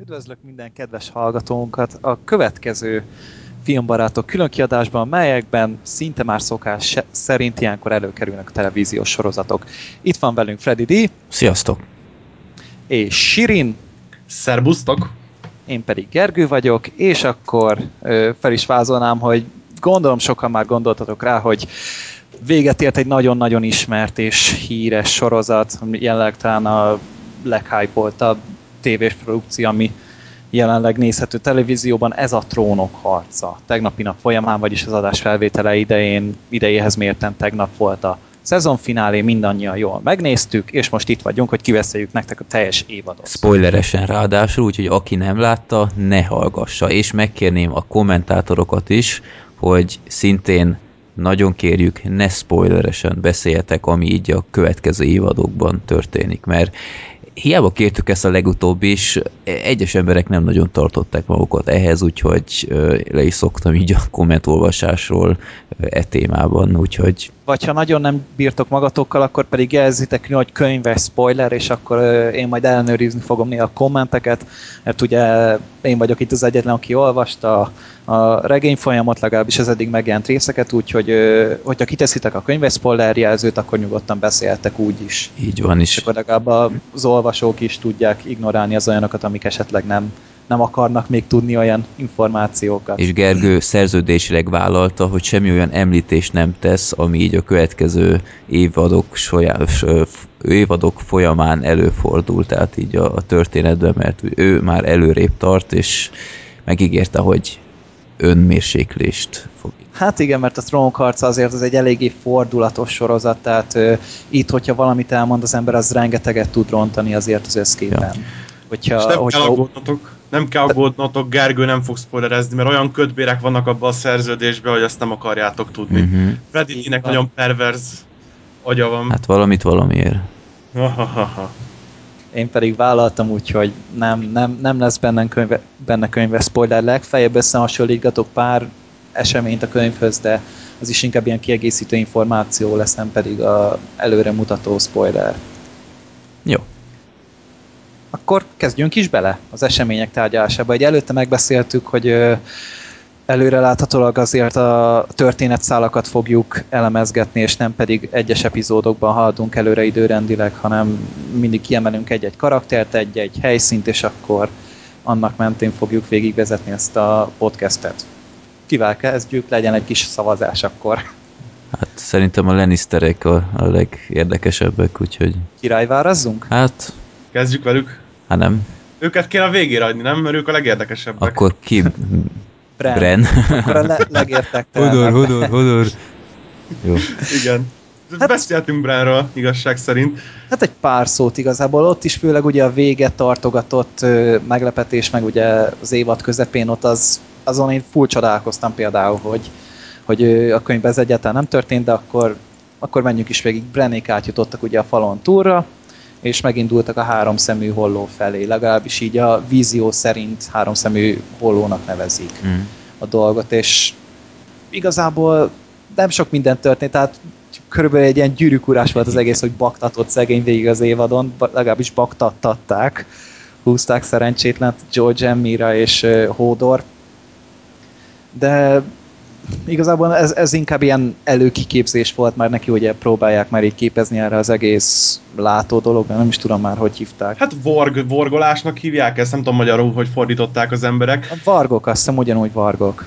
Üdvözlök minden kedves hallgatónkat a következő filmbarátok különkiadásban, melyekben szinte már szokás szerint ilyenkor előkerülnek a televíziós sorozatok. Itt van velünk Freddy D. Sziasztok! És Sirin. Szerbusztok! Én pedig Gergő vagyok, és akkor ö, fel is vázolnám, hogy gondolom sokan már gondoltatok rá, hogy véget ért egy nagyon-nagyon ismert és híres sorozat, jelenleg talán a leghypoltabb tévés produkció, ami jelenleg nézhető televízióban, ez a Trónok harca. Tegnapi nap folyamán, vagyis az adás felvétele idején, idejéhez mérten tegnap volt a szezonfinálé, mindannyian jól megnéztük, és most itt vagyunk, hogy kiveszeljük nektek a teljes évadot. Spoileresen ráadásul, úgyhogy aki nem látta, ne hallgassa, és megkérném a kommentátorokat is, hogy szintén nagyon kérjük, ne spoileresen beszéljetek, ami így a következő évadokban történik, mert hiába kértük ezt a legutóbb is, egyes emberek nem nagyon tartották magukat ehhez, úgyhogy le is szoktam így a kommentolvasásról e témában, úgyhogy... Vagy ha nagyon nem bírtok magatokkal, akkor pedig jelzitek, hogy könyves spoiler, és akkor én majd ellenőrizni fogom néha a kommenteket, mert ugye én vagyok itt az egyetlen, aki olvasta a regény folyamot, legalábbis az eddig megjelent részeket, úgyhogy hogyha kiteszitek a könyves spoiler jelzőt, akkor nyugodtan beszéltek úgy is. Így van is. És akkor legalább az olvasók is tudják ignorálni az olyanokat, amik esetleg nem nem akarnak még tudni olyan információkat. És Gergő szerződésileg vállalta, hogy semmi olyan említést nem tesz, ami így a következő évadok, solyá, évadok folyamán előfordul, tehát így a, a történetben, mert ő már előrébb tart, és megígérte, hogy önmérséklést fog. Hát igen, mert a trónok harca azért az egy eléggé fordulatos sorozat, tehát ö, itt, hogyha valamit elmond az ember, az rengeteget tud rontani azért az összképen. Ja. Hogyha, és nem hogyha... kell aggódnotok, nem kell aggódnotok, Gergő nem fog spoilerezni, mert olyan kötbérek vannak abban a szerződésben, hogy ezt nem akarjátok tudni. Uh-huh. Freddy-nek nagyon perverz agya van. Hát valamit valamiért. Én pedig vállaltam úgy, hogy nem, nem, nem lesz benne könyve, benne könyve spoiler, legfeljebb összehasonlítgatok pár eseményt a könyvhöz, de az is inkább ilyen kiegészítő információ lesz, nem pedig a előre mutató spoiler. Jó. Akkor kezdjünk is bele az események tárgyalásába. Egy előtte megbeszéltük, hogy előre láthatólag azért a történetszálakat fogjuk elemezgetni, és nem pedig egyes epizódokban haladunk előre időrendileg, hanem mindig kiemelünk egy-egy karaktert, egy-egy helyszínt, és akkor annak mentén fogjuk végigvezetni ezt a podcastet. Kivel kezdjük, legyen egy kis szavazás akkor. Hát szerintem a Lannisterek a, a legérdekesebbek, úgyhogy... Királyvárazzunk? Hát... Kezdjük velük. Hát nem. Őket kéne a végére adni, nem? Mert ők a legérdekesebbek. Akkor ki Bren. Bren. Akkor a le- legértektelenebb. Hodor, hodor, hodor. Jó. Igen. Hát, Beszéltünk Bránról, igazság szerint. Hát egy pár szót igazából. Ott is főleg ugye a véget tartogatott ö, meglepetés, meg ugye az évad közepén ott az, azon én full csodálkoztam például, hogy, hogy ö, a könyvben ez egyáltalán nem történt, de akkor, akkor menjünk is végig. Brenék átjutottak ugye a falon túlra, és megindultak a háromszemű holló felé. Legalábbis így a vízió szerint háromszemű hollónak nevezik mm. a dolgot, és igazából nem sok minden történt, tehát körülbelül egy ilyen gyűrűkúrás volt az egész, hogy baktatott szegény végig az évadon, legalábbis baktattatták, húzták szerencsétlen George Mira és Hodor, de igazából ez, ez inkább ilyen előkiképzés volt már neki, hogy próbálják már így képezni erre az egész látó dolog, nem is tudom már, hogy hívták. Hát vorg, vorgolásnak hívják ezt, nem tudom magyarul, hogy fordították az emberek. A vargok, azt hiszem ugyanúgy vargok.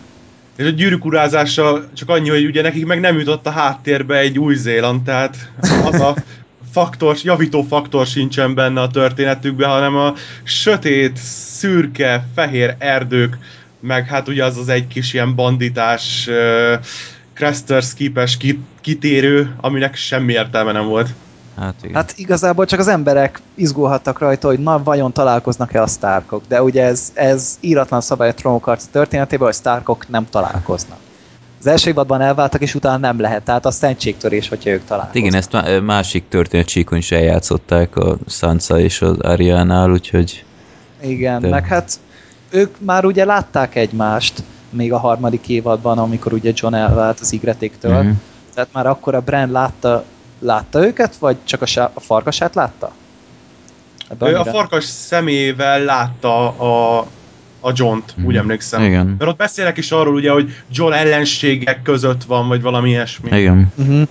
És a gyűrűk urázása csak annyi, hogy ugye nekik meg nem jutott a háttérbe egy új Zéland, tehát az a faktor, javító faktor sincsen benne a történetükben, hanem a sötét, szürke, fehér erdők meg hát ugye az az egy kis ilyen banditás uh, Cresters képes kitérő, aminek semmi értelme nem volt. Hát, igen. hát igazából csak az emberek izgulhattak rajta, hogy na vajon találkoznak-e a Starkok, de ugye ez, ez íratlan szabály a trónokharc történetében, hogy Starkok nem találkoznak. Az első évadban elváltak, és utána nem lehet, tehát a szentségtörés, hogyha ők találkoznak. Igen, ezt másik történetcsíkon is eljátszották a Sansa és az Ariánál, úgyhogy... Igen, de... meg hát ők már ugye látták egymást még a harmadik évadban, amikor ugye John elvált az igretéktől. Mm-hmm. Tehát már akkor a Bran látta, látta őket, vagy csak a, sá- a farkasát látta? Ebben Ő a farkas szemével látta a, a John-t, úgy Mhm. emlékszem. Igen. Mert ott beszélnek is arról, ugye, hogy John ellenségek között van, vagy valami ilyesmi. Igen. Uh-huh.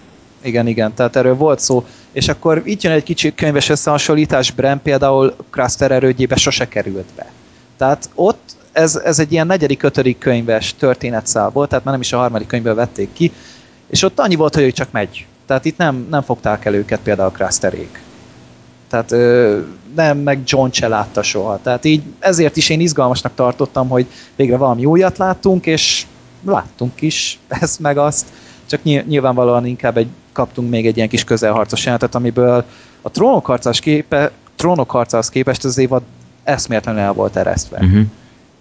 Igen, igen, tehát erről volt szó. És akkor itt jön egy kicsit könyves összehasonlítás, Bren például Craster erődjébe sose került be. Tehát ott ez, ez egy ilyen negyedik, ötödik könyves történetszál volt, tehát már nem is a harmadik könyvből vették ki, és ott annyi volt, hogy ő csak megy. Tehát itt nem, nem fogták el őket például Crasterék. Tehát ö, nem, meg John se látta soha. Tehát így ezért is én izgalmasnak tartottam, hogy végre valami újat láttunk, és láttunk is ezt meg azt, csak ny- nyilvánvalóan inkább egy, kaptunk még egy ilyen kis közelharcos jelenetet, amiből a trónok harcás képe, trónok harcához képest az évad eszméletlenül el volt eresztve. Uh-huh.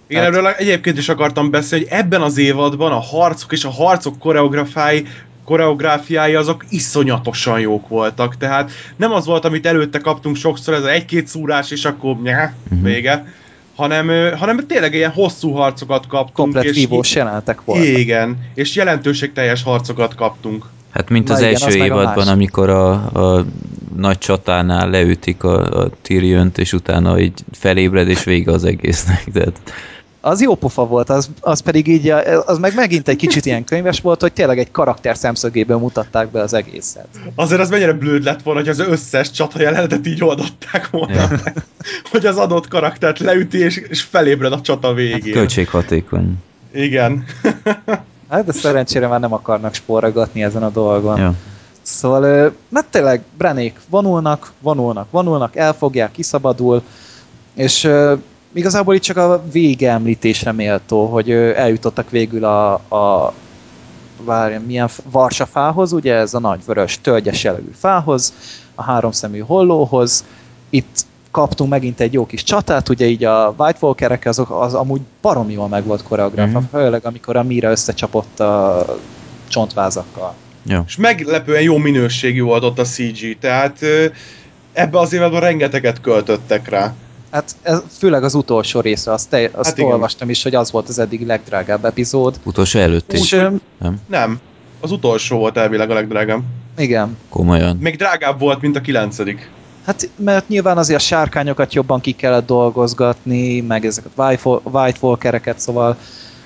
Igen, Tehát- erről egyébként is akartam beszélni, hogy ebben az évadban a harcok és a harcok koreografái koreográfiái azok iszonyatosan jók voltak, tehát nem az volt, amit előtte kaptunk sokszor, ez a egy-két szúrás, és akkor nyá, Mhm. vége, hanem, hanem tényleg ilyen hosszú harcokat kaptunk. Komplet vívós jelenetek voltak. Igen, és jelentőségteljes harcokat kaptunk. Hát mint Na az igen, első az a évadban, másik. amikor a, a nagy csatánál leütik a, a tyrion és utána így felébred, és vége az egésznek. Tehát, Az jó pofa volt, az, az pedig így, az meg megint egy kicsit ilyen könyves volt, hogy tényleg egy karakter szemszögéből mutatták be az egészet. Azért az mennyire blőd lett volna, hogy az összes csata jelenetet így oldották volna. Hogy az adott karaktert leüti, és, és felébred a csata hát végén. költséghatékony. Igen. Hát de szerencsére már nem akarnak spórolgatni ezen a dolgon. Ja. Szóval, mert tényleg Brenék vonulnak, vonulnak, vonulnak, elfogják, kiszabadul, és igazából itt csak a vége említésre méltó, hogy eljutottak végül a, a várjam, milyen Varsafához, ugye ez a nagy vörös tölgyes jellegű fához, a háromszemű hollóhoz, itt kaptunk megint egy jó kis csatát, ugye így a White Walkerek azok az amúgy baromi jól meg volt koreográfa, Mhm. főleg amikor a Mira összecsapott a csontvázakkal. Jó. És meglepően jó minőségű volt ott a CG, tehát ebbe az évadban rengeteget költöttek rá. Hát ez, főleg az utolsó része, azt, te, azt Hát igen. olvastam is, hogy az volt az eddig legdrágább epizód. Utolsó előtt is. És ö, Nem, az utolsó volt elvileg a legdrágább. igen, Komolyan. Még drágább volt, mint a kilencedik. hát mert nyilván azért a sárkányokat jobban ki kellett dolgozgatni, meg ezeket a White, Walkereket, szóval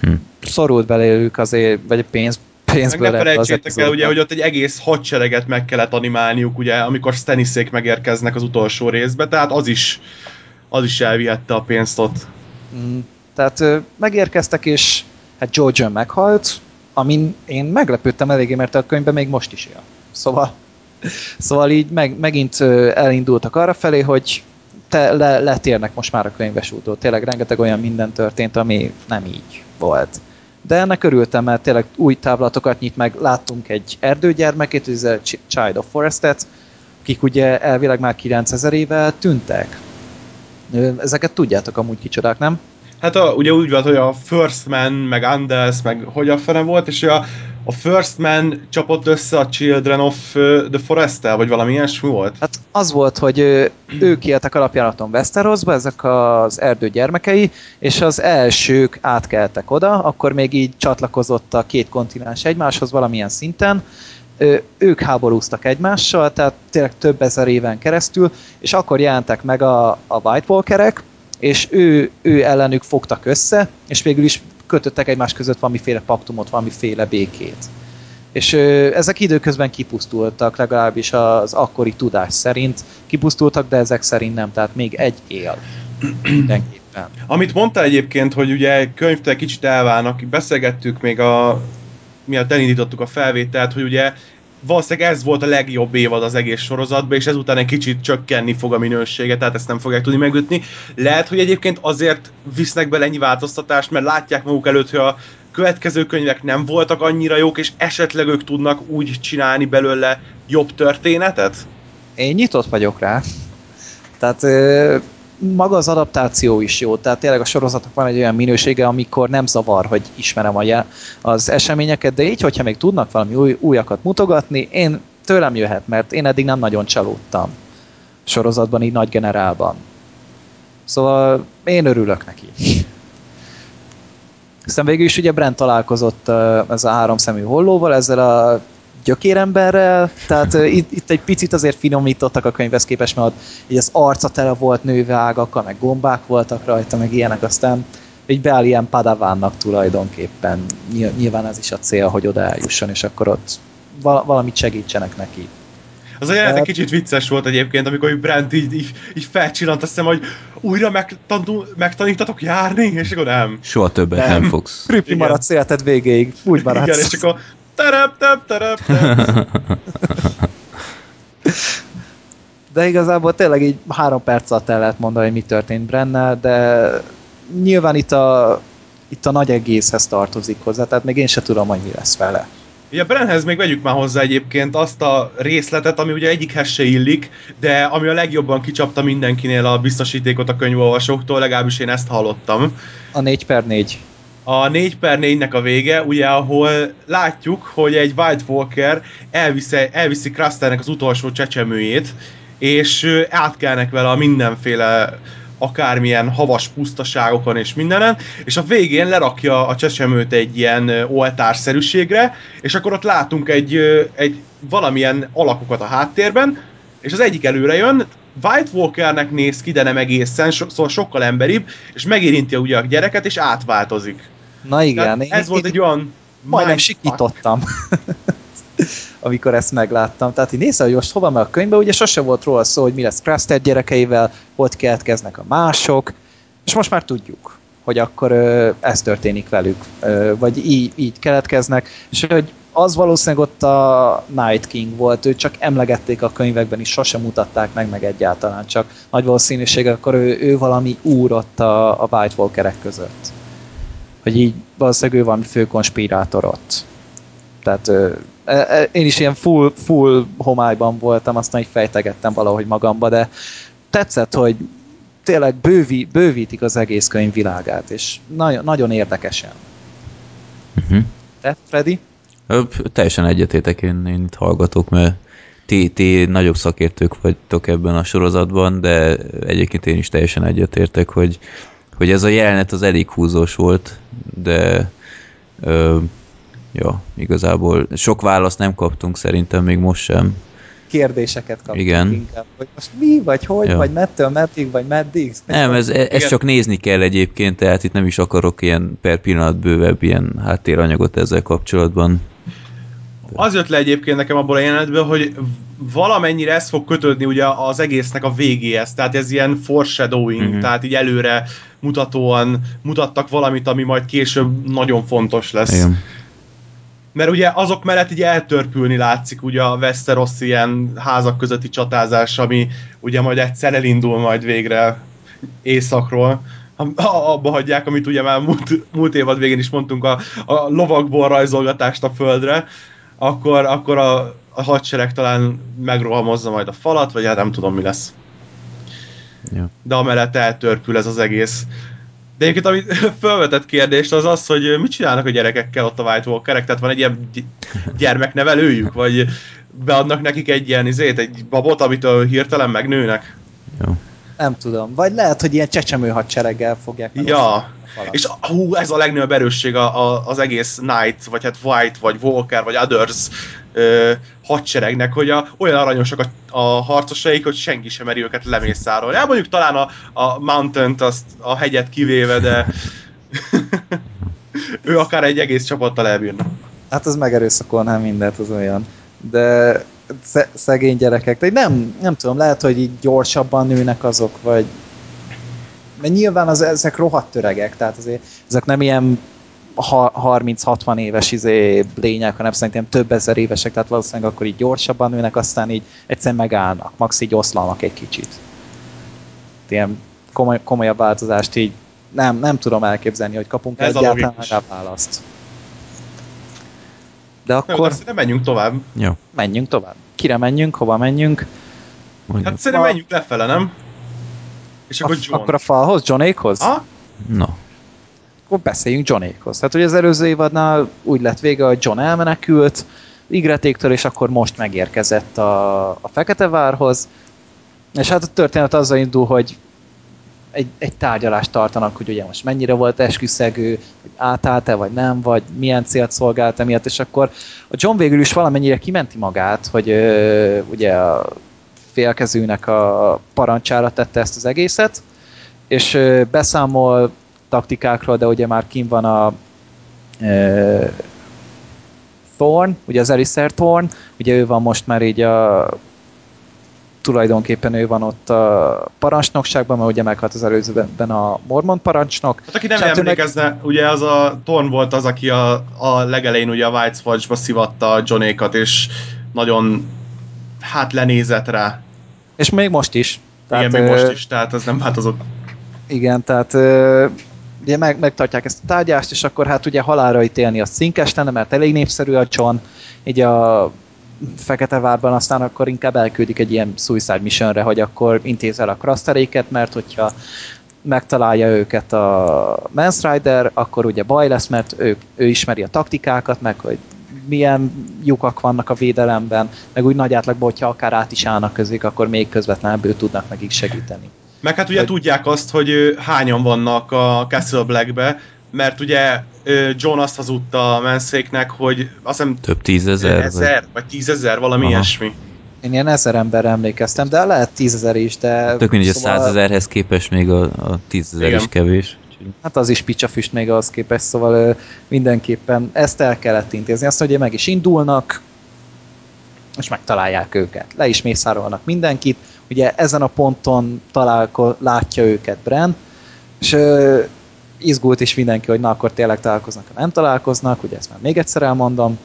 Hm. szorult belőlük azért, vagy pénz, Meg pénzből ne ebbe az felejtsétek el, ugye, hogy ott egy egész hadsereget meg kellett animálniuk, ugye, amikor Staniszék megérkeznek az utolsó részbe, tehát az is, az is elvihette a pénzt ott. Mm, Tehát ö, megérkeztek, és hát Georgian meghalt, amin én meglepődtem eléggé, mert a könyvben még most is él. Szóval, szóval így meg, megint elindultak arra felé, hogy te, le, letérnek most már a könyves útól. Tényleg rengeteg olyan minden történt, ami nem így volt. De ennek örültem, mert tényleg új távlatokat nyit meg. Láttunk egy erdőgyermekét, ez a Ch- Child of Forestet, akik ugye elvileg már 9000 éve tűntek. Ezeket tudjátok amúgy kicsodák, nem? Hát a, ugye úgy volt, hogy a First Man, meg Anders, meg hogy a fene volt, és a, a First Man csapott össze a Children of the forest vagy valami ilyesmi volt? Hát az volt, hogy ők éltek alapjáraton Westerosba, ezek az erdő gyermekei, és az elsők átkeltek oda, akkor még így csatlakozott a két kontinens egymáshoz valamilyen szinten, ők háborúztak egymással, tehát tényleg több ezer éven keresztül, és akkor jelentek meg a, a White Walkerek, és ő, ő ellenük fogtak össze, és végül is kötöttek egymás között valamiféle paktumot, valamiféle békét. És ö, ezek időközben kipusztultak, legalábbis az akkori tudás szerint kipusztultak, de ezek szerint nem, tehát még egy él. Mindenképpen. Amit mondtál egyébként, hogy ugye könyvtel kicsit elválnak, beszélgettük még a miatt elindítottuk a felvételt, hogy ugye valószínűleg ez volt a legjobb évad az egész sorozatban, és ezután egy kicsit csökkenni fog a minősége, tehát ezt nem fogják tudni megütni. Lehet, hogy egyébként azért visznek bele ennyi változtatást, mert látják maguk előtt, hogy a következő könyvek nem voltak annyira jók, és esetleg ők tudnak úgy csinálni belőle jobb történetet? Én nyitott vagyok rá. Tehát maga az adaptáció is jó, tehát tényleg a sorozatnak van egy olyan minősége, amikor nem zavar, hogy ismerem a jel- az eseményeket, de így, hogyha még tudnak valami új, újakat mutogatni, én tőlem jöhet, mert én eddig nem nagyon csalódtam sorozatban, így nagy generálban. Szóval én örülök neki. Aztán végül is ugye Brent találkozott ez a háromszemű hollóval, ezzel a gyökéremberrel, tehát itt, itt egy picit azért finomítottak a könyvhez képest, mert így az arca tele volt nővágakkal, meg gombák voltak rajta, meg ilyenek, aztán így beáll ilyen padavánnak tulajdonképpen. Nyilván ez is a cél, hogy oda eljusson, és akkor ott valamit segítsenek neki. Az a jelenet egy kicsit vicces volt egyébként, amikor Brent így, így, így felcsillant, azt hiszem, hogy újra megtanul, megtanítatok járni, és akkor nem. Soha többet nem, nem fogsz. Kripli maradsz életed végéig, úgy maradsz. Igen, és akkor terep, terep, terep, terep. De igazából tényleg így három perc alatt el lehet mondani, hogy mi történt Brennel, de nyilván itt a, itt a nagy egészhez tartozik hozzá, tehát még én sem tudom, hogy mi lesz vele. Ugye Brennhez még vegyük már hozzá egyébként azt a részletet, ami ugye egyikhez se illik, de ami a legjobban kicsapta mindenkinél a biztosítékot a könyvolvasóktól, legalábbis én ezt hallottam. A 4 per 4. A 4 per 4-nek a vége, ugye, ahol látjuk, hogy egy White Walker elviszi, elviszi Crasternek az utolsó csecsemőjét, és átkelnek vele a mindenféle akármilyen havas pusztaságokon és mindenen, és a végén lerakja a csecsemőt egy ilyen oltárszerűségre, és akkor ott látunk egy, egy valamilyen alakokat a háttérben, és az egyik előre jön, White Walkernek néz ki, de nem egészen, so, szóval sokkal emberibb, és megérinti ugye a gyereket, és átváltozik. Na igen. Tehát ez én, volt egy olyan... Majdnem sikítottam. amikor ezt megláttam. Tehát így nézve, hogy most hova megy a könyvbe, ugye sose volt róla szó, hogy mi lesz Craster gyerekeivel, hogy keletkeznek a mások, és most már tudjuk, hogy akkor ö, ez történik velük, ö, vagy így, így keletkeznek, és hogy az valószínűleg ott a Night King volt, ő csak emlegették a könyvekben is, sosem mutatták meg, meg egyáltalán, csak nagy valószínűség, akkor ő, ő valami úr ott a, a White Walkerek között. Hogy így valószínűleg ő valami fő konspirátor ott. Tehát E, e, én is ilyen full, full homályban voltam, aztán így fejtegettem valahogy magamba, de tetszett, hogy tényleg bővi, bővítik az egész könyv világát, és nagyon, nagyon érdekesen. Uh-huh. Te, Freddy? Ö, teljesen egyetétek, én, én itt hallgatok, mert ti, ti nagyobb szakértők vagytok ebben a sorozatban, de egyébként én is teljesen egyetértek, hogy, hogy ez a jelenet az elég húzós volt, de ö, ja, igazából sok választ nem kaptunk szerintem még most sem. Kérdéseket kaptunk Igen. inkább, hogy most mi, vagy hogy, ja. vagy mettől meddig, vagy meddig. Nem, ez, ez csak nézni kell egyébként, tehát itt nem is akarok ilyen per pillanat bővebb ilyen háttéranyagot ezzel kapcsolatban. Az jött le egyébként nekem abból a jelenetből, hogy valamennyire ez fog kötődni ugye az egésznek a végéhez, tehát ez ilyen foreshadowing, mm-hmm. tehát így előre mutatóan mutattak valamit, ami majd később nagyon fontos lesz. Igen mert ugye azok mellett így eltörpülni látszik ugye a Westeros ilyen házak közötti csatázás, ami ugye majd egyszer elindul majd végre északról, abba hagyják, amit ugye már múlt, múlt évad végén is mondtunk, a, a lovakból rajzolgatást a földre, akkor, akkor a, a hadsereg talán megrohamozza majd a falat, vagy hát nem tudom mi lesz. Ja. De amellett eltörpül ez az egész. De egyébként, amit felvetett kérdést, az az, hogy mit csinálnak a gyerekekkel ott a White Walkerek, tehát van egy ilyen gyermeknevelőjük, vagy beadnak nekik egy ilyen izét, egy babot, amitől hirtelen megnőnek? Jó. Nem tudom. Vagy lehet, hogy ilyen csecsemő hadsereggel fogják Ja. És hú, ez a legnagyobb erősség a, a, az egész Knight, vagy hát White, vagy Walker, vagy Others ö, hadseregnek, hogy a, olyan aranyosak a, a harcosaik, hogy senki sem meri őket lemészárolni. Ja, mondjuk talán a, a Mountain-t, azt a hegyet kivéve, de ő akár egy egész csapattal elbírna. Hát az megerőszakolná mindent, az olyan. De szegény gyerekek, de nem, nem tudom, lehet, hogy így gyorsabban nőnek azok, vagy mert nyilván az, ezek rohadt öregek, tehát azért ezek nem ilyen 30-60 éves izé lények, hanem szerintem több ezer évesek, tehát valószínűleg akkor így gyorsabban nőnek, aztán így egyszerűen megállnak, max így oszlalnak egy kicsit. Ilyen komoly, komolyabb változást így nem, nem tudom elképzelni, hogy kapunk Ez egyáltalán legalább választ. De akkor... Jó, de menjünk tovább. Jó. Menjünk tovább. Kire menjünk, hova menjünk? Mondjuk. Hát szerintem menjünk lefele, nem? És akkor John. Akkor a falhoz, Johnékhoz? Ha? No. Akkor beszéljünk Johnékhoz. Tehát, hogy az előző évadnál úgy lett vége, hogy John elmenekült, Igretéktől, és akkor most megérkezett a, a Fekete Várhoz. És hát a történet azzal indul, hogy egy, egy tárgyalást tartanak, hogy ugye most mennyire volt esküszegő, hogy átállt-e, vagy nem, vagy milyen célt szolgált emiatt, és akkor a John végül is valamennyire kimenti magát, hogy ö, ugye a félkezőnek a parancsára tette ezt az egészet, és ö, beszámol taktikákról, de ugye már kim van a ö, Thorn, ugye az Eliszer Thorn, ugye ő van most már így a tulajdonképpen ő van ott a parancsnokságban, mert ugye meghalt az előzőben a Mormon parancsnok. Hát aki nem emlékezne, meg... ugye az a Thorn volt az, aki a, a legelején ugye a White Forge-ba szivatta a Johnékat, és nagyon hát lenézett rá. És még most is. Tehát, igen, még most is, tehát ez nem változott. Igen, tehát ugye meg, megtartják ezt a tárgyást, és akkor hát ugye halálra ítélni a szinkes lenne, mert elég népszerű a John, így a Fekete Várban aztán akkor inkább elküldik egy ilyen suicide missionre, hogy akkor intézel a kraszteréket, mert hogyha megtalálja őket a Mans Rider, akkor ugye baj lesz, mert ő, ő ismeri a taktikákat, meg hogy milyen lyukak vannak a védelemben, meg úgy nagy átlagban, hogyha akár át is állnak közük, akkor még közvetlenebből tudnak nekik segíteni. Meg hát ugye hogy... tudják azt, hogy hányan vannak a Castle Blackbe, mert ugye John azt hazudta a menszéknek, hogy azt hiszem több tízezer, ezer, vagy, vagy tízezer, valami Aha. ilyesmi. Én ilyen ezer ember emlékeztem, de lehet tízezer is, de... Tök mindegy, szóval... a százezerhez képest még a, a tízezer is kevés. Hát az is picsafüst még az képest, szóval mindenképpen ezt el kellett intézni. Azt, hogy meg is indulnak, és megtalálják őket. Le is mészárolnak mindenkit. Ugye ezen a ponton találko, látja őket Bren, és izgult is mindenki, hogy na akkor tényleg találkoznak, ha nem találkoznak, ugye ezt már még egyszer elmondom.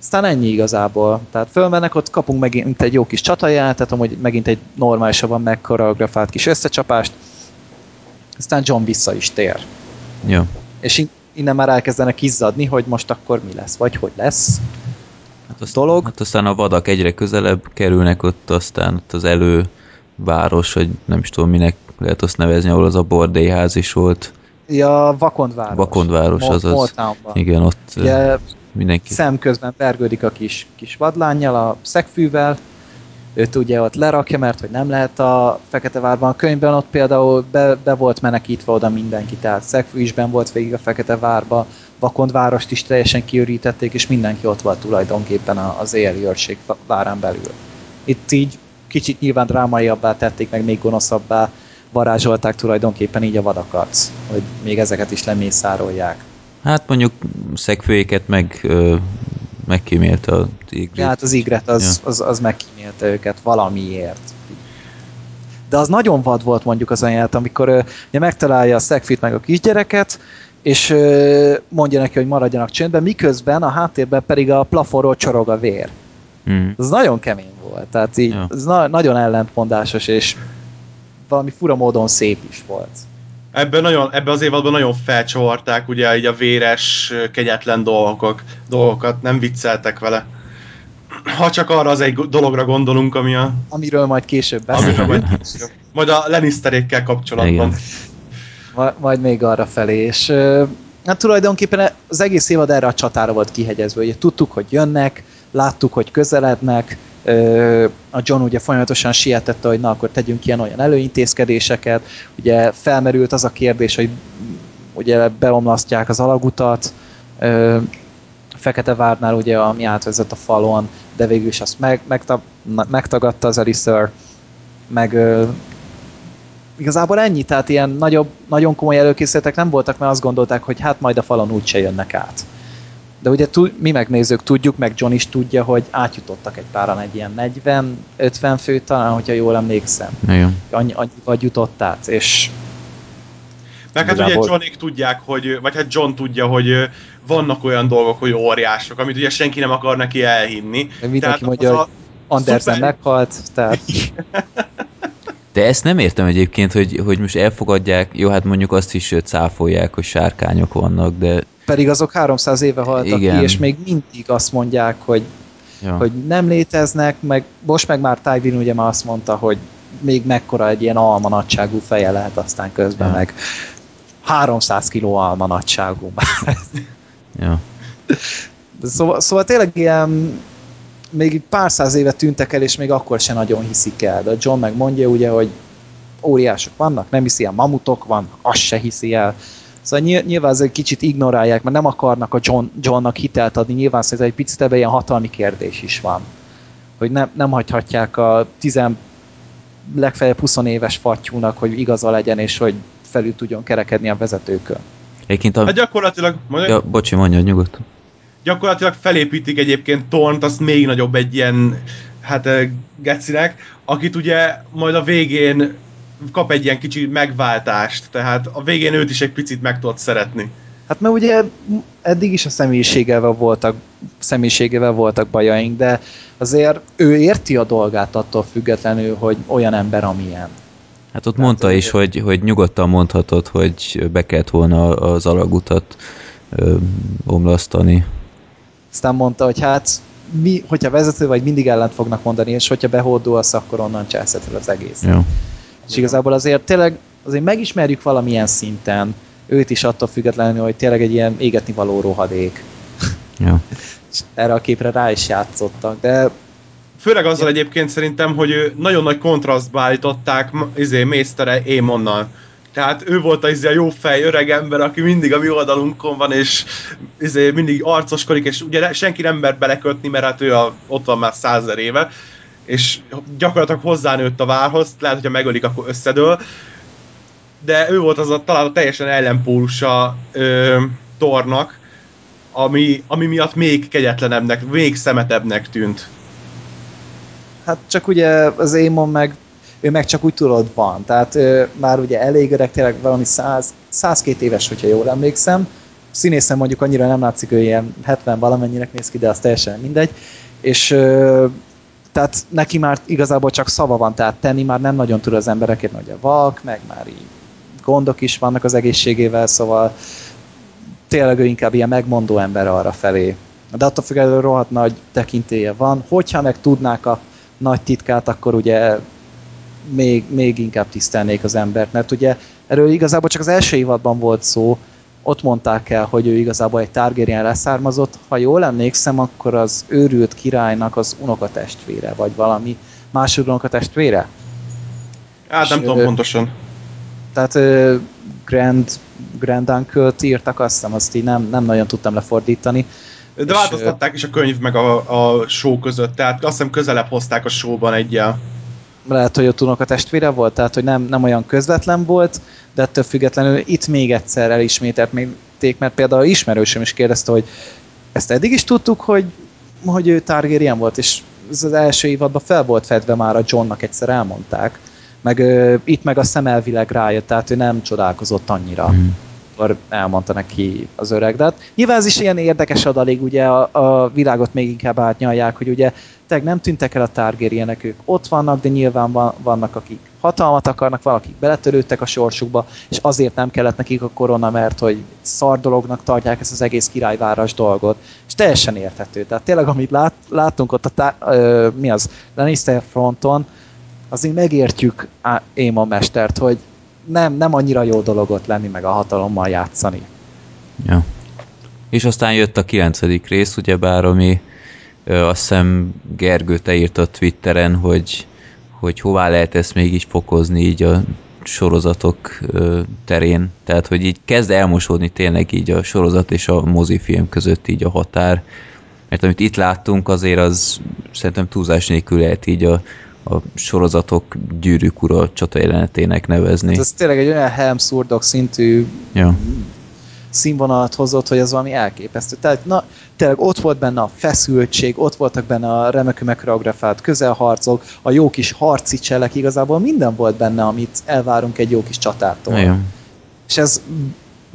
Aztán ennyi igazából. Tehát fölmennek, ott kapunk megint egy jó kis csataját, tehát hogy megint egy normálisabban megkoreografált kis összecsapást. Aztán John vissza is tér. Jó. És innen már elkezdenek izzadni, hogy most akkor mi lesz, vagy hogy lesz. Hát azt, dolog. Hát aztán a vadak egyre közelebb kerülnek ott, aztán ott az előváros, hogy nem is tudom minek lehet azt nevezni, ahol az a bordélyház is volt. Ja, Vakondváros. Vakondváros, az az. Igen, ott Ugye, mindenki. Szemközben vergődik a kis, kis vadlányjal, a szegfűvel, őt ugye ott lerakja, mert hogy nem lehet a Feketevárban. A könyvben ott például be, be volt menekítve oda mindenki, tehát Szegfű is ben volt végig a Feketevárba, Vakondvárost is teljesen kiürítették, és mindenki ott volt tulajdonképpen az éjjeli őrség várán belül. Itt így kicsit nyilván drámaiabbá tették, meg még gonoszabbá, varázsolták tulajdonképpen így a vadakat, hogy még ezeket is lemészárolják. Hát mondjuk szegfőjéket meg ö, megkímélte a igret. Ja, hát az igret az, ja. az, az megkímélte őket valamiért. De az nagyon vad volt mondjuk az anyát, amikor ö, ugye megtalálja a szegfit meg a kisgyereket, és ö, mondja neki, hogy maradjanak csöndben, miközben a háttérben pedig a plafonról csorog a vér. Mm. Ez nagyon kemény volt, tehát így, ja. ez na- nagyon ellentmondásos, és valami fura módon szép is volt. Ebben, nagyon, ebben az évadban nagyon felcsavarták ugye így a véres, kegyetlen dolgok, dolgokat, nem vicceltek vele. Ha csak arra az egy dologra gondolunk, ami a... Amiről majd később beszélünk. majd, majd a Lannisterékkel kapcsolatban. Igen. Majd még arra felé, és hát tulajdonképpen az egész évad erre a csatára volt kihegyezve. Ugye tudtuk, hogy jönnek, láttuk, hogy közelednek, a John ugye folyamatosan sietette, hogy na akkor tegyünk ilyen olyan előintézkedéseket, ugye felmerült az a kérdés, hogy ugye beomlasztják az alagutat, Fekete Várnál ugye, ami átvezet a falon, de végül is azt meg, megta, megtagadta az Elisör, meg igazából ennyi, tehát ilyen nagyobb, nagyon komoly előkészületek nem voltak, mert azt gondolták, hogy hát majd a falon úgyse jönnek át. De ugye mi megnézők tudjuk, meg John is tudja, hogy átjutottak egy páran egy ilyen 40-50 fő talán, hogyha jól emlékszem. Igen. Annyi, annyi vagy jutott át, és meg hát ugye Johnik tudják, hogy, vagy hát John tudja, hogy vannak olyan dolgok, hogy óriások, amit ugye senki nem akar neki elhinni. Mindenki mondja, hogy Andersen szuper... meghalt, tehát... De ezt nem értem egyébként, hogy, hogy most elfogadják, jó, hát mondjuk azt is cáfolják, hogy sárkányok vannak, de pedig azok 300 éve haltak Igen. ki, és még mindig azt mondják, hogy, ja. hogy nem léteznek, meg most meg már Tywin ugye már azt mondta, hogy még mekkora egy ilyen alma nagyságú feje lehet aztán közben ja. meg 300 kiló alma nagyságú már. ja. Szóval, szóval tényleg ilyen még pár száz éve tűntek el, és még akkor se nagyon hiszik el. De John meg mondja ugye, hogy óriások vannak, nem hiszi el, mamutok van, azt se hiszi el. Szóval nyilván ez egy kicsit ignorálják, mert nem akarnak a John, Johnnak hitelt adni, nyilván szerintem egy picit ebben ilyen hatalmi kérdés is van. Hogy nem, nem hagyhatják a tizen, legfeljebb 20 éves fattyúnak, hogy igaza legyen, és hogy felül tudjon kerekedni a vezetőkön. Egyébként a... Hát gyakorlatilag... Ja, bocsi, mondja, nyugodtan. Gyakorlatilag felépítik egyébként Tornt, azt még nagyobb egy ilyen hát gecinek, akit ugye majd a végén kap egy ilyen kicsi megváltást, tehát a végén őt is egy picit meg tudod szeretni. Hát mert ugye eddig is a személyiségével voltak, személyiségével voltak bajaink, de azért ő érti a dolgát attól függetlenül, hogy olyan ember, amilyen. Hát ott Tehát mondta is, hogy, hogy nyugodtan mondhatod, hogy be kellett volna az alagutat ö, omlasztani. Aztán mondta, hogy hát mi, hogyha vezető vagy, mindig ellent fognak mondani, és hogyha behódolsz, akkor onnan császhat az egész. Ja. És igazából azért tényleg azért megismerjük valamilyen szinten őt is attól függetlenül, hogy tényleg egy ilyen égetni való rohadék. Ja. És erre a képre rá is játszottak, de Főleg azzal ja. egyébként szerintem, hogy nagyon nagy kontrasztba állították izé, Mésztere Émonnal. Tehát ő volt az a jó fej, öreg ember, aki mindig a mi oldalunkon van, és izé, mindig arcoskodik, és ugye senki nem mer belekötni, mert hát ő a, ott van már százer éve, és gyakorlatilag hozzánőtt a várhoz, lehet, hogyha megölik, akkor összedől, de ő volt az a talán a teljesen ellenpólusa ö, Tornak, ami, ami miatt még kegyetlenebbnek, még szemetebbnek tűnt. Hát csak ugye az Émon meg ő meg csak úgy tudod van. Tehát ő, már ugye elég öreg, tényleg valami 100, 102 éves, hogyha jól emlékszem. Színészen mondjuk annyira nem látszik, ő ilyen 70 valamennyinek néz ki, de az teljesen mindegy. És ö, tehát neki már igazából csak szava van, tehát tenni már nem nagyon tud az embereket, hogy a vak, meg már így gondok is vannak az egészségével, szóval tényleg ő inkább ilyen megmondó ember arra felé. De attól függetlenül rohadt nagy tekintélye van. Hogyha meg tudnák a nagy titkát, akkor ugye még, még inkább tisztelnék az embert, mert ugye erről igazából csak az első évadban volt szó, ott mondták el, hogy ő igazából egy Targaryen leszármazott. Ha jól emlékszem, akkor az őrült királynak az unokatestvére, vagy valami második unokatestvére. Hát nem tudom pontosan. Tehát Grand, Grand Uncle-t írtak, azt hiszem, azt így nem, nem nagyon tudtam lefordítani. De és, változtatták is a könyv meg a, a show között, tehát azt hiszem közelebb hozták a showban egyel lehet, hogy ott unok a testvére volt, tehát hogy nem, nem olyan közvetlen volt, de ettől függetlenül itt még egyszer elismételték, mert például ismerősöm is kérdezte, hogy ezt eddig is tudtuk, hogy, hogy ő Targaryen volt, és ez az első évadban fel volt fedve már a Johnnak, egyszer elmondták, meg ö, itt meg a szemelvileg rájött, tehát ő nem csodálkozott annyira. Mm akkor elmondta neki az öreg. De hát nyilván ez is ilyen érdekes adalék, ugye a, a világot még inkább átnyalják, hogy ugye tényleg nem tűntek el a Targaryenek, ők ott vannak, de nyilván van, vannak, akik hatalmat akarnak, valakik beletörődtek a sorsukba, és azért nem kellett nekik a korona, mert hogy szar dolognak tartják ezt az egész királyváros dolgot. És teljesen érthető. Tehát tényleg, amit lát, láttunk ott a tá- ö, mi az, Lannister fronton, azért megértjük Éma mestert, hogy nem, nem annyira jó dolog ott lenni, meg a hatalommal játszani. Ja. És aztán jött a kilencedik rész, ugyebár, ami ö, azt hiszem Gergő te írt a Twitteren, hogy, hogy hová lehet ezt mégis fokozni így a sorozatok ö, terén. Tehát, hogy így kezd elmosódni tényleg így a sorozat és a mozifilm között így a határ. Mert amit itt láttunk, azért az szerintem túlzás nélkül lehet így a, a sorozatok gyűrűk ura csata jelenetének nevezni. Hát ez tényleg egy olyan Helmsurdok szintű ja. színvonalat hozott, hogy ez valami elképesztő. Tehát na, tényleg ott volt benne a feszültség, ott voltak benne a remekül megkoreografált közelharcok, a jó kis harci cselek, igazából minden volt benne, amit elvárunk egy jó kis csatától. Ja. És ez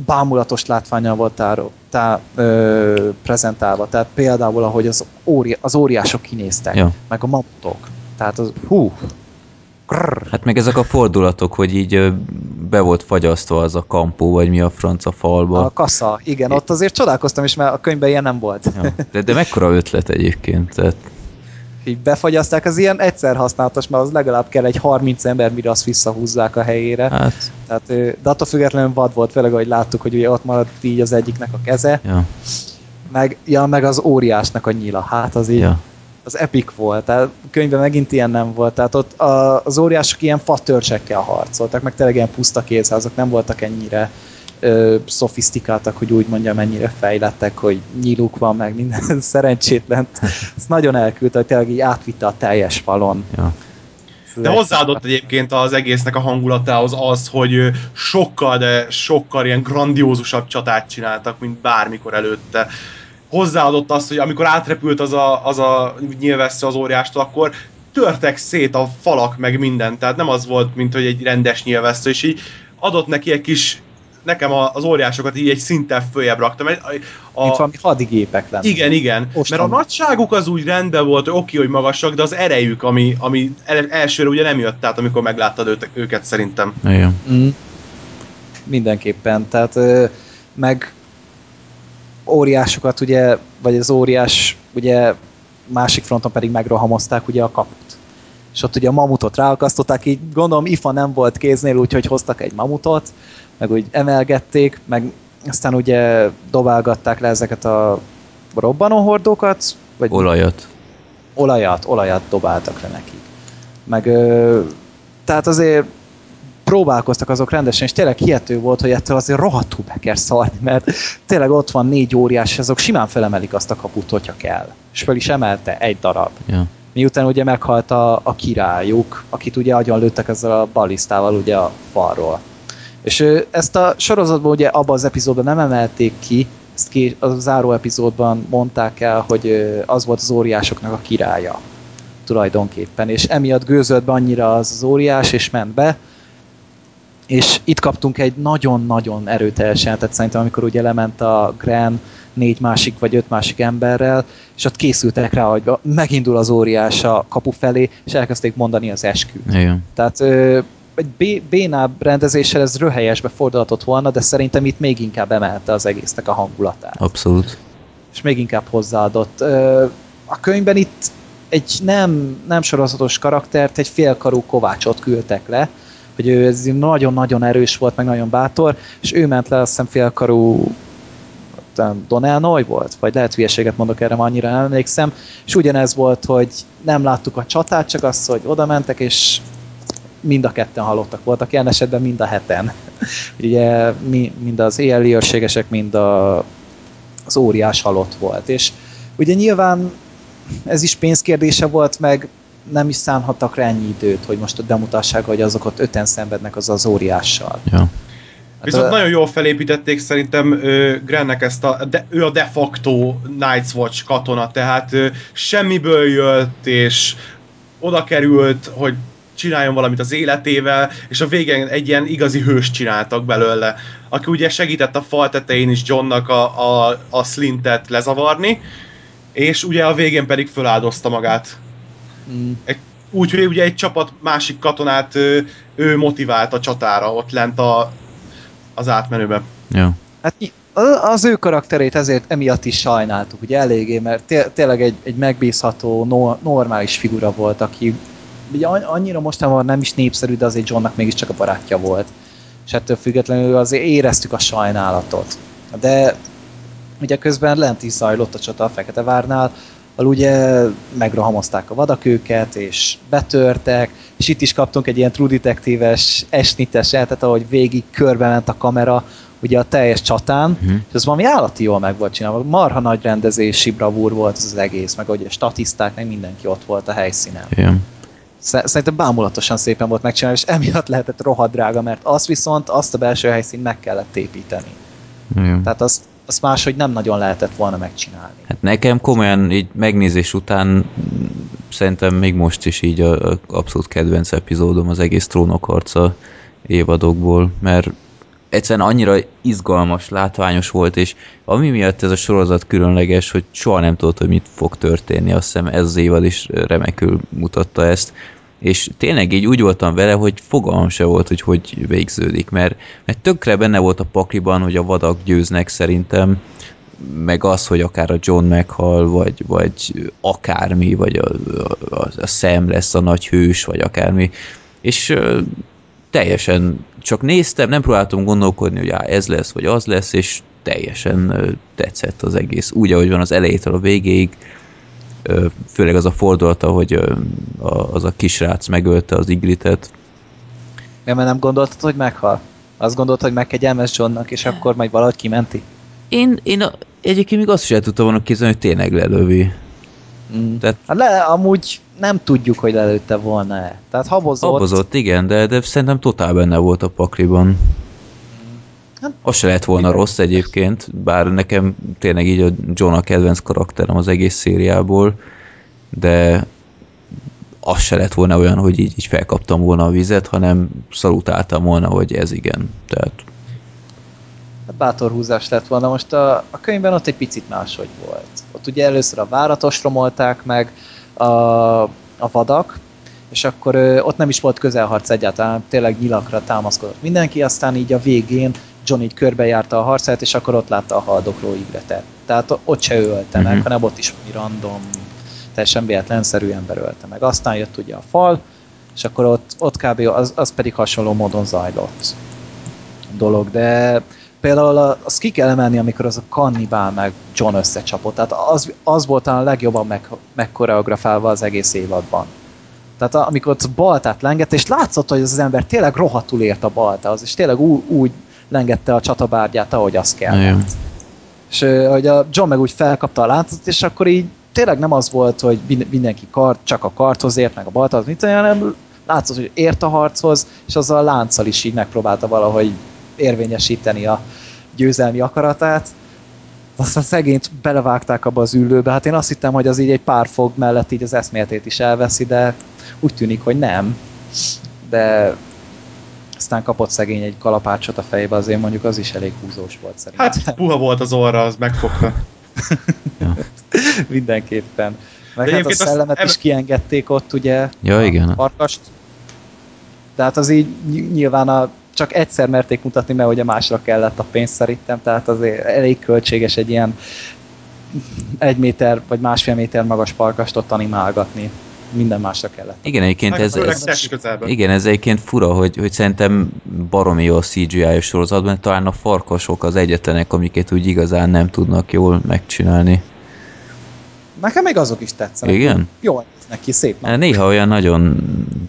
bámulatos látványa volt táro, tá, ö, prezentálva. Tehát például, ahogy az, óri, az óriások kinéztek, ja. meg a mamutok tehát az, hú, Grrr. Hát meg ezek a fordulatok, hogy így be volt fagyasztva az a kampó, vagy mi a franca falba. A kassa, igen, ott azért csodálkoztam is, mert a könyvben ilyen nem volt. Ja, de, de mekkora ötlet egyébként. Tehát... Így befagyaszták, az ilyen egyszer használatos, mert az legalább kell egy 30 ember, mire azt visszahúzzák a helyére. Hát. Tehát, de attól függetlenül vad volt, főleg, ahogy láttuk, hogy ugye ott maradt így az egyiknek a keze. Ja. Meg, ja, meg az óriásnak a nyila. Hát az így... Ja az epic volt, tehát a könyvben megint ilyen nem volt, tehát ott a, az óriások ilyen fatörcsekkel harcoltak, meg tényleg ilyen puszta azok nem voltak ennyire ö, szofisztikáltak, hogy úgy mondjam, mennyire fejlettek, hogy nyíluk van, meg minden szerencsétlen. Ezt nagyon elküldte, hogy tényleg így átvitte a teljes falon. Ja. De hozzáadott egyébként az egésznek a hangulatához az, hogy sokkal, de sokkal ilyen grandiózusabb csatát csináltak, mint bármikor előtte. Hozzáadott azt, hogy amikor átrepült az a, az a nyilvesző az óriástól, akkor törtek szét a falak, meg minden. Tehát nem az volt, mint hogy egy rendes nyilvesző, és így adott neki egy kis nekem az óriásokat így egy szinten följebb raktam. A, a, Mint valami hadigépek lenne. Igen, igen. Ostan. Mert a nagyságuk az úgy rendben volt, oké, okay, hogy magasak, de az erejük, ami, ami elsőre ugye nem jött át, amikor megláttad őt, őket szerintem. Igen. Mm. Mindenképpen. Tehát meg óriásokat ugye, vagy az óriás ugye másik fronton pedig megrohamozták ugye a kaput. És ott ugye a mamutot ráakasztották, így gondolom IFA nem volt kéznél, úgyhogy hoztak egy mamutot, meg úgy emelgették, meg aztán ugye dobálgatták le ezeket a robbanóhordókat, vagy olajat. Olajat, olajat dobáltak le nekik. Meg, ö, tehát azért próbálkoztak azok rendesen, és tényleg hihető volt, hogy ettől azért rohadtul be kell szarni, mert tényleg ott van négy óriás, azok simán felemelik azt a kaput, hogyha kell. És fel is emelte egy darab. Ja. Miután ugye meghalt a, a királyuk, akit ugye agyon lőttek ezzel a balisztával ugye a falról. És ezt a sorozatban ugye abban az epizódban nem emelték ki, ezt ki, a záró epizódban mondták el, hogy az volt az óriásoknak a királya tulajdonképpen, és emiatt gőzölt be annyira az, az óriás, és ment be, és itt kaptunk egy nagyon-nagyon erőteljes jelentet szerintem, amikor ugye lement a Gran négy másik vagy öt másik emberrel, és ott készültek rá, hogy megindul az óriás a kapu felé, és elkezdték mondani az esküt. Igen. Tehát egy bénább rendezéssel ez röhelyesbe fordulhatott volna, de szerintem itt még inkább emelte az egésznek a hangulatát. Abszolút. És még inkább hozzáadott. A könyvben itt egy nem, nem sorozatos karaktert, egy félkarú kovácsot küldtek le, hogy ő ez nagyon-nagyon erős volt, meg nagyon bátor, és ő ment le, azt hiszem félkarú Donel Noy volt, vagy lehet hülyeséget mondok erre, annyira emlékszem, és ugyanez volt, hogy nem láttuk a csatát, csak azt, hogy oda mentek, és mind a ketten halottak voltak, ilyen esetben mind a heten. Ugye mi, mind az éjjeli őrségesek, mind a, az óriás halott volt. És ugye nyilván ez is pénzkérdése volt, meg nem is szánhattak rá ennyi időt, hogy most bemutassák, hogy azok ott öten szenvednek az az óriással. Ja. Hát Viszont a... nagyon jól felépítették szerintem Grennek ezt a, de, ő a de facto Night's Watch katona, tehát ö, semmiből jött, és oda került, hogy csináljon valamit az életével, és a végén egy ilyen igazi hős csináltak belőle, aki ugye segített a fal tetején is Johnnak a, a, a slintet lezavarni, és ugye a végén pedig föláldozta magát. Mm. Egy, úgy, hogy ugye egy csapat másik katonát ő, ő motivált a csatára ott lent a, az átmenőben. Ja. Hát az ő karakterét ezért emiatt is sajnáltuk, ugye eléggé, mert té- tényleg egy, egy megbízható, no- normális figura volt, aki ugye annyira mostanában nem is népszerű, de azért Johnnak mégiscsak a barátja volt. És ettől függetlenül azért éreztük a sajnálatot. De ugye közben lent is zajlott a csata a Fekete Várnál, ahol ugye megrohamozták a vadak és betörtek, és itt is kaptunk egy ilyen True Detective-es, esnites tehát ahogy végig körbe ment a kamera, ugye a teljes csatán, uh-huh. és az valami állati jól meg volt csinálva. Marha nagy rendezési bravúr volt az, az egész, meg ugye statiszták, meg mindenki ott volt a helyszínen. Igen. Szerintem bámulatosan szépen volt megcsinálni, és emiatt lehetett rohadrága, mert azt viszont, azt a belső helyszínt meg kellett építeni. Igen. Tehát azt, azt máshogy nem nagyon lehetett volna megcsinálni. Hát nekem komolyan így megnézés után szerintem még most is így a, a abszolút kedvenc epizódom az egész trónokharca évadokból, mert egyszerűen annyira izgalmas, látványos volt, és ami miatt ez a sorozat különleges, hogy soha nem tudod, hogy mit fog történni, azt hiszem ez az évad is remekül mutatta ezt, és tényleg így úgy voltam vele, hogy fogalmam se volt, hogy hogy végződik, mert, mert tökre benne volt a pakliban, hogy a vadak győznek szerintem, meg az, hogy akár a John meghal, vagy, vagy akármi, vagy a, a, a Sam lesz a nagy hős, vagy akármi, és teljesen csak néztem, nem próbáltam gondolkodni, hogy á, ez lesz, vagy az lesz, és teljesen tetszett az egész. Úgy, ahogy van az elejétől a végéig, Főleg az a fordulata, hogy az a kisrác megölte az Igritet. Ja, mert nem gondoltad, hogy meghal? Azt gondoltad, hogy megkegyelmes Johnnak, és akkor majd valahogy kimenti? Én, én a, egyébként még azt is el tudtam volna képzelni, hogy tényleg lelövi. Mm. Tehát Hát le, amúgy nem tudjuk, hogy lelőtte volna-e. Tehát habozott. Habozott, igen, de, de szerintem totál benne volt a pakliban. Az se lett volna rossz egyébként, bár nekem tényleg így a John a kedvenc karakterem az egész szériából, de az se lett volna olyan, hogy így, így felkaptam volna a vizet, hanem szalutáltam volna, hogy ez igen. Tehát Hát bátor húzás lett volna. Most a, a könyvben ott egy picit máshogy volt. Ott ugye először a váratos romolták meg a, a vadak, és akkor ö, ott nem is volt közelharc egyáltalán, tényleg nyilakra támaszkodott mindenki, aztán így a végén John így körbejárta a harcát, és akkor ott látta a haldokló igretet. Tehát ott se ölte meg, Mhm. hanem ott is mi random, teljesen véletlenszerű ember ölte meg. Aztán jött ugye a fal, és akkor ott, ott kb. Az, az pedig hasonló módon zajlott dolog, de például azt ki kell emelni, amikor az a kannibál meg John összecsapott. Tehát az, az volt talán a legjobban meg, megkoreografálva az egész évadban. Tehát amikor ott baltát lengett, és látszott, hogy az, az ember tényleg rohadtul ért a baltához, és tényleg úgy, úgy lengette a csatabárgyát, ahogy az kell. És hogy a John meg úgy felkapta a láncot, és akkor így tényleg nem az volt, hogy min- mindenki kart, csak a karthoz ért, meg a baltához, mit tudom, hanem látszott, hogy ért a harchoz, és azzal a lánccal is így megpróbálta valahogy érvényesíteni a győzelmi akaratát. Aztán szegényt belevágták abba az ülőbe, hát én azt hittem, hogy az így egy pár fog mellett így az eszméletét is elveszi, de úgy tűnik, hogy nem. De aztán kapott szegény egy kalapácsot a fejbe, azért mondjuk az is elég húzós volt szerintem. Hát puha volt az orra, az megfogta. Mindenképpen. Meg De hát a azt szellemet eb- is kiengedték ott, ugye. Ja, a igen. Farkast. Tehát az így ny- nyilván a, csak egyszer merték mutatni, mert ugye másra kellett a pénz szerintem, tehát azért elég költséges egy ilyen egy méter vagy másfél méter magas parkast ott animálgatni. Minden másra kellett. Igen, egyébként Hát ez, ez, igen, ez egyébként fura, hogy, hogy szerintem baromi jó a CGI-os sorozatban, talán a farkasok az egyetlenek, amiket úgy igazán nem tudnak jól megcsinálni. Nekem még azok is tetszenek. Igen? Jól néznek ki, szép. Hát Néha olyan nagyon,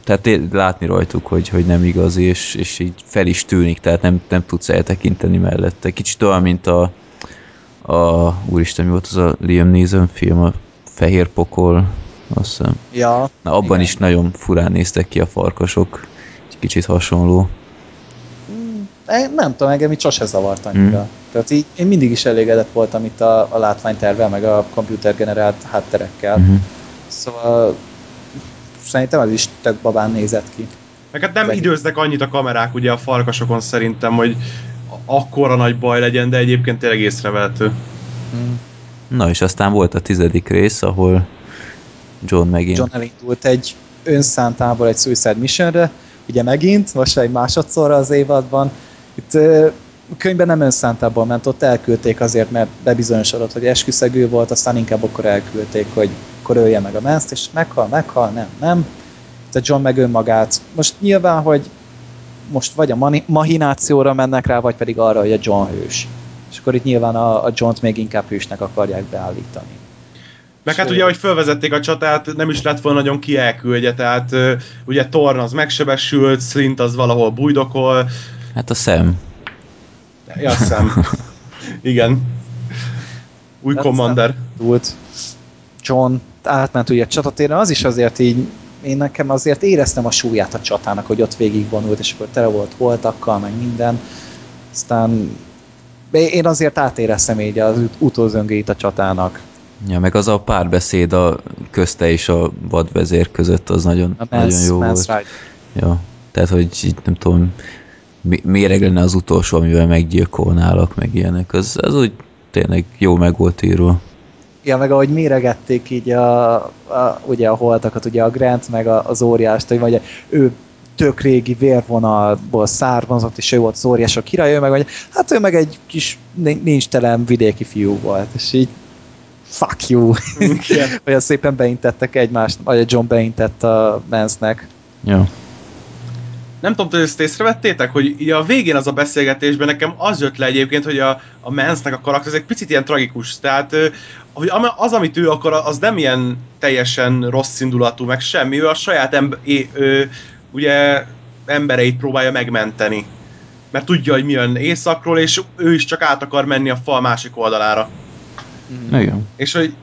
tehát látni rajtuk, hogy, hogy nem igazi, és, és így fel is tűnik, tehát nem, nem tudsz eltekinteni mellette. Kicsit olyan, mint a, a úristen, mi volt az a Liam Neeson film, a Fehér Pokol, azt hiszem. Ja, Na, abban Igen. is nagyon furán néztek ki a farkasok, egy kicsit hasonló. Eh, nem tudom, engem itt sose zavart annyira. Mm. Tehát így, én mindig is elégedett voltam itt a, a látványtervel, meg a komputergenerált hátterekkel. Uh-huh. Szóval szerintem az is tök babán nézett ki. Meg hát nem időznek annyit a kamerák ugye a farkasokon szerintem, hogy akkora nagy baj legyen, de egyébként tényleg észrevehető. Mm. Na és aztán volt a tizedik rész, ahol John megint... John elindult egy önszántából egy Suicide Missionre, ugye megint, most egy másodszorra az évadban. Itt ö, könyvben nem önszántából ment, ott elküldték azért, mert bebizonyosodott, hogy esküszegő volt, aztán inkább akkor elküldték, hogy akkor ölje meg a menzt, és meghal, meghal, nem, nem. Tehát John meg önmagát. Most nyilván, hogy most vagy a mahinációra mennek rá, vagy pedig arra, hogy a John hős. És akkor itt nyilván a, a John-t még inkább hősnek akarják beállítani. Meg hát ugye, hogy felvezették a csatát, nem is lett volna nagyon ki elküldje, tehát ugye Torn az megsebesült, Szint az valahol bujdokol, Hát a szem. ja, azt hiszem. Igen. Új Hát Commander. Túlt John átment ugye a csatatéren, az is azért így én nekem azért éreztem a súlyát a csatának, hogy ott végigvonult, és akkor tele volt holtakkal, meg minden. Aztán én azért átéreztem így az ut- utózöngéit a csatának. Ja, meg az a párbeszéd a közte és a vadvezér között az nagyon, A nagyon jó volt. Ride. Ja, tehát, hogy így nem tudom, mi- méreg lenne az utolsó, amivel meggyilkolnálak, meg ilyenek. Az, az úgy tényleg jó meg volt írva. Ja, meg ahogy méregették így a, a, ugye a holtakat, ugye a Grant, meg a, az óriást, hogy ugye ő tök régi vérvonalból származott, és ő volt az óriás a király, ő meg, hogy hát ő meg egy kis ni- nincs telen vidéki fiú volt, és így fuck you. Igen. Olyan szépen beintettek egymást, vagy a John beintett a Mansnek. Ja. nem tudom, hogy ezt észrevettétek, hogy a végén az a beszélgetésben nekem az jött le egyébként, hogy a, a Mance-nek a karakter az egy picit ilyen tragikus. Tehát hogy az, amit ő akar, az nem ilyen teljesen rossz indulatú, meg semmi. Ő a saját emb- é- ö, ugye embereit próbálja megmenteni. Mert tudja, hogy mi jön északról, és ő is csak át akar menni a fal másik oldalára. Igen. És hogy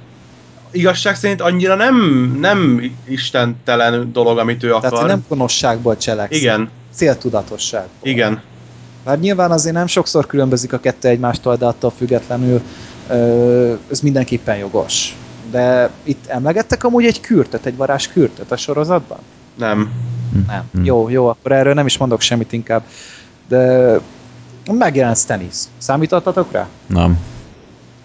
igazság szerint annyira nem, nem istentelen dolog, amit ő akar. Tehát nem gonoszságból cselekszik. Igen, Céltudatosságból. igen. Bár nyilván azért nem sokszor különbözik a kettő egymástól, de attól függetlenül ö, ez mindenképpen jogos. De itt emlegettek amúgy egy kürtöt, egy varázs kürtöt a sorozatban? Nem. Nem. Hm. Jó, jó, akkor erről nem is mondok semmit inkább. De megjelent Stannis. Számítottatok rá? Nem.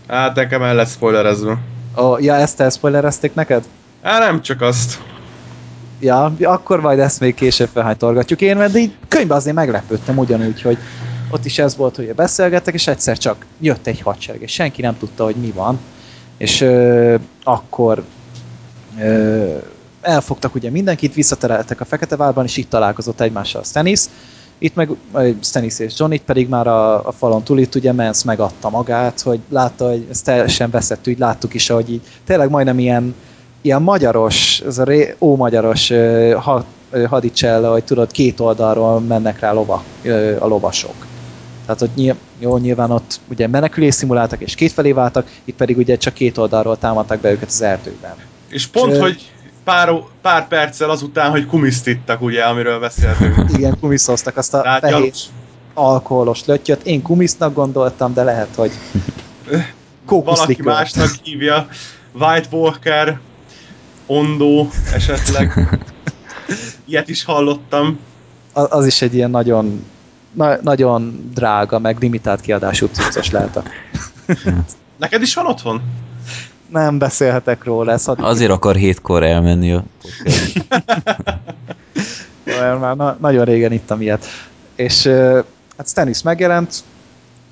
Hát nekem el lesz spoilerezve. Oh, ja, ezt elspoilerezték neked? Hát nem csak azt. Ja, akkor majd ezt még később felhánytorgatjuk. Én mert így könyvben azért meglepődtem ugyanúgy, hogy ott is ez volt, hogy beszélgettek, és egyszer csak jött egy hadsereg, és senki nem tudta, hogy mi van. És ö, akkor ö, elfogtak ugye mindenkit, visszatereltek a Fekete Várban, és itt találkozott egymással Stannis. Itt meg ö, Stannis és John, itt pedig már a, a falon túl itt ugye Mance megadta magát, hogy látta, hogy ez teljesen veszett, úgy láttuk is, hogy így tényleg majdnem ilyen ilyen magyaros, ez a ré, ómagyaros ha, hadicsella, hogy tudod, két oldalról mennek rá lova, a lovasok. Tehát ott nyilv, jó, nyilván ott ugye menekülés szimuláltak és kétfelé váltak, itt pedig ugye csak két oldalról támadtak be őket az erdőben. És pont, És, hogy pár, pár perccel azután, hogy kumiszt ittak, ugye, amiről beszéltünk. Igen, kumiszoztak azt a Tehát fehér gyanús. alkoholos löttyöt. Én kumisznak gondoltam, de lehet, hogy Valaki másnak hívja. White Walker, Ondó esetleg. Ilyet is hallottam. A- Az is egy ilyen nagyon na, nagyon drága, meg limitált kiadású cuccos lehet. Neked is van otthon? Nem beszélhetek róla, ez Azért akar hétkor elmenni a. Mert már na- nagyon régen ittam ilyet. És hát Stannis megjelent,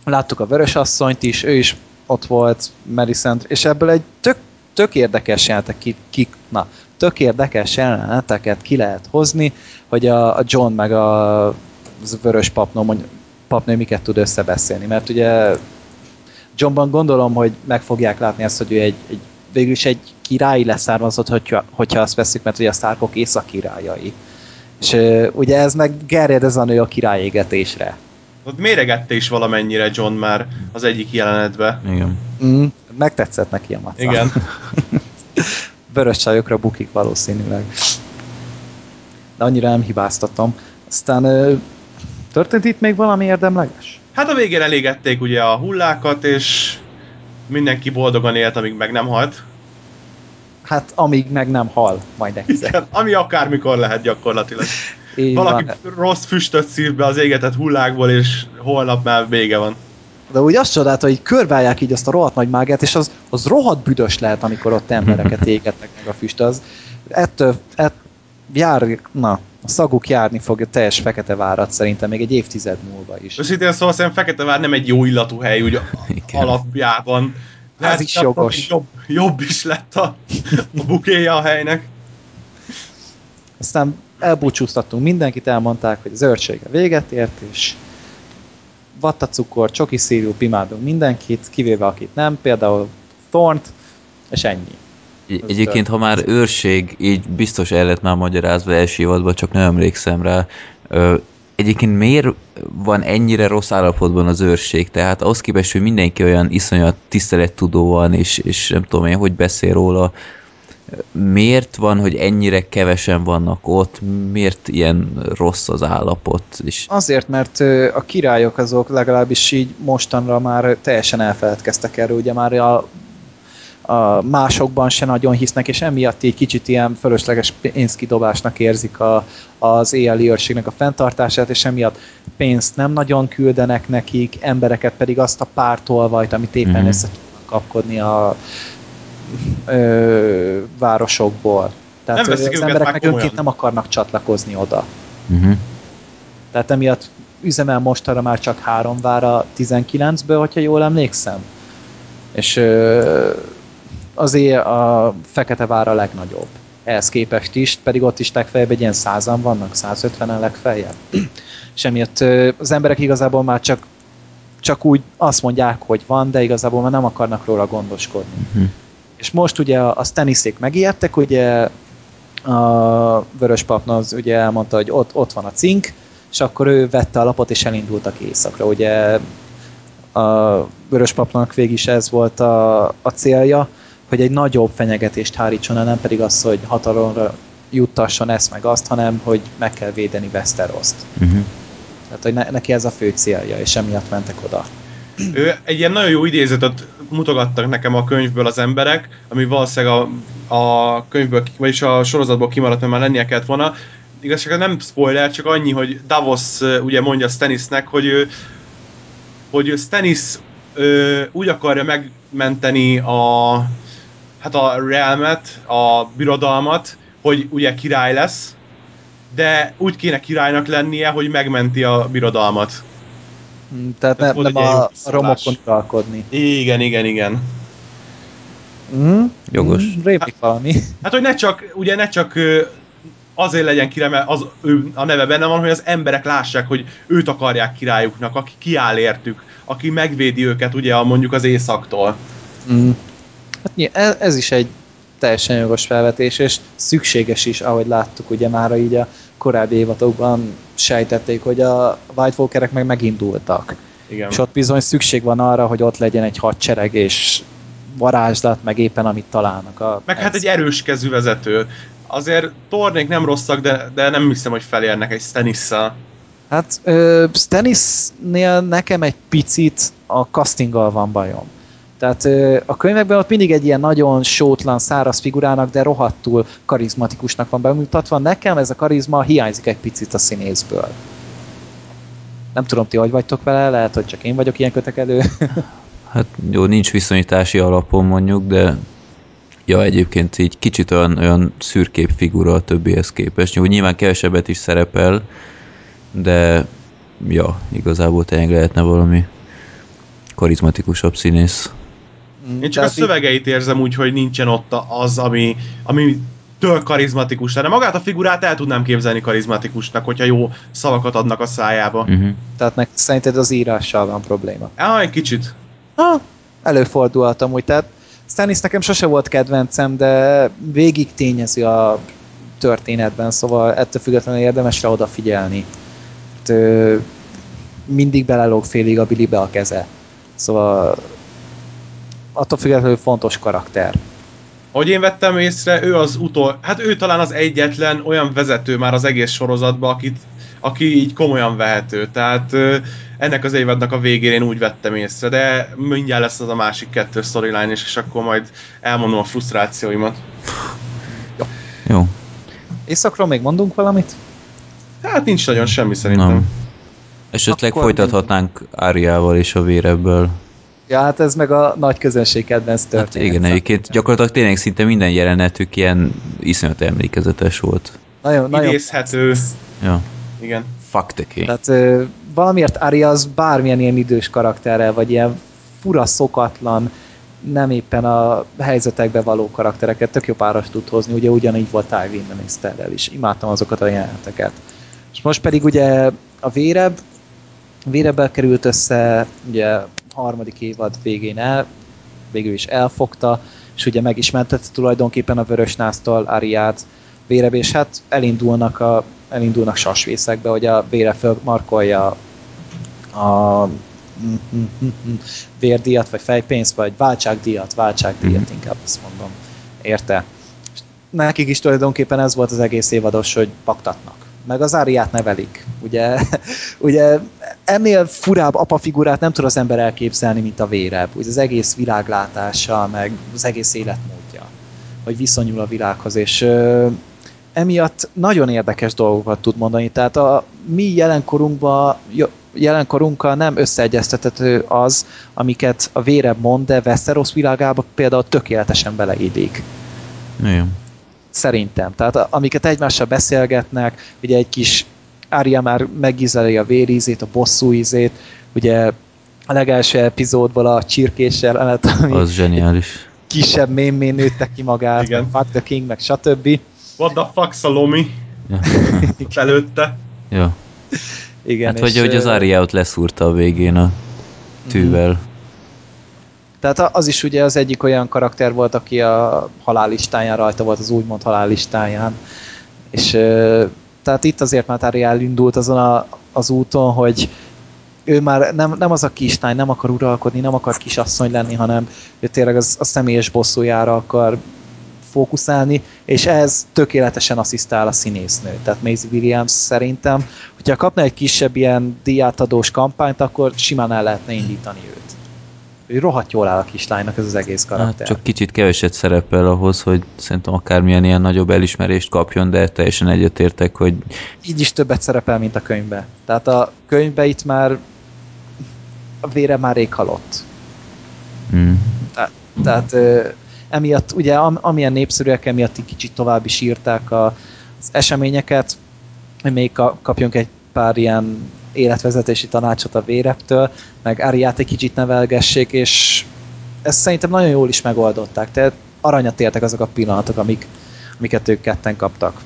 láttuk a Vörös Asszonyt is, ő is ott volt, Melisandre, és ebből egy tök, tök érdekes jelenetek ki, ki, na, tök érdekes jeleneteket ki lehet hozni, hogy a, a John meg a Vörös papnő, mondj, papnő miket tud összebeszélni, mert ugye Johnban gondolom, hogy meg fogják látni ezt, hogy ő egy, egy végül is egy királyi leszármazott, hogyha, hogyha azt veszük, mert ugye a szárkok észak királyai. És ö, ugye ez meg gerjed ez a nő a királyégetésre. Ott méregette is valamennyire John már az egyik jelenetbe. Igen. Mm, megtetszett neki a maca. Igen. Vörös csajokra bukik valószínűleg. De annyira nem hibáztatom. Aztán ö, történt itt még valami érdemleges? Hát a végén elégették ugye a hullákat, és mindenki boldogan élt, amíg meg nem halt. Hát amíg meg nem hal, majd egyszer. Igen, ami akármikor lehet gyakorlatilag. Így Valaki van. rossz füstöt szív be az égetett hullákból, és holnap már vége van. De úgy azt csodálta, hogy körbeállják így azt a rohadt nagy mágát, és az, az rohadt büdös lehet, amikor ott embereket égetnek meg a füst. Az ettől, ett, jár, na, a szaguk járni fog a teljes fekete várat szerintem még egy évtized múlva is. Őszintén szóval szerintem Feketevár nem egy jó illatú hely, úgy Igen. alapjában. Ez is jogos. Jobb, jobb is lett a, a bukéja a helynek. Aztán elbúcsúztattunk mindenkit, elmondták, hogy az őrsége véget ért, és vattacukor, csoki szírup, imádunk mindenkit, kivéve akit nem, például Thornt, és ennyi. Egy- Egyébként, ha már őrség, így biztos el lett már magyarázva első évadban, csak nem emlékszem rá. Egyébként miért van ennyire rossz állapotban az őrség? Tehát ahhoz képest, hogy mindenki olyan iszonyat tisztelettudó van, és, és nem tudom én, hogy beszél róla, miért van, hogy ennyire kevesen vannak ott, miért ilyen rossz az állapot? És Azért, mert a királyok azok legalábbis így mostanra már teljesen elfeledkeztek erről, ugye már a, a másokban se nagyon hisznek, és emiatt egy kicsit ilyen fölösleges pénzkidobásnak érzik a, az éjjeli őrségnek a fenntartását, és emiatt pénzt nem nagyon küldenek nekik, embereket pedig azt a pár tolvajt, amit éppen Mhm. mm-hmm. össze tudnak kapkodni a ö, városokból. Tehát Nem az emberek meg önként nem akarnak csatlakozni oda. uh-huh. Tehát emiatt üzemel mostanra már csak három vár a 19-ből, hogyha jól emlékszem. És ö, azért a Fekete vár a legnagyobb. ehhez képest is, pedig ott is legfeljebb egy ilyen százan vannak, 150-en legfeljebb. És emiatt az emberek igazából már csak, csak úgy azt mondják, hogy van, de igazából már nem akarnak róla gondoskodni. Mhm. És most ugye a Staniszék megijedtek, ugye a vörös papna az ugye elmondta, hogy ott, ott van a cink, és akkor ő vette a lapot, és elindultak éjszakra. Ugye a vörös papnak végig is ez volt a, a célja, hogy egy nagyobb fenyegetést hárítson el, nem pedig az, hogy hatalomra juttasson ezt meg azt, hanem hogy meg kell védeni Westeroszt. Uh-huh. Tehát, hogy ne, neki ez a fő célja, és emiatt mentek oda. Ő egy ilyen nagyon jó idézetet mutogattak nekem a könyvből az emberek, ami valószínűleg a, a könyvből, vagyis a sorozatból kimaradt, mert már lennie kellett volna. Igazság nem spoiler, csak annyi, hogy Davos ugye mondja Stannisnek, hogy ő, hogy Stannis ö, úgy akarja megmenteni a, hát a realmet, a birodalmat, hogy ugye király lesz, de úgy kéne királynak lennie, hogy megmenti a birodalmat. Mm, Tehát Ez ne, nem a, romokon uralkodni. Igen, igen, igen. Mm? Jogos. Mm, rémlik valami. Hát, hogy ne csak, ugye ne csak azért legyen király, mert az, ő, a neve benne van, hogy az emberek lássák, hogy őt akarják királyuknak, aki kiáll értük, aki megvédi őket ugye a, mondjuk az északtól. Mm. Hát nyilv- ez, is egy teljesen jogos felvetés, és szükséges is, ahogy láttuk ugye már így a korábbi évadokban sejtették, hogy a White Walkerek meg megindultak. Igen. És ott bizony szükség van arra, hogy ott legyen egy hadsereg, és varázslat, meg éppen amit találnak. A, Meg hát ez- egy erős kezű vezető. Azért tornék nem rosszak, de, de nem hiszem, hogy felérnek egy Stannis-szel. Hát ö, Stannisnél nekem egy picit a castinggal van bajom. Tehát a könyvekben ott mindig egy ilyen nagyon sótlan, száraz figurának, de rohadtul karizmatikusnak van bemutatva. Nekem ez a karizma hiányzik egy picit a színészből. Nem tudom, ti hogy vagytok vele, lehet, hogy csak én vagyok ilyen kötekedő. Hát jó, nincs viszonyítási alapon mondjuk, de ja, egyébként így kicsit olyan, olyan szürkép figura a többihez képest. Jó, nyilván kevesebbet is szerepel, de ja, igazából tényleg lehetne valami karizmatikusabb színész. Én csak a szövegeit érzem úgy, hogy nincsen ott a- az, ami, ami től karizmatikus lenne. Magát a figurát el tudnám képzelni karizmatikusnak, hogyha jó szavakat adnak a szájába. Uh-huh. Tehát meg szerinted az írással van probléma? Ah, egy kicsit. Ha, előfordulhat amúgy, tehát Stannis nekem sose volt kedvencem, de végig tényező a történetben, szóval ettől függetlenül érdemes rá odafigyelni. Hát, ö, mindig belelóg félig a bilibe a keze. Szóval attól függetlenül fontos karakter. Hogy én vettem észre, ő az utol... Hát ő talán az egyetlen olyan vezető már az egész sorozatban, akit, aki így komolyan vehető. Tehát ö, ennek az évadnak a végén én úgy vettem észre, de mindjárt lesz az a másik kettő storyline is, és akkor majd elmondom a frusztrációimat. Jó. Északról még mondunk valamit? Hát nincs nagyon semmi szerintem. Nem. Esetleg Akkor folytathatnánk Áriával és a vérebből. Ja, hát ez meg a nagy közönség kedvenc Hát történet. igen, egyébként gyakorlatilag tényleg szinte minden jelenetük ilyen iszonyat emlékezetes volt. Nagyon, nagyon Idézhető. Ja. Igen. Fuck the king. Tehát ö, valamiért Ari az bármilyen ilyen idős karakterrel, vagy ilyen fura, szokatlan, nem éppen a helyzetekbe való karaktereket tök jó páros tud hozni, ugye ugyanígy volt Tywin Lannisterrel is. Imádtam azokat a jeleneteket. És most pedig ugye a vérebb, vérebbel került össze, ugye harmadik évad végén el, végül is elfogta, és ugye megismertette tulajdonképpen a Vörösnásztól Ariát, Véreb, és hát elindulnak, a, elindulnak sasvészekbe, hogy a Vére fölmarkolja a vérdíjat, vagy fejpénzt, vagy váltságdíjat, váltságdíjat inkább azt mondom. Érte? Nekik is tulajdonképpen ez volt az egész évados, hogy paktatnak. Meg az Áriát nevelik. Ugye, ugye ennél furább apafigurát nem tud az ember elképzelni, mint a vérebb. Ugye az egész világlátása, meg az egész életmódja, hogy viszonyul a világhoz, és ö, emiatt nagyon érdekes dolgokat tud mondani. Tehát a mi jelenkorunkban jelenkorunkkal nem összeegyeztethető az, amiket a vérebb mond, de Westeros világába például tökéletesen beleillik. Igen. Szerintem. Tehát amiket egymással beszélgetnek, ugye egy kis Arya már megízeli a vérízét, a bosszú ízét, ugye a legelső epizódból a csirkés jelenet, ami Az zseniális. kisebb mémén nőtte ki magát, Igen. meg Fuck the King, meg stb. What the fuck, Szalomi? Ja. Előtte. ja. Igen, Hát, és, hogy az Ariát leszúrta a végén a tűvel. Tehát az is ugye az egyik olyan karakter volt, aki a halállistáján rajta volt, az úgymond halállistáján. És tehát itt azért már Tári elindult azon a, az úton, hogy ő már nem, nem az a kislány, nem akar uralkodni, nem akar kisasszony lenni, hanem ő tényleg az, a személyes bosszújára akar fókuszálni, és ez tökéletesen asszisztál a színésznő. Tehát Maisie Williams szerintem, hogyha kapna egy kisebb ilyen díjátadós kampányt, akkor simán el lehetne indítani őt. Rohadt jól áll a kislánynak ez az egész Hát karakter. csak kicsit keveset szerepel ahhoz, hogy szerintem akármilyen ilyen nagyobb elismerést kapjon, de teljesen egyetértek, hogy így is többet szerepel, mint a könyvbe. Tehát a könyvbe itt már a vére már rég halott. mm, Tehát, tehát ö, emiatt, ugye am, amilyen népszerűek, emiatt így kicsit tovább is írták a, az eseményeket, még ka- kapjunk egy pár ilyen életvezetési tanácsot a véreptől, meg Áriát egy kicsit nevelgessék, és ezt szerintem nagyon jól is megoldották. Tehát aranyat értek azok a pillanatok, amik, amiket ők ketten kaptak.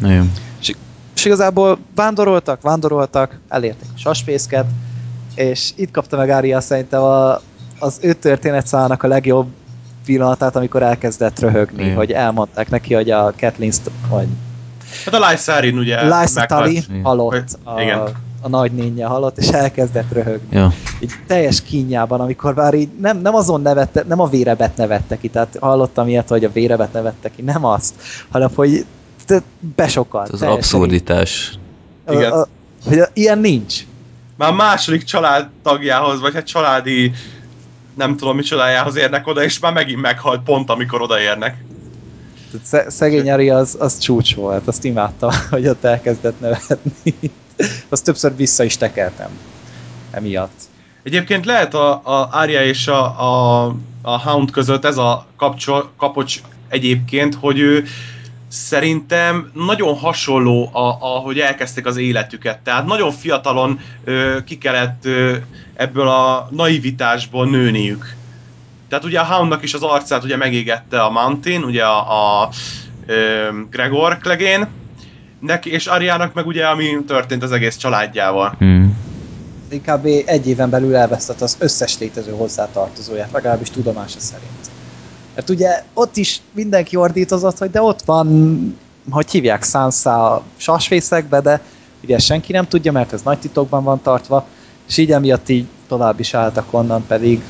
nagyon. És igazából vándoroltak, vándoroltak, elérték a sasfészket, és itt kapta meg Ária szerintem a, az ő történetszálának a legjobb pillanatát, amikor elkezdett röhögni, Igen. hogy elmondták neki, hogy a Kathleen St- vagy Hát a Lysa Arryn ugye meghalt. Tully Igen. halott, a, Igen. A nagynénye halott, és elkezdett röhögni. Ja. Így teljes kínjában, amikor már így nem, nem azon nevette, nem a vérebet nevette ki, tehát hallottam ilyet, hogy a vérebet nevette ki, nem azt, hanem hogy te- besokkalt. Az teljesen így. abszurditás. Igen. A, a, hogy a, ilyen nincs. Már a második családtagjához, vagy hát családi nem tudom micsodájához érnek oda, és már megint meghalt pont, amikor odaérnek. Szegény Ari az, az csúcs volt, azt imádtam, hogy ott elkezdett nevetni. Azt többször vissza is tekertem. Emiatt. Egyébként lehet a, a Arya és a, a, a Hound között ez a kapcsol, kapocs egyébként, hogy ő szerintem nagyon hasonló, a, ahogy elkezdték az életüket. Tehát nagyon fiatalon ö, ki kellett ö, ebből a naivitásból nőniük. Tehát ugye a Houndnak is az arcát ugye megégette a Mountain, ugye a, a ö, Gregor Clegane, neki, és Ariának meg ugye, ami történt az egész családjával. Mm. Kb. egy éven belül elvesztett az összes létező hozzátartozóját, legalábbis tudomása szerint. Mert ugye ott is mindenki ordítozott, hogy de ott van, hogy hívják, Sansa a sasfészekbe, de ugye senki nem tudja, mert ez nagy titokban van tartva, és így emiatt így tovább is álltak onnan, pedig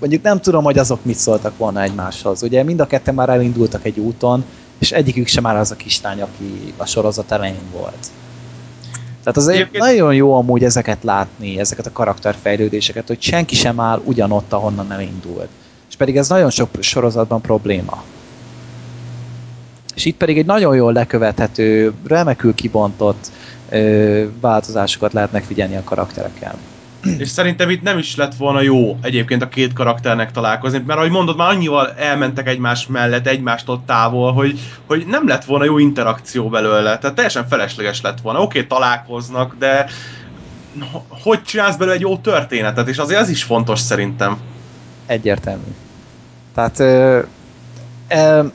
mondjuk nem tudom, hogy azok mit szóltak volna egymáshoz. Ugye mind a ketten már elindultak egy úton, és egyikük sem már az a kislány, aki a sorozat elején volt. Tehát azért Egyébként- nagyon jó amúgy ezeket látni, ezeket a karakterfejlődéseket, hogy senki sem áll ugyanott, ahonnan elindult. És pedig ez nagyon sok sorozatban probléma. És itt pedig egy nagyon jól lekövethető, remekül kibontott ö, változásokat lehetnek figyelni a karaktereken. És szerintem itt nem is lett volna jó egyébként a két karakternek találkozni, mert ahogy mondod, már annyival elmentek egymás mellett, egymástól távol, hogy, hogy nem lett volna jó interakció belőle. Tehát teljesen felesleges lett volna. Oké, találkoznak, de ho- hogy csinálsz belőle egy jó történetet, és azért ez is fontos szerintem. Egyértelmű. Tehát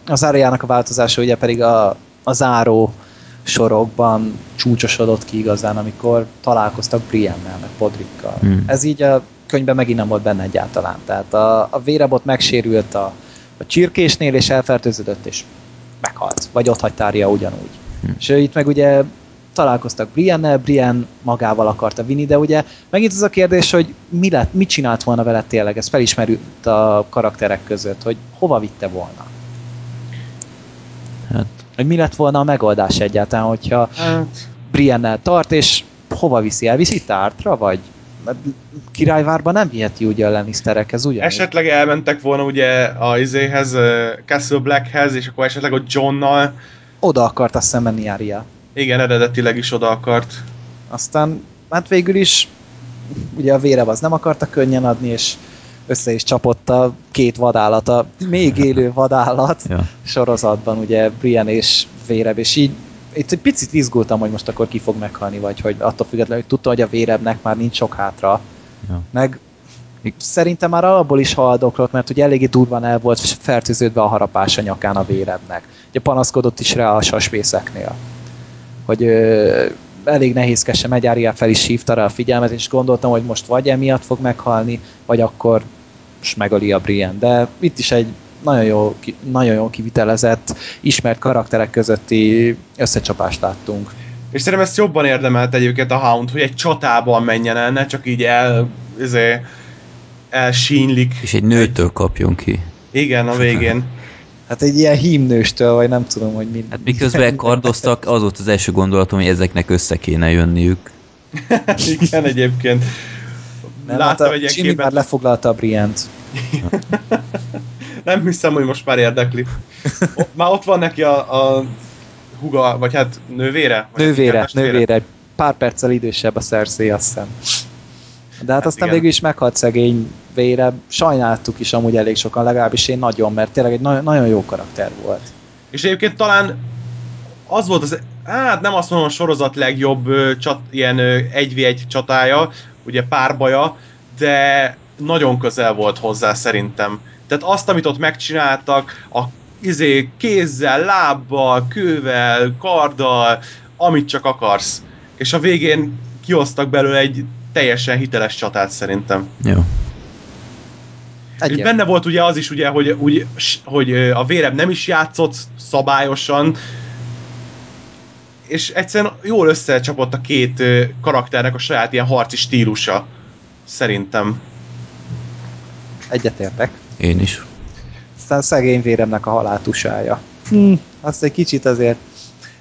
az Áriának a változása ugye pedig a, a záró sorokban csúcsosodott ki igazán, amikor találkoztak Briennel, meg Podrickkal. Hmm. Ez így a könyvben megint nem volt benne egyáltalán. Tehát a, a vérebot megsérült a, a csirkésnél, és elfertőződött, és meghalt. Vagy ott hagyta Ária ugyanúgy. Hmm. És itt meg ugye találkoztak Briennel, Brienne magával akarta vinni, de ugye megint az a kérdés, hogy mi lett, mit csinált volna vele tényleg, ez felismerült a karakterek között, hogy hova vitte volna. Hát, Hogy mi lett volna a megoldás egyáltalán, hogyha Hát, Briennel tart, és hova viszi el? Viszi Tártra, vagy királyvárban nem viheti ugye a Lannisterekhez, ugye? esetleg elmentek volna ugye a izéhez, Castle Blackhez, és akkor esetleg ott Johnnal, Oda akart menni Arya. igen, eredetileg is oda akart. Aztán hát végül is ugye a vérev az nem akarta könnyen adni, és össze is csapott a két vadállat, a még élő vadállat ja. sorozatban, ugye Brian és Véreb, és így itt egy picit izgultam, hogy most akkor ki fog meghalni, vagy hogy attól függetlenül, hogy tudta, hogy a Vérebnek már nincs sok hátra, Ja. meg Szerintem már alapból is haldoklott, mert ugye eléggé durván el volt fertőződve a harapás a nyakán a vérednek. Ugye panaszkodott is rá a sasvészeknél. Hogy ö, elég nehézkesen megy, Áriá fel is hívta rá a figyelmet, és gondoltam, hogy most vagy emiatt fog meghalni, vagy akkor most megöli a Brian. De itt is egy nagyon jó, nagyon jó kivitelezett, ismert karakterek közötti összecsapást láttunk. És szerintem ezt jobban érdemelt egyébként a Hound, hogy egy csatában menjen el, ne csak így el, izé, elsínylik. És egy nőtől kapjon ki. Igen, a végén. Hát egy ilyen hímnőstől, vagy nem tudom, hogy mind. Hát miközben kardoztak, az volt az első gondolatom, hogy ezeknek össze kéne jönniük. Igen, egyébként. Nem, Láttam hát a egy Jimmy már lefoglalta a Briant. nem hiszem, hogy most már érdekli. Már ott van neki a, a huga, vagy hát nővére? Vagy nővére, nővére. Pár perccel idősebb a Cersei, azt hiszem. De hát, hát aztán igen. végül is meghalt szegény vére. Sajnáltuk is amúgy elég sokan, legalábbis én nagyon, mert tényleg egy nagyon, nagyon jó karakter volt. És egyébként talán az volt az, hát nem azt mondom a sorozat legjobb csat, ilyen 1v1 csatája, ugye párbaja, de nagyon közel volt hozzá szerintem. Tehát azt, amit ott megcsináltak, a izé, kézzel, lábbal, kővel, karddal, amit csak akarsz. És a végén kihoztak belőle egy teljesen hiteles csatát szerintem. Jó. És benne volt ugye az is, ugye, hogy, úgy, hogy a vérem nem is játszott szabályosan, és egyszerűen jól összecsapott a két karakternek a saját ilyen harci stílusa. Szerintem. Egyetértek. Én is. Aztán szegény véremnek a haláltusája. Hm, azt egy kicsit azért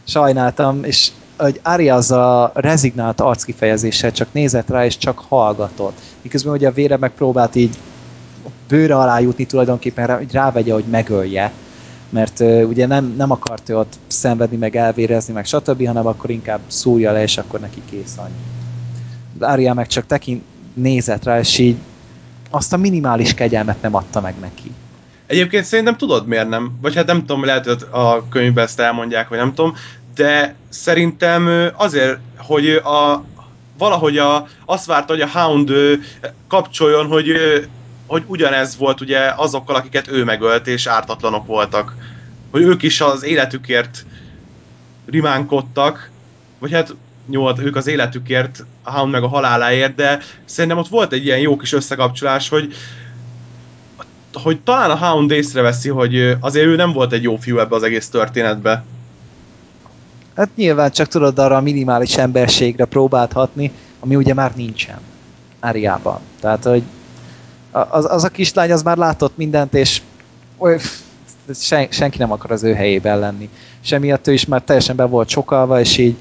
sajnáltam, és hogy Arya az a rezignált arckifejezéssel csak nézett rá, és csak hallgatott. Miközben ugye a vére megpróbált így bőre alá jutni tulajdonképpen, rá, hogy rávegye, hogy megölje. Mert ugye nem, nem akart ő ott szenvedni, meg elvérezni, meg stb., hanem akkor inkább szúrja le, és akkor neki kész annyi. De Arya meg csak tekint, nézett rá, és így azt a minimális kegyelmet nem adta meg neki. Egyébként szerintem tudod miért nem? Vagy hát nem tudom, lehet, hogy a könyvben ezt elmondják, vagy nem tudom, de szerintem azért, hogy a, valahogy a, azt várta, hogy a Hound kapcsoljon, hogy, hogy ugyanez volt ugye azokkal, akiket ő megölt, és ártatlanok voltak. Hogy ők is az életükért rimánkodtak, vagy hát jó, hát ők az életükért, a Hound meg a haláláért, de szerintem ott volt egy ilyen jó kis összekapcsolás, hogy hogy talán a Hound észreveszi, hogy azért ő nem volt egy jó fiú ebbe az egész történetbe. Hát nyilván csak tudod arra a minimális emberségre próbált hatni, ami ugye már nincsen Áriában. Tehát, hogy az, az a kislány az már látott mindent, és oly, sen, senki nem akar az ő helyében lenni. És emiatt ő is már teljesen be volt sokalva, és így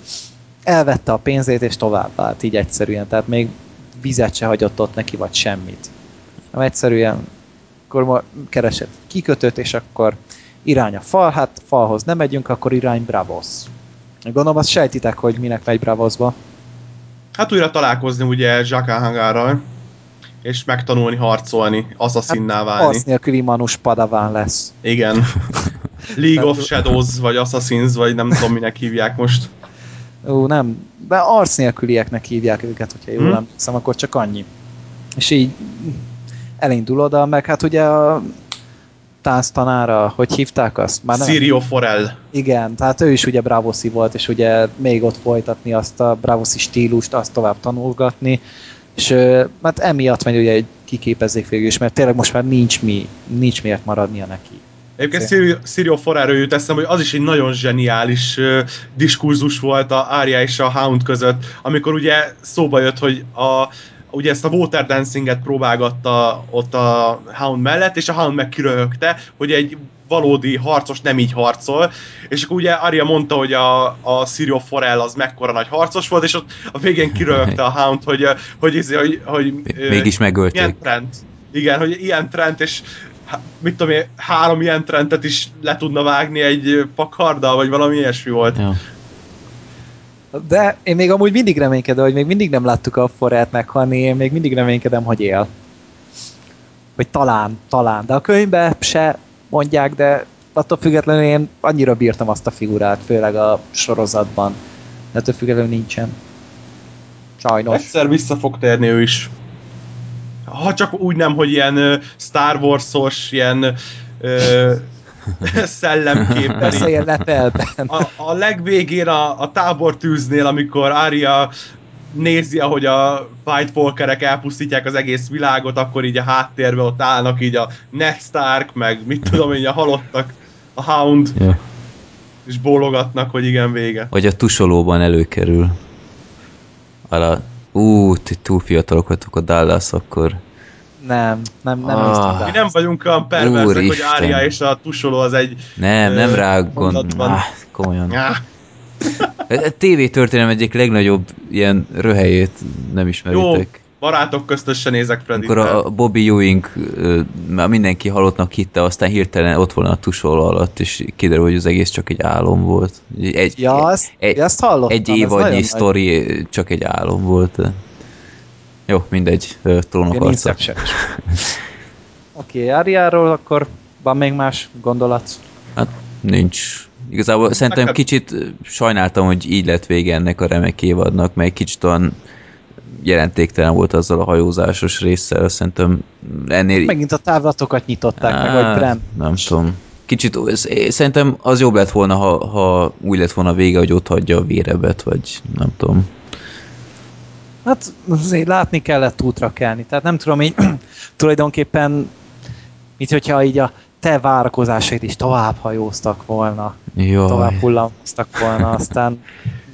elvette a pénzét, és tovább vált, így egyszerűen. Tehát még vizet se hagyott ott neki, vagy semmit. Nem egyszerűen akkor keresett kikötőt, és akkor irány a fal, hát falhoz nem megyünk, akkor irány Bravos. Gondolom azt sejtitek, hogy minek megy Bravosba. Hát újra találkozni ugye Jacques Hangárral, és megtanulni harcolni, assassinná hát, válni. Az nélküli manus padaván lesz. Igen. League of Shadows, vagy Assassins, vagy nem tudom minek hívják most. Ó, nem, de arc nélkülieknek hívják őket, hogyha jól hmm. emlékszem, akkor csak annyi. És így elindul oda, meg hát ugye a tánctanára, hogy hívták azt? Már nem. Sirio Forel. Igen, tehát ő is ugye Bravoszi volt, és ugye még ott folytatni azt a Bravoszi stílust, azt tovább tanulgatni, és hát emiatt megy ugye egy kiképezzék végül is, mert tényleg most már nincs mi, nincs miért maradnia neki. Egyébként Sirio, Sirio Forelről jut eszem, hogy az is egy nagyon zseniális uh, diskurzus volt a Arya és a Hound között, amikor ugye szóba jött, hogy a ugye ezt a water dancinget próbálgatta ott a Hound mellett, és a Hound meg kiröhögte, hogy egy valódi harcos nem így harcol, és akkor ugye Arya mondta, hogy a, a Sirio Forel az mekkora nagy harcos volt, és ott a végén kiröhögte a Hound, hogy, hogy, hogy, hogy, hogy mégis megölték. Ilyen trend. Igen, hogy ilyen trend, és mit tudom én, három ilyen trendet is le tudna vágni egy pakarddal, vagy valami ilyesmi volt. Ja. De én még amúgy mindig reménykedem, hogy még mindig nem láttuk a forrát meghalni, én még mindig reménykedem, hogy él. Hogy talán, talán. De a könyvben se mondják, de attól függetlenül én annyira bírtam azt a figurát, főleg a sorozatban. De attól függetlenül nincsen. Sajnos. Egyszer vissza fog térni ő is. ha csak úgy nem, hogy ilyen Star Wars-os, ilyen ö, szellemkép. Beszéljen lepelben. A, a legvégén a, a tábortűznél, amikor Arya nézi, ahogy a White Walkerek elpusztítják az egész világot, akkor így a háttérben ott állnak így a Ned Stark, meg mit tudom én, a halottak, a Hound, Ja. és bólogatnak, hogy igen, vége. Vagy a tusolóban előkerül. Arra, ú, ti túl fiatalok vagytok a Dallas, akkor Nem, nem, nem Ah. néztem Mi nem vagyunk olyan perverzek, hogy. Arya és a tusoló az egy... nem, nem rá gond... Ah, komolyan. Ah, A TV történelem egyik legnagyobb ilyen röhelyét nem jó, ismeritek. barátok közt se nézek Freddy. Amikor a Bobby Ewing már mindenki halottnak hitte, aztán hirtelen ott volna a tusoló alatt, és kiderül, hogy az egész csak egy álom volt. Egy, Ja, ezt, egy, ezt hallottam. egy évadnyi nagy. sztori csak egy álom volt. Jó, mindegy, trónok arca. Oké, okay, Áriáról akkor van még más gondolat? Hát nincs. Igazából szerintem kicsit sajnáltam, hogy így lett vége ennek a remek évadnak, mert kicsit olyan jelentéktelen volt azzal a hajózásos résszel, szerintem ennél... Megint a távlatokat nyitották meg, Á, vagy Bren. Nem tudom. Kicsit, szerintem az jobb lett volna, ha, ha úgy lett volna vége, hogy ott hagyja a vérebet, vagy nem tudom. Hát azért látni kellett útra kelni. Tehát nem tudom, így tulajdonképpen, mint hogyha így a te várakozásaid is tovább hajóztak volna, tovább Jaj. hullamoztak volna, aztán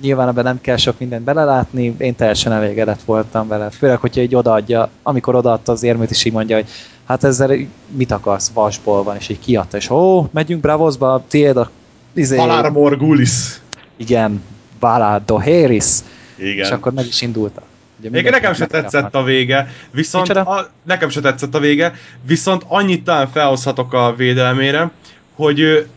nyilván ebben nem kell sok mindent belelátni, én teljesen elégedett voltam vele. Főleg, hogyha így odaadja, amikor odaadta az érmét, és így mondja, hogy hát ezzel mit akarsz, vasból van, és így kiadta, és ó, megyünk Bravosba, tiéd a izé, Halára Morgulis. igen, Balado Harris, Igen. és akkor meg is indultak. Ugye nekem se tetszett a vége, viszont Micsoda? a, nekem se tetszett a vége, viszont annyit talán felhozhatok a védelmére, hogy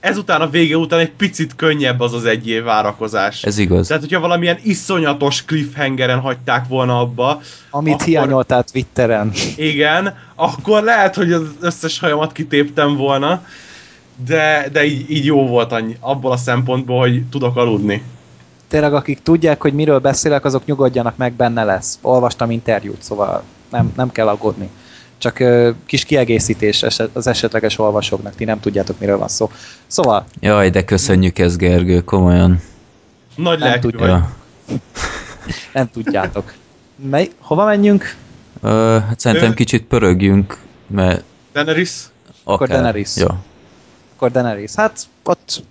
ezután a vége után egy picit könnyebb az az egy év várakozás. Ez igaz. Tehát, hogyha valamilyen iszonyatos cliffhangeren hagyták volna abba, Amit akkor- hiányoltál Twitteren. igen, akkor lehet, hogy az összes hajamat kitéptem volna, de, de így, így jó volt annyi, abból a szempontból, hogy tudok aludni. Tényleg, akik tudják, hogy miről beszélek, azok nyugodjanak meg, benne lesz. Olvastam interjút, szóval nem, nem kell aggódni. Csak ö, kis kiegészítés az esetleges olvasóknak, ti nem tudjátok, miről van szó. Szóval, Jaj, de köszönjük ezt, Gergő, komolyan. Nagy Nem lelkű tudja. vagy. Ja. nem tudjátok. Mely, hova menjünk? Ö, hát szerintem Ö- kicsit pörögjünk, mert Daenerys? akár... Daenerys. Ja, Akkor Daenerys. Hát ott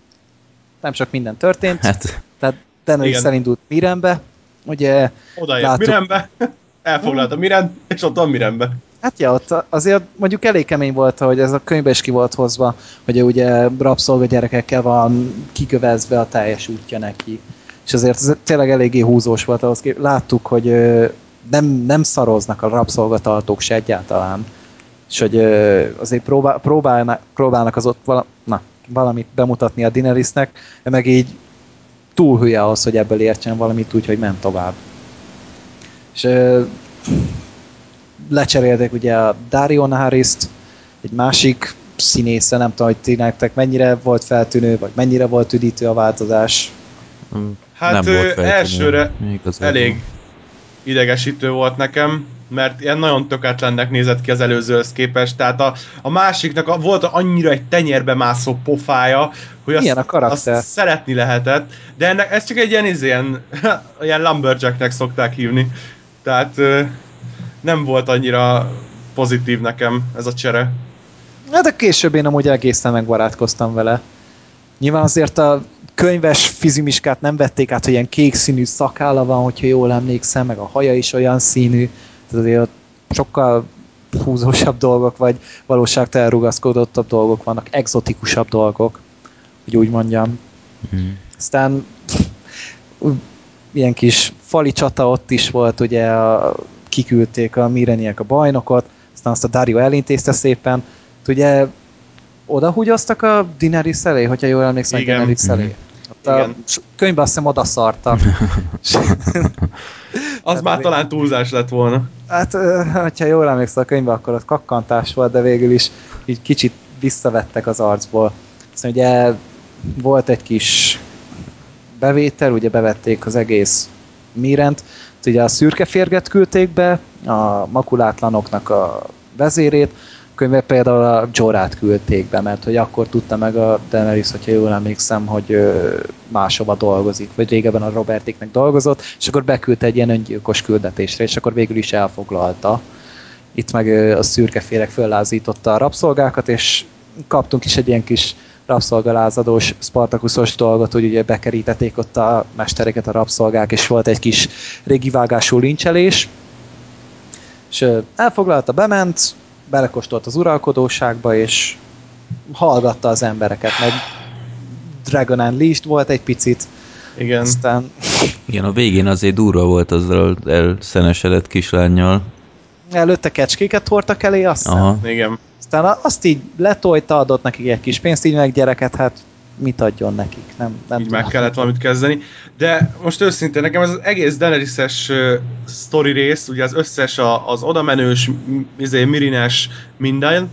nem sok minden történt. hát Tehát Daenerys Igen. elindult Mirembe. Ugye, Odaért Láttuk. Mirembe, elfoglalta Mirend, és ott van Mirembe. hát ja, ott azért mondjuk elég kemény volt, hogy ez a könyvbe is ki volt hozva, hogy ugye rabszolga gyerekekkel van kikövezve a teljes útja neki. És azért ez tényleg eléggé húzós volt ahhoz kép. Láttuk, hogy nem, nem szaroznak a rabszolgatartók se egyáltalán. És hogy azért próbál, próbálnak, próbálnak az ott vala, na, valamit bemutatni a Daenerysnek, de meg így túl hülye ahhoz, hogy ebből értsen valamit úgy, hogy ment tovább. És ö, lecserélték ugye a Dario Nahariszt, egy másik színésze, nem tudom, hogy ti nektek mennyire volt feltűnő, vagy mennyire volt üdítő a változás. Hát nem volt feltűnő. elsőre elég idegesítő volt nekem, mert ilyen nagyon tökéletlennek nézett ki az előzőhöz képest, tehát a, a másiknak a, volt annyira egy tenyérbe mászó pofája, hogy azt, Milyen a karakter? azt szeretni lehetett, de ennek, ez csak egy ilyen, izé, ilyen, ilyen lumberjacknek szokták hívni, tehát nem volt annyira pozitív nekem ez a csere. Hát de később én amúgy egészen megbarátkoztam vele. Nyilván azért a könyves fizimiskát nem vették át, hogy ilyen kék színű szakálla van, hogyha jól emlékszem, meg a haja is olyan színű, azért ott sokkal húzósabb dolgok, vagy valóságtelen rugaszkodottabb dolgok vannak, exotikusabb dolgok, hogy úgy mondjam. Mhm. Aztán ilyen kis fali csata ott is volt, ugye a, kiküldték a Mireniek a bajnokot, aztán azt a Dario elintézte szépen. Ugye oda húgyoztak a Daenerys elé, hogyha jól emlékszem, a Igen. Daenerys elé. Mhm. Ott a Igen. könyvben azt hiszem oda szartak. Az Hát már talán túlzás lett volna. Hát, hogyha jól emlékszem a könyvbe, akkor ott kakkantás volt, de végül is így kicsit visszavettek az arcból. Aztán ugye volt egy kis bevétel, ugye bevették az egész Mirent, ugye a szürke férget küldték be a makulátlanoknak a vezérét, könyve például a Jorát küldték be, mert hogy akkor tudta meg a Daenerys, hogyha jól emlékszem, hogy máshova dolgozik, vagy régebben a Robertiknek dolgozott, és akkor beküldte egy ilyen öngyilkos küldetésre, és akkor végül is elfoglalta. Itt meg a szürkeférek föllázította a rabszolgákat, és kaptunk is egy ilyen kis rabszolgalázadós, spartakuszos dolgot, hogy ugye bekerítették ott a mestereket, a rabszolgák, és volt egy kis régi vágású lincselés, és elfoglalta, bement, belekóstolt az uralkodóságba, és hallgatta az embereket, meg Dragon Unleashed volt egy picit, Igen. aztán Igen, a végén azért durva volt azzal elszenesedett kislányjal. előtte kecskéket hordtak elé, azt. Aha. Igen. Aztán azt így letolta, adott nekik egy kis pénzt, így meg gyereket, hát mit adjon nekik, nem, nem így tudom. meg kellett valamit kezdeni. De most őszintén, nekem ez az egész Daenerys-es uh, sztori rész, ugye az összes a, az odamenős, izé, mirines minden,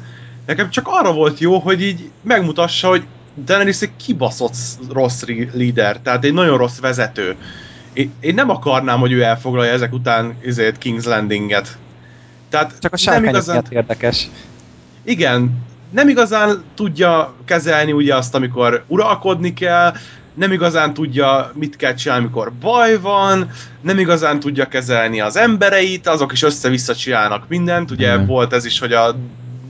nekem csak arra volt jó, hogy így megmutassa, hogy Daenerys egy kibaszott rossz líder, tehát egy nagyon rossz vezető. Én, én nem akarnám, hogy ő elfoglalja ezek után izét, King's Landinget. Tehát Csak a nem igazán, érdekes. igen, nem igazán tudja kezelni ugye azt, amikor uralkodni kell, nem igazán tudja, mit kell csinálni, amikor baj van, nem igazán tudja kezelni az embereit, azok is össze-vissza csinálnak mindent, ugye Igen. volt ez is, hogy a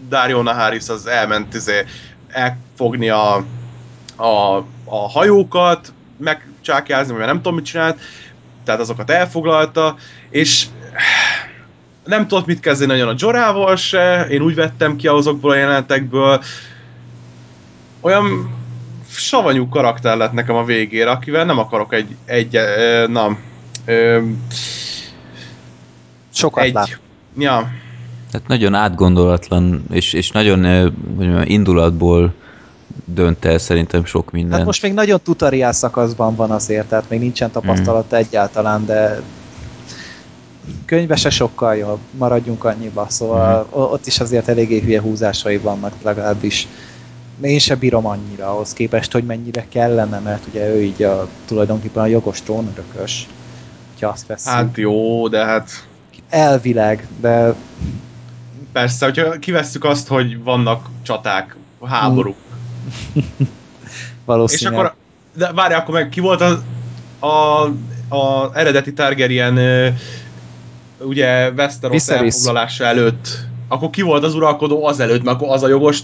Dario Naharis az elment izé, elfogni a, a, a hajókat, megcsákjázni, mert nem tudom, mit csinált, tehát azokat elfoglalta, és nem tudott mit kezdeni nagyon a Jorával se, én úgy vettem ki azokból a jelenetekből. Olyan savanyú karakter lett nekem a végére, akivel nem akarok egy, egy ö, na, ö, Sokat egy, lát. ja, Tehát nagyon átgondolatlan, és, és nagyon hogy mondjam, indulatból dönt el szerintem sok minden. Hát most még nagyon tutoriál szakaszban van azért, tehát még nincsen tapasztalata Hmm. egyáltalán, de könyve se sokkal jobb, maradjunk annyiba, szóval o- ott is azért eléggé hülye húzásai vannak legalábbis. Én se bírom annyira ahhoz képest, hogy mennyire kellene, mert ugye ő így a, tulajdonképpen a jogos trónörökös, hogyha azt veszünk. hát jó, de hát Elvileg, de persze, hogyha kivesszük azt, hogy vannak csaták, háborúk, És valószínűleg. akkor, de várj, akkor meg ki volt az, a, a eredeti Targaryen ugye Westeros elfoglalása előtt, akkor ki volt az uralkodó azelőtt, mert akkor az a jogos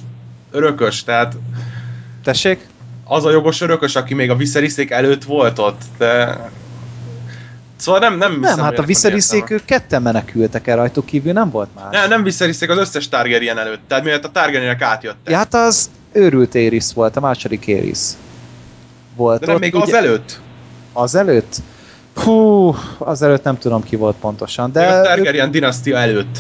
örökös, tehát Tessék? az a jogos örökös, aki még a Viseryszik előtt volt ott, de... Szóval nem, nem Nem, hát a értelme. ők ketten menekültek el, rajtuk kívül nem volt más. Nem, nem Viseryszik az összes Targaryen előtt, tehát miért a Targaryenek átjöttek. Ja, hát az őrült Éris volt, a második Éris. Volt de nem ott, még ugye- az előtt. Az előtt? Hú, az előtt nem tudom ki volt pontosan, De a Targaryen dinasztia előtt.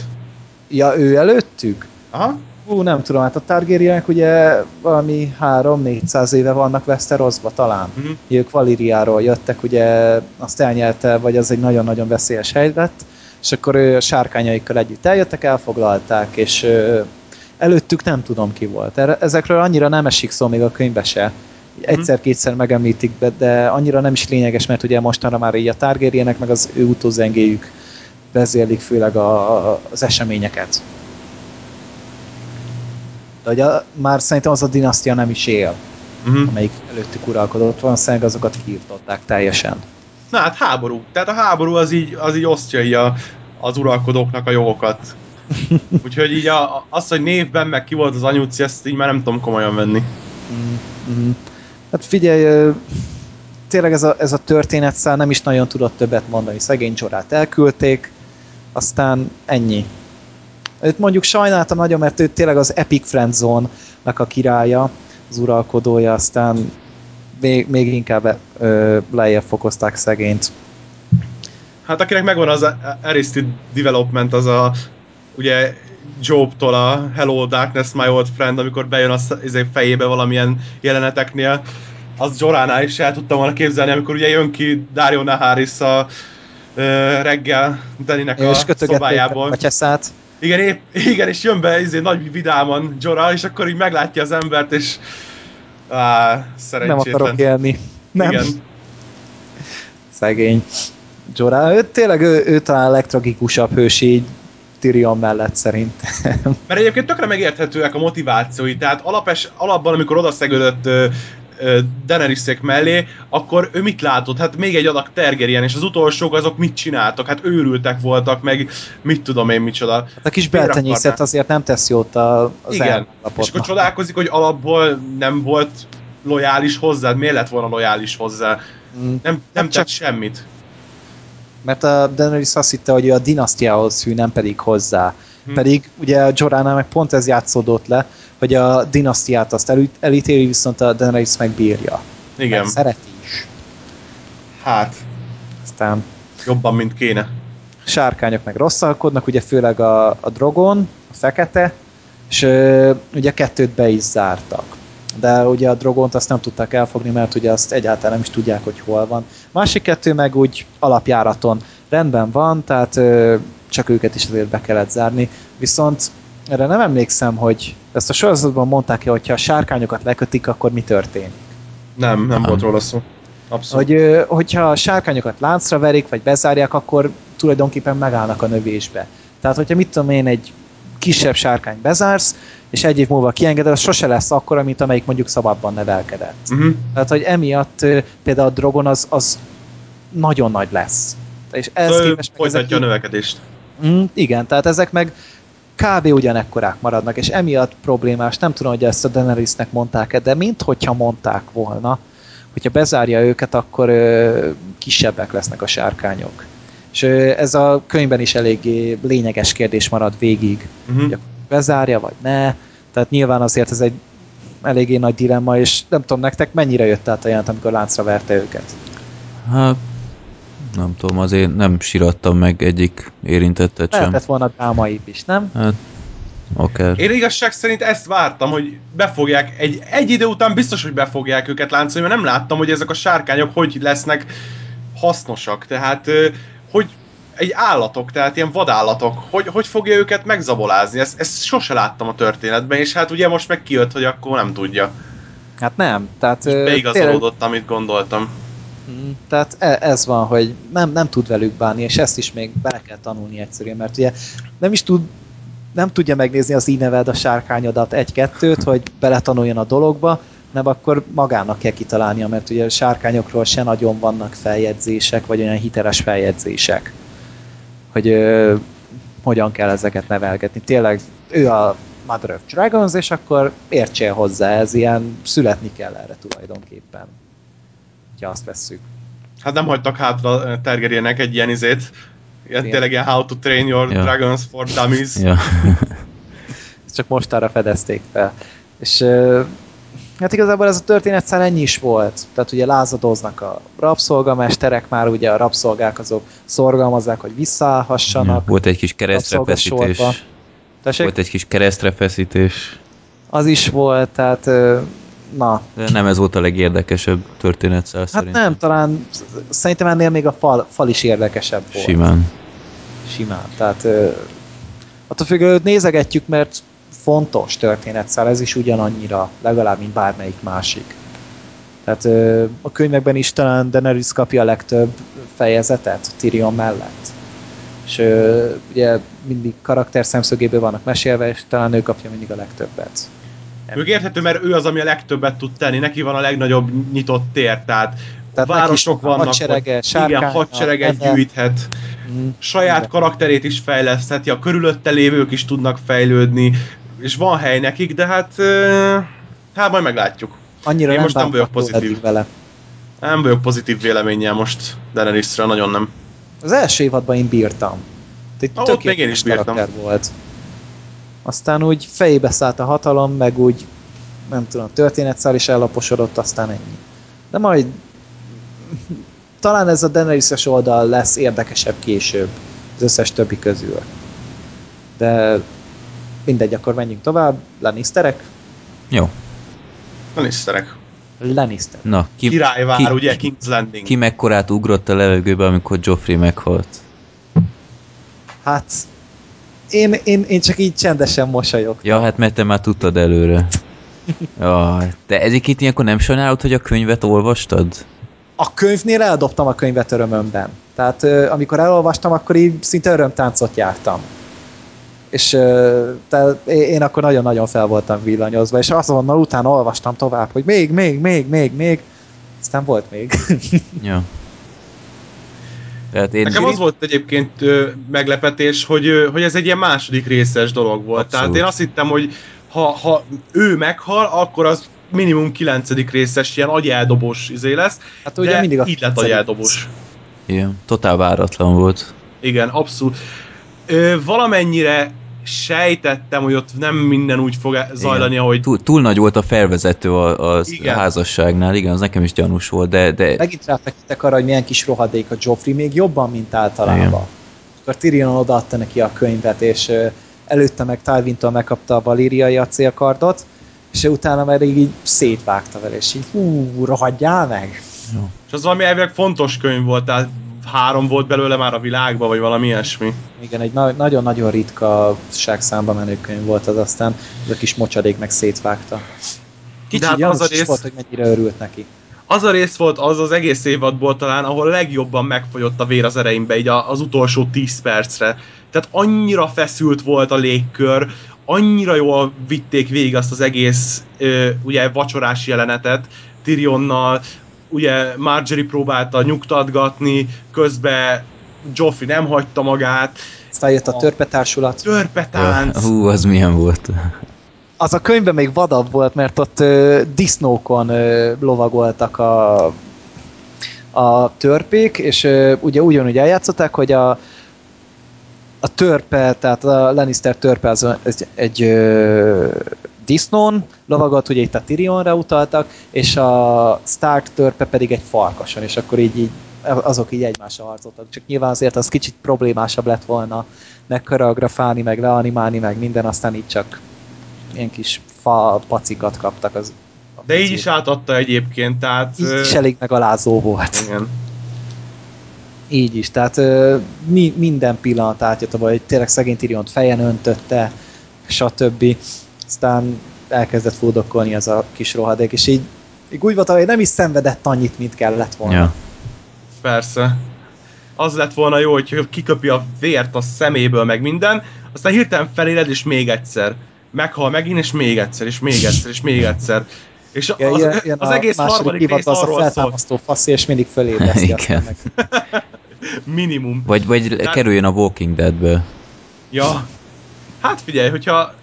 ja, ő előttük? Aha. Hú, nem tudom, hát a Targaryenek ugye valami 3-400 éve vannak Westerosba talán. Mhm. Ők Valiriáról jöttek, ugye azt elnyelte, vagy az egy nagyon-nagyon veszélyes hely lett, és akkor ő a sárkányaikkal együtt eljöttek, elfoglalták, és előttük nem tudom ki volt. Ezekről annyira nem esik szó még a könyvbe se. Egyszer-kétszer megemlítik be, de annyira nem is lényeges, mert ugye mostanra már így a Targaryenek, meg az ő utózengéjük vezérlik főleg a, a, az eseményeket. De ugye már szerintem az a dinasztia nem is él, Mhm. amelyik előttük uralkodott, valószínűleg azokat kiirtották teljesen. Na hát háború. Tehát a háború az így, az így osztja így a, az uralkodóknak a jogokat. Úgyhogy így a, az, hogy névben meg ki volt az anyuci, ezt így már nem tudom komolyan venni. Mm, mm. Hát figyelj, tényleg ez a, ez a történetszál nem is nagyon tudott többet mondani. Szegény Jorát elküldték, aztán ennyi. Őt mondjuk sajnáltam nagyon, mert ő tényleg az Epic Friendzone-nak a királya, az uralkodója, aztán még, még inkább ö, lejjebb fokozták szegényt. Hát akinek megvan az Aristid Development, az a ugye Job-tól a Hello Darkness My Old Friend, amikor bejön a izé fejébe valamilyen jeleneteknél, az Joránál is el tudtam volna képzelni, amikor ugye jön ki Dario Naharis a ö, reggel Daninek a kötögették a szobájából. katyeszát. Igen, épp, igen, és jön be izé, nagy vidáman Jora, és akkor így meglátja az embert, és á, Nem szerencsétlen. akarok élni. Nem. Igen. Szegény. Jorah, ő, tényleg ő, ő talán a legtragikusabb hős így Tyrion mellett szerintem. Mert egyébként tökre megérthetőek a motivációi, tehát alapes, alapban, amikor odaszegődött ö, ö, Daenerys mellé, akkor ő mit látott? Hát még egy adag Tergerien, és az utolsók azok mit csináltak? Hát őrültek voltak, meg mit tudom én micsoda. Hát a kis beltenyészet azért nem tesz jót a, az Igen, és akkor csodálkozik, hogy alapból nem volt lojális hozzá, miért lett volna lojális hozzá? Mm, Nem, nem csak- tett semmit. Mert a Daenerys azt hitte, hogy a dinasztiához hű, nem pedig hozzá. Hm. Pedig ugye a Joránál meg pont ez játszódott le, hogy a dinasztiát azt elü- elítéli, viszont a Daenerys meg bírja. Igen, Meg szereti is. hát Aztán jobban, mint kéne. sárkányok meg rosszalkodnak, ugye főleg a, a Drogon, a fekete, és ö, ugye kettőt be is zártak. De ugye a Drogont azt nem tudták elfogni, mert ugye azt egyáltalán nem is tudják, hogy hol van. Másik kettő meg úgy alapjáraton rendben van, tehát ö, csak őket is azért be kellett zárni. Viszont erre nem emlékszem, hogy ezt a sorozatban mondták ki, hogyha a sárkányokat lekötik, akkor mi történik. Nem, nem Nem. volt róla szó. Abszolút. Hogy, ö, hogyha a sárkányokat láncra verik, vagy bezárják, akkor tulajdonképpen megállnak a növésbe. Tehát, hogyha mit tudom én, egy kisebb sárkány bezársz, és egy év múlva kiengeded, az sose lesz akkora, mint amelyik mondjuk szabadban nevelkedett. Uh-huh. Tehát, hogy emiatt például a drogon az, az nagyon nagy lesz. És ez képest Folytatja a növekedést. Mm, igen, tehát ezek meg kb. ugyanekkorák maradnak, és emiatt problémás, nem tudom, hogy ezt a Daenerysnek mondták-e, de minthogyha mondták volna, hogyha bezárja őket, akkor ö, kisebbek lesznek a sárkányok. És ez a könyvben is eléggé lényeges kérdés marad végig, Uh-huh. hogy bezárja, vagy ne. Tehát nyilván azért ez egy eléggé nagy dilemma, és nem tudom, nektek mennyire jött át a jelent, amikor láncra verte őket? Hát, nem tudom, azért nem sirattam meg egyik érintettet sem. Lehetett volna drámaibb is, nem? Hát, akár. Én igazság szerint ezt vártam, hogy befogják, egy, egy idő után biztos, hogy befogják őket láncolni, mert nem láttam, hogy ezek a sárkányok hogy lesznek hasznosak. Tehát, ö, hogy egy állatok, tehát ilyen vadállatok, hogy, hogy fogja őket megzabolázni? Ezt, ezt sose láttam a történetben, és hát ugye most meg kijött, hogy akkor nem tudja. Hát nem. Tehát, És ö, tényleg- beigazolódott, amit gondoltam. Mm, Tehát e- ez van, hogy nem, nem tud velük bánni, és ezt is még bele kell tanulni egyszerűen, mert ugye nem is tud, nem tudja megnézni az így íneved a sárkányodat egy-kettőt, hogy beletanuljon a dologba, nem akkor magának kell kitalálnia, mert ugye a sárkányokról se nagyon vannak feljegyzések, vagy olyan hiteles feljegyzések, hogy ö, hogyan kell ezeket nevelgetni. Tényleg ő a Mother of Dragons, és akkor értsél hozzá, ez ilyen születni kell erre tulajdonképpen. Ha azt vesszük. Hát nem hagytak hátra Tergerjenek egy ilyen izét, ilyen, tényleg ilyen How to Train Your Ja. Dragons for Dummies. Ja. Ezt csak mostára fedezték fel. És ö, hát igazából ez a történet szál ennyi is volt. Tehát ugye lázadoznak a rabszolgamesterek, már ugye a rabszolgák azok szorgalmazzák, hogy visszaállhassanak. Volt egy kis keresztrefeszítés. Volt egy kis keresztrefeszítés. Az is volt, tehát na, De nem ez volt a legérdekesebb történetszál hát szerintem. nem, talán szerintem ennél még a fal, fal is érdekesebb volt. Simán. Simán. Tehát attól függően nézegetjük, mert fontos történetszál, ez is ugyanannyira, legalább, mint bármelyik másik. Tehát a könyvekben is talán Daenerys kapja a legtöbb fejezetet Tyrion mellett. És ugye mindig karakter szemszögéből vannak mesélve, és talán ő kapja mindig a legtöbbet. Ők érthető, mert ő az, ami a legtöbbet tud tenni, neki van a legnagyobb nyitott tér, tehát, Tehát városok vannak, hadserege, igen, sárkánya, hadsereget neve. gyűjthet, Mm, saját minden. karakterét is fejlesztheti, a körülötte lévők is tudnak fejlődni, és van hely nekik, de hát, hát majd meglátjuk. Annyira Én nem most nem vagyok pozitív. vele. Nem vagyok pozitív véleménnyel most Daenerysre, nagyon nem. Az első évadban én bírtam. Egy Ah, ott még én is bírtam. volt. Aztán úgy fejébe szállt a hatalom, meg úgy nem tudom, történetszál is ellaposodott, aztán ennyi. De majd talán ez a daenerys oldal lesz érdekesebb később az összes többi közül. De mindegy, akkor menjünk tovább. Lannisterek? Jó. Lannisterek. Lannister. Na, ki, Királyvár, ki, ugye, ki, King's Landing. ki mekkorát ugrott a levegőbe, amikor Joffrey meghalt? Hát én, én, én csak így csendesen mosolyogtam. Ja, hát mert te már tudtad előre. Ja, de egyébként ilyenkor nem sajnálod, hogy a könyvet olvastad? A könyvnél eldobtam a könyvet örömömben. Tehát amikor elolvastam, akkor így szinte örömtáncot jártam. És tehát én akkor nagyon-nagyon fel voltam villanyozva, és azonnal utána olvastam tovább, hogy még, még, még, még, még, aztán volt még. Ja. Tehát én... Nekem az volt egyébként ö, meglepetés, hogy, ö, hogy ez egy ilyen második részes dolog volt. Abszolút. Tehát én azt hittem, hogy ha, ha ő meghal, akkor az minimum kilencedik részes ilyen agyeldobós izé lesz, Hát ugye mindig a így lett agyeldobós. Igen, totál váratlan volt. Igen, abszolút. Ö, valamennyire sejtettem, hogy ott nem minden úgy fog e- zajlani, Igen. ahogy Túl, túl nagy volt a felvezető a, a Igen. házasságnál, igen, az nekem is gyanús volt, de, de Megint ráfektettek arra, hogy milyen kis rohadék a Joffrey, még jobban, mint általában. Igen. Akkor Tyrion odaadta neki a könyvet, és előtte meg Tywin-től megkapta a valíriai acélkardot, és utána meg így szétvágta vele, és így hú, rohadjál meg! és az valami elvileg fontos könyv volt, tehát három volt belőle már a világban, vagy valami ilyesmi. Igen, egy na- nagyon-nagyon ritka számba menő könyv volt az, aztán az a kis mocsadék meg szétvágta. Kicsi hát az a rész- volt, hogy mennyire örült neki. Az a rész volt az az egész évadból talán, ahol legjobban megfogyott a vér az ereimbe, így az utolsó 10 percre. Tehát annyira feszült volt a légkör, annyira jól vitték végig azt az egész ö, ugye vacsorás jelenetet Tyrionnal, ugye Marjorie próbálta nyugtatgatni, közben Joffrey nem hagyta magát, Aztán jött a A- törpetársulat. törpetánc, hú, az milyen volt. Az a könyvben még vadabb volt, mert ott ö, disznókon ö, lovagoltak a, a törpék, és ö, ugye ugyanúgy eljátszották, hogy a, a törpe, tehát a Lannister törpe az egy, egy ö, disznón lovagolt, ugye itt a Tyrionra utaltak, és a Stark törpe pedig egy farkason, és akkor így, így azok így egymásra harcoltak. Csak nyilván azért az kicsit problémásabb lett volna megkoreografálni, meg leanimálni, meg minden, aztán így csak ilyen kis fa pacikat kaptak az a de így is átadta egyébként, tehát... így is elég megalázó volt. igen. Így is, tehát mi, minden pillanat átjött abba, hogy tényleg szegény Tyriont fejen öntötte, stb. Aztán elkezdett fúdokkolni az a kis rohadék, és így, így úgy volt, hogy nem is szenvedett annyit, mint kellett volna. Ja. Persze. Az lett volna jó, hogy kiköpi a vért a szeméből, meg minden, aztán hirtelen feléled, és még egyszer. Meghal megint, és még egyszer, és még egyszer, és még egyszer. És az, Ja, ilyen, ilyen az a egész második harmadik rész évadban az a feltámasztó fasz, és mindig fölébreszti Igen. meg. Minimum. Vagy, vagy Tehát- kerüljön a Walking Deadbe. Ja. Hát figyelj, hogyha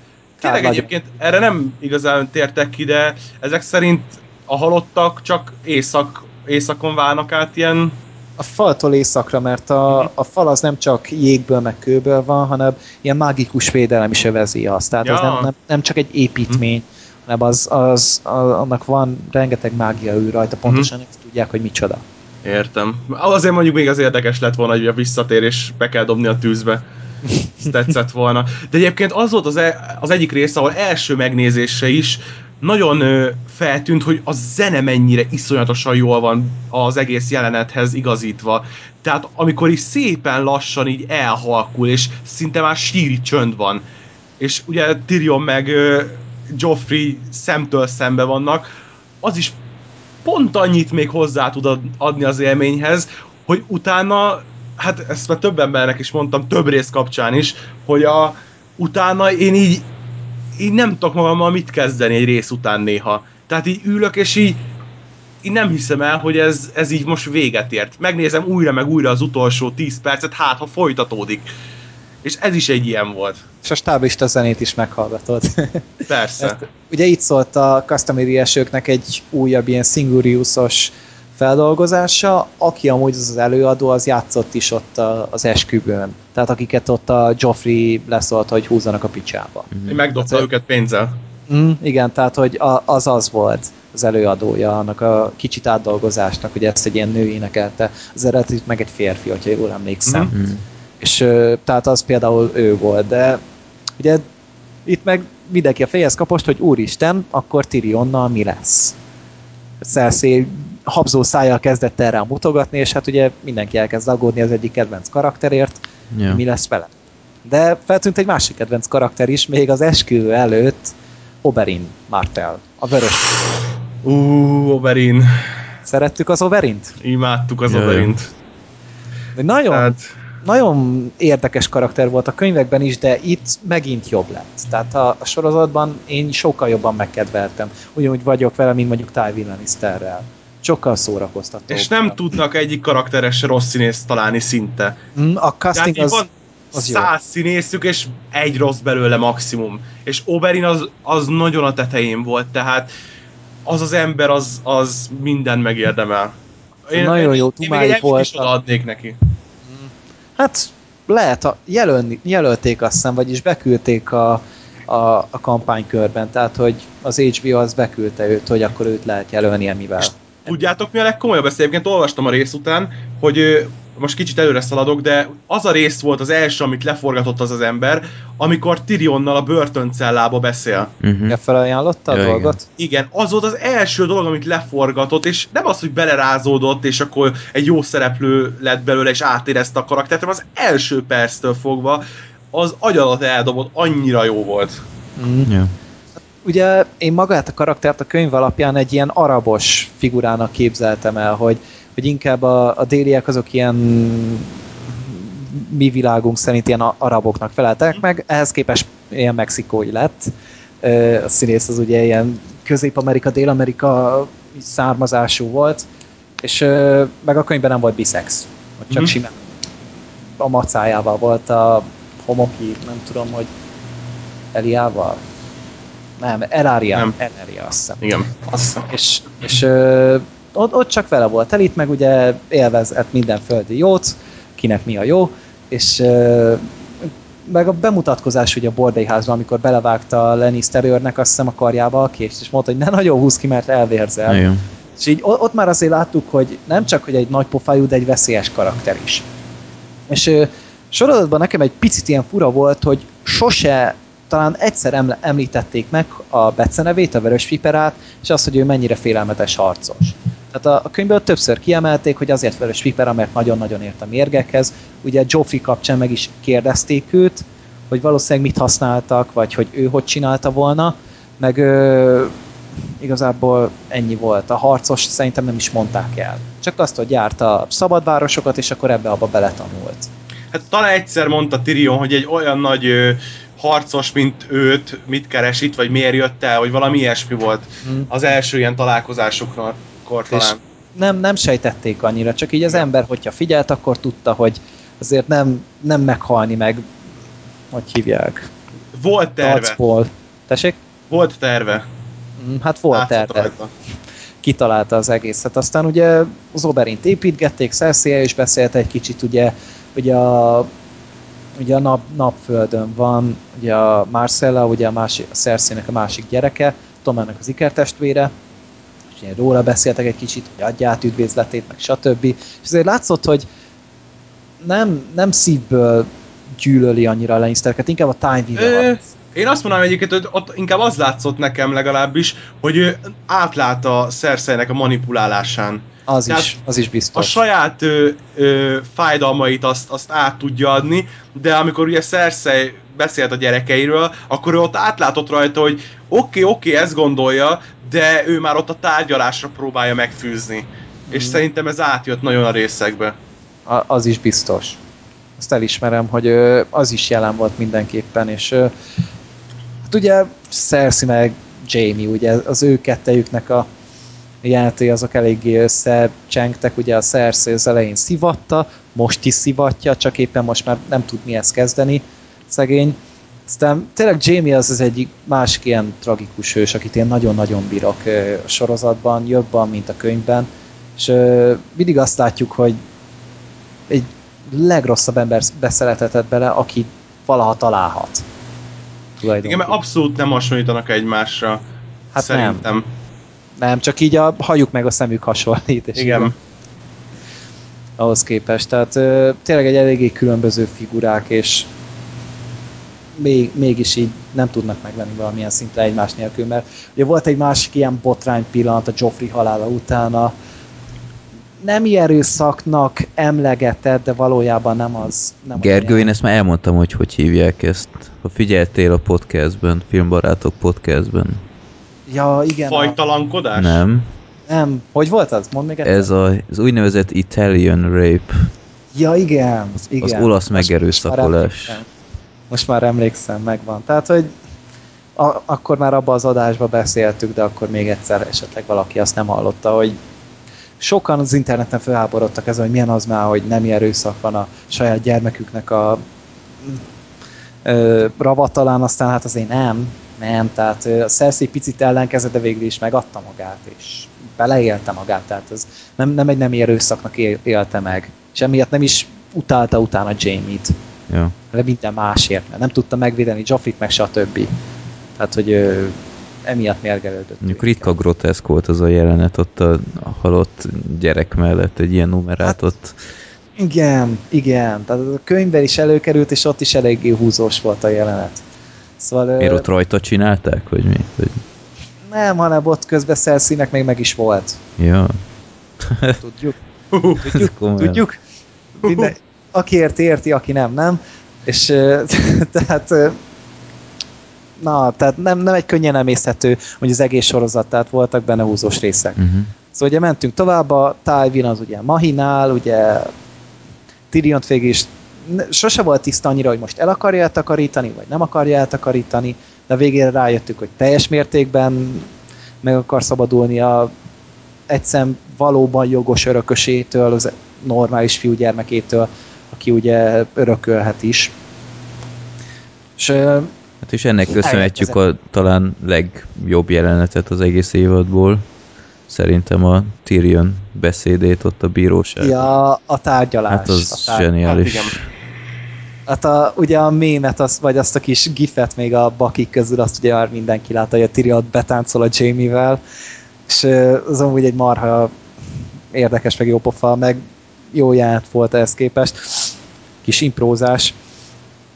tényleg nagyon. egyébként erre nem igazán tértek ki, de ezek szerint a halottak csak éjszak, éjszakon válnak át ilyen... A faltól északra, mert a, a fal az nem csak jégből, meg kőből van, hanem ilyen mágikus védelem is övezi azt. Tehát az Ja. nem, nem, nem csak egy építmény, hanem az, az, a, annak van rengeteg mágia ő rajta, pontosan nem tudják, hogy micsoda. Értem. Azért mondjuk még az érdekes lett volna, hogy a visszatér és be kell dobni a tűzbe. Ez tetszett volna. De egyébként az volt az, e- az egyik rész, ahol első megnézésre is nagyon ö, feltűnt, hogy a zene mennyire iszonyatosan jól van az egész jelenethez igazítva. Tehát amikor is szépen lassan így elhalkul, és szinte már síri csönd van. És ugye Tyrion meg ö, Joffrey szemtől szembe vannak, az is pont annyit még hozzá tud ad- adni az élményhez, hogy utána, hát ezt már több embernek is mondtam, több rész kapcsán is, hogy a, utána én így, így nem tudok magammal mit kezdeni egy rész után néha. Tehát így ülök, és így, így nem hiszem el, hogy ez, ez így most véget ért. Megnézem újra meg újra az utolsó 10 percet, hát ha folytatódik. És ez is egy ilyen volt. És a stáblista zenét is meghallgatod. Persze. Ezt, ugye itt szólt a customary esőknek egy újabb ilyen Singuriusos feldolgozása, aki amúgy az az előadó, az játszott is ott a, az esküvőn. Tehát akiket ott a Joffrey leszólt, hogy húzzanak a picsába. Én megdobta Tehát- őket pénzzel. Mm, igen, tehát hogy a, az az volt az előadója annak a kicsit átdolgozásnak, hogy ezt egy ilyen nő énekelte. Az eredetit meg egy férfi, hogyha jól emlékszem. Mhm. Mm. És tehát az például ő volt, de ugye itt meg mindenki a fejhez kapost, hogy úristen, akkor Tyrionnal mi lesz? Cersei habzó szájjal kezdett erre mutogatni, és hát ugye mindenki elkezd aggódni az egyik kedvenc karakterért, Ja. mi lesz vele. De feltűnt egy másik kedvenc karakter is, még az esküvő előtt, Oberyn Martell, a vörös. Ú, Oberyn. Szerettük az Oberint? Imádtuk az Jaj. Oberint. Nagyon, Tehát nagyon érdekes karakter volt a könyvekben is, de itt megint jobb lett. Tehát a, a sorozatban én sokkal jobban megkedveltem. Ugyanúgy vagyok vele, mint mondjuk Tywin Lannisterrel. Sokkal szórakoztató. És nem tudnak egyik karakteres rossz színészt találni szinte. Mm, A casting Tehát az, van az jó. száz színészük, és egy rossz belőle maximum. És Oberyn az, az nagyon a tetején volt, tehát az az ember az, az minden megérdemel. Nagyon jó én még tumái egy Emmyt is voltak. odaadnék neki. Hát lehet, a, jelölni, jelölték azt hiszem, vagyis beküldték a, a, a kampánykörben, tehát hogy az HBO az beküldte őt, hogy akkor őt lehet jelölni emivel. Tudjátok mi a legkomolyabb? Ezt egyébként olvastam a rész után, hogy most kicsit előre szaladok, de az a rész volt az első, amit leforgatott az az ember, amikor Tyrionnal a börtöncellába beszél. Uh-huh. Felajánlotta a Ja, igen. dolgot? Igen, az volt az első dolog, amit leforgatott, és nem az, hogy belerázódott, és akkor egy jó szereplő lett belőle, és átérezte a karaktert, hanem az első perctől fogva az agy alatt eldobott, annyira jó volt. Mm. Ja. Ugye én magát a karaktert a könyv alapján egy ilyen arabos figurának képzeltem el, hogy, hogy inkább a, a déliek azok ilyen mi világunk szerint ilyen araboknak feleltek meg, ehhez képest ilyen mexikói lett. A színész az ugye ilyen Közép-Amerika, Dél-Amerika származású volt, és meg a könyvben nem volt biszex, csak Mhm. simán a macájával volt a homoki, nem tudom, hogy Eliával? Nem, Elaria. Nem. Elaria, azt hiszem. Igen. Azt És, és ö, ott, ott csak vele volt elit, meg ugye élvezett minden földi jót, kinek mi a jó, és ö, meg a bemutatkozás ugye a bordai házban, amikor belevágta Lannister őrnek azt hiszem a karjába a kést, és mondta, hogy ne nagyon húz ki, mert elvérzel. Igen. És így ott már azért láttuk, hogy nem csak, hogy egy nagy pofájú, de egy veszélyes karakter is. És ö, sorozatban nekem egy picit ilyen fura volt, hogy sose, talán egyszer említették meg a becenevét, a vörös viperát, és azt, hogy ő mennyire félelmetes harcos. Tehát a, a könyvből többször kiemelték, hogy azért vörös vipera, mert nagyon-nagyon ért a mérgekhez. Ugye Joffrey kapcsán meg is kérdezték őt, hogy valószínűleg mit használtak, vagy hogy ő hogy csinálta volna, meg ö, igazából ennyi volt. A harcos szerintem nem is mondták el. Csak azt, hogy járt a szabadvárosokat, és akkor ebbe abba beletanult. Hát talán egyszer mondta Tyrion, hogy egy olyan nagy ö, harcos, mint őt, mit keres itt, vagy miért jött el, hogy valami ilyesmi volt Hmm. az első ilyen találkozásukra akkor talán. Nem, nem sejtették annyira, csak így az ember, hogyha figyelt, akkor tudta, hogy azért nem, nem meghalni meg, hogy hívják, Volt terve. Dacból. Tessék? Volt terve. Mm, Hát volt Látszott terve. rajta. kitalálta az egészet. Aztán ugye az Oberint építgették, Cersei is beszélt egy kicsit, ugye, ugye a ugye a nap, napföldön van, ugye a Marcella, ugye a, másik, a Cersei-nek a másik gyereke, Tomának az ikertestvére, és ugye róla beszéltek egy kicsit, hogy adja át üdvözletét, meg stb. És azért látszott, hogy nem, nem szívből gyűlöli annyira a Lannistereket, inkább a Tywin-re. Én azt mondanám egyébként, hogy ott inkább az látszott nekem legalábbis, hogy ő átlát a Cersei-nek a manipulálásán. Az tehát is, az is A biztos. saját ö, ö, fájdalmait azt, azt át tudja adni, de amikor ugye Cersei beszélt a gyerekeiről, akkor ő ott átlátott rajta, hogy oké, okay, oké, okay, ezt gondolja, de ő már ott a tárgyalásra próbálja megfűzni. És Mhm. szerintem ez átjött nagyon a részekbe. A- az is biztos. Azt elismerem, hogy az is jelen volt mindenképpen, és hát ugye Cersei meg Jamie, ugye az ő kettejüknek a jelenetei azok eléggé összecsengtek, ugye a Cersei az elején szivatta, most is szivatja, csak éppen most már nem tud mihez kezdeni, szegény. Aztán tényleg Jamie az az egyik másik ilyen tragikus hős, akit én nagyon-nagyon bírok a sorozatban, jobban, mint a könyvben, és mindig azt látjuk, hogy egy legrosszabb ember beszeletetett bele, aki valaha találhat. Igen, Tulajdonképpen. mert abszolút nem hasonlítanak egymásra. Hát nem. szerintem. Nem, csak így a hajuk meg a szemük hasonlít. És Igen. így ahhoz képest. Tehát ö, tényleg egy eléggé különböző figurák, és még, mégis így nem tudnak megvenni valamilyen szintre egymás nélkül, mert ugye volt egy másik ilyen botrány pillanat a Joffrey halála utána, nem erőszaknak emlegetett, de valójában nem az. Nem az Gergő, én ezt már elmondtam, hogy hogy hívják ezt. Ha figyeltél a podcastben, Filmbarátok podcastben. Ja, igen. A, Fajtalankodás? Nem. nem. Hogy volt az? Mondd még egyszer. Ez a, az úgynevezett Italian rape. Ja, igen, igen. Az olasz megerőszakolás. Most már emlékszem. Most már emlékszem, megvan. Tehát, hogy a, akkor már abban az adásban beszéltük, de akkor még egyszer esetleg valaki azt nem hallotta, hogy sokan az interneten felháborodtak ezen, hogy milyen az már, hogy nem erőszak van a saját gyermeküknek a ö, ravatalán, aztán hát azért nem, nem, tehát a Cersei picit ellenkezett, de végül is megadta magát, és beleélte magát, tehát ez nem, nem egy nem erőszaknak él, élte meg, és emiatt nem is utálta utána Jamie-t, Ja. de minden másért, mert nem tudta megvédeni Joffrey-t, meg stb. Tehát, hogy emiatt mérgelődött. Mondjuk ritka groteszk volt az a jelenet ott a halott gyerek mellett, egy ilyen numerát ott. Igen, igen. Tehát a könyvben is előkerült, és ott is eléggé húzós volt a jelenet. Szóval ö, Miért ott rajta csinálták, vagy mi? Vagy... nem, hanem ott közben Cersei-nek még meg is volt. Ja. Tudjuk, tudjuk, tudjuk. Minden, aki érti, érti, aki nem, nem. És tehát na, tehát nem, nem egy könnyen emészhető, hogy az egész sorozat, tehát voltak benne húzós részek. Uh-huh. Szóval ugye mentünk tovább, a Tywin az ugye Mahinál, ugye Tyrion végig is sose volt tiszta annyira, hogy most el akarja eltakarítani, vagy nem akarja eltakarítani, de végére rájöttük, hogy teljes mértékben meg akar szabadulni a egyszerűen valóban jogos örökösétől, az normális fiúgyermekétől, aki ugye örökölhet is. És Hát és ennek köszönhetjük a talán legjobb jelenetet az egész évadból. Szerintem a Tyrion beszédét ott a bíróság. ja, a tárgyalás. hát az a tárgyalás. zseniális. Hát igen. Hát a, ugye a mémet, az, vagy azt a kis gifet még a bakik közül, azt ugye már mindenki látta, hogy a Tyrion betáncol a Jamie-vel, és az amúgy egy marha érdekes, meg jó pofa, meg jó jelent volt ehhez képest. Kis imprózás.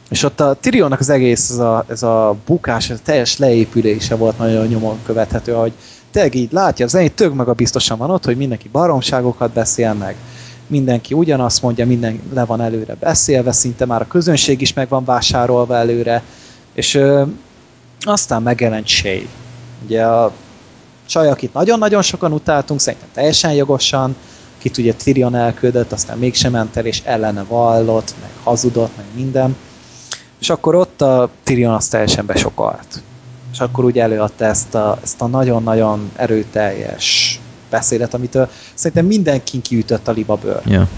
És ott a Tyrionnak az egész, ez a, ez a bukás, ez a teljes leépülése volt nagyon nyomon követhető, hogy tényleg így látja az zenét, tök maga biztosan van ott, hogy mindenki baromságokat beszél meg, mindenki ugyanazt mondja, minden le van előre beszélve, szinte már a közönség is meg van vásárolva előre, és ö, aztán megjelent Shay. Ugye a csaj, akit nagyon-nagyon sokan utáltunk, szerintem teljesen jogosan, akit ugye Tyrion elküldött, aztán mégsem ment el, és ellene vallott, meg hazudott, meg minden. És akkor ott a Tyrion azt teljesen besokalt. És akkor úgy előadta ezt a, ezt a nagyon-nagyon erőteljes beszédet, amitől szerintem mindenkin kiütött a libabőr. Ja. Hát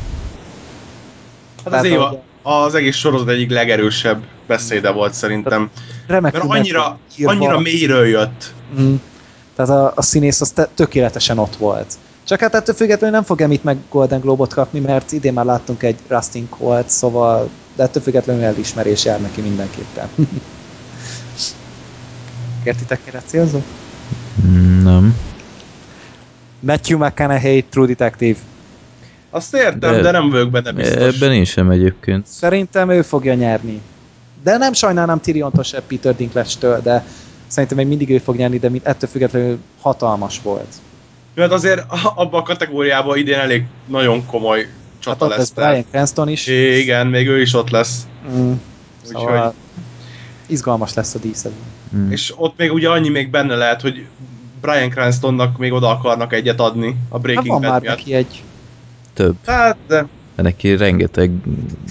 az, Tehát éva, ahogy- az egész sorozat egyik legerősebb beszéde volt szerintem. Remekül Mert annyira, annyira mélyről jött. Mm. Tehát a, a színész az te, tökéletesen ott volt. Csak hát ettől függetlenül nem fog Emmit meg Golden Globot kapni, mert idén már láttunk egy Rustin Colt, szóval de ettől függetlenül elismerés jár neki mindenképpen. Értitek, mire célzok? Nem. Matthew McConaughey, True Detective. Azt értem, De- de, nem vagyok benne biztos. Ebben én sem egyébként. Szerintem ő fogja nyerni. De nem sajnálnám Tyriontól se Peter Dinklage-től, de szerintem még mindig ő fog nyerni, de ettől függetlenül hatalmas volt. Mert azért abban a kategóriában idén elég nagyon komoly Hát csata ott lesz. Brian Cranston is. Igen, még ő is ott lesz. Mm. Úgyhogy, Szóval izgalmas lesz a díszedő. Mm. és ott még ugye annyi még benne lehet, hogy Brian Cranstonnak még oda akarnak egyet adni a Hát Breaking van Bad már miatt. neki egy... Több. Hát, de De neki rengeteg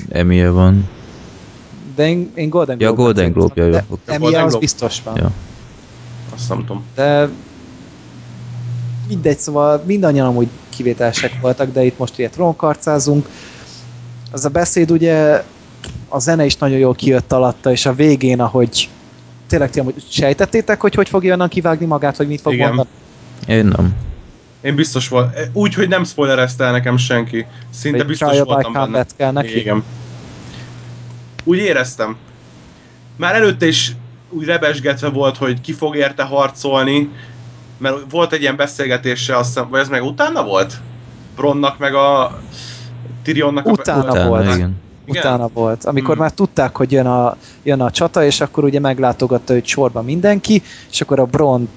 emie van. De én, én Golden Ja, Globe Golden Globe, ja, jó. Golden az biztos van. Ja. azt nem tudom. De mindegy, szóval mindannyian amúgy kivételesek voltak, de itt most ugye trónkarcázunk. Az a beszéd ugye, a zene is nagyon jól kijött alatta, és a végén, ahogy tényleg ti amúgy sejtettétek, hogy hogy fogja onnan kivágni magát, vagy mit fog Igen. mondani? Én nem. Én biztos volt. Úgy, hogy nem spoilerezte el nekem senki. Szinte Vagy biztos voltam benne. kell neki? Igen. Úgy éreztem. Már előtte is úgy rebesgetve volt, hogy ki fog érte harcolni, mert volt egy ilyen beszélgetése, azt hiszem, vagy ez meg utána volt? Bronnak meg a Tyrionnak a... Utána Utána, volt. igen. Igen. Utána volt, amikor Hmm. már tudták, hogy jön a, jön a csata, és akkor ugye meglátogatta őt sorba mindenki, és akkor a Bron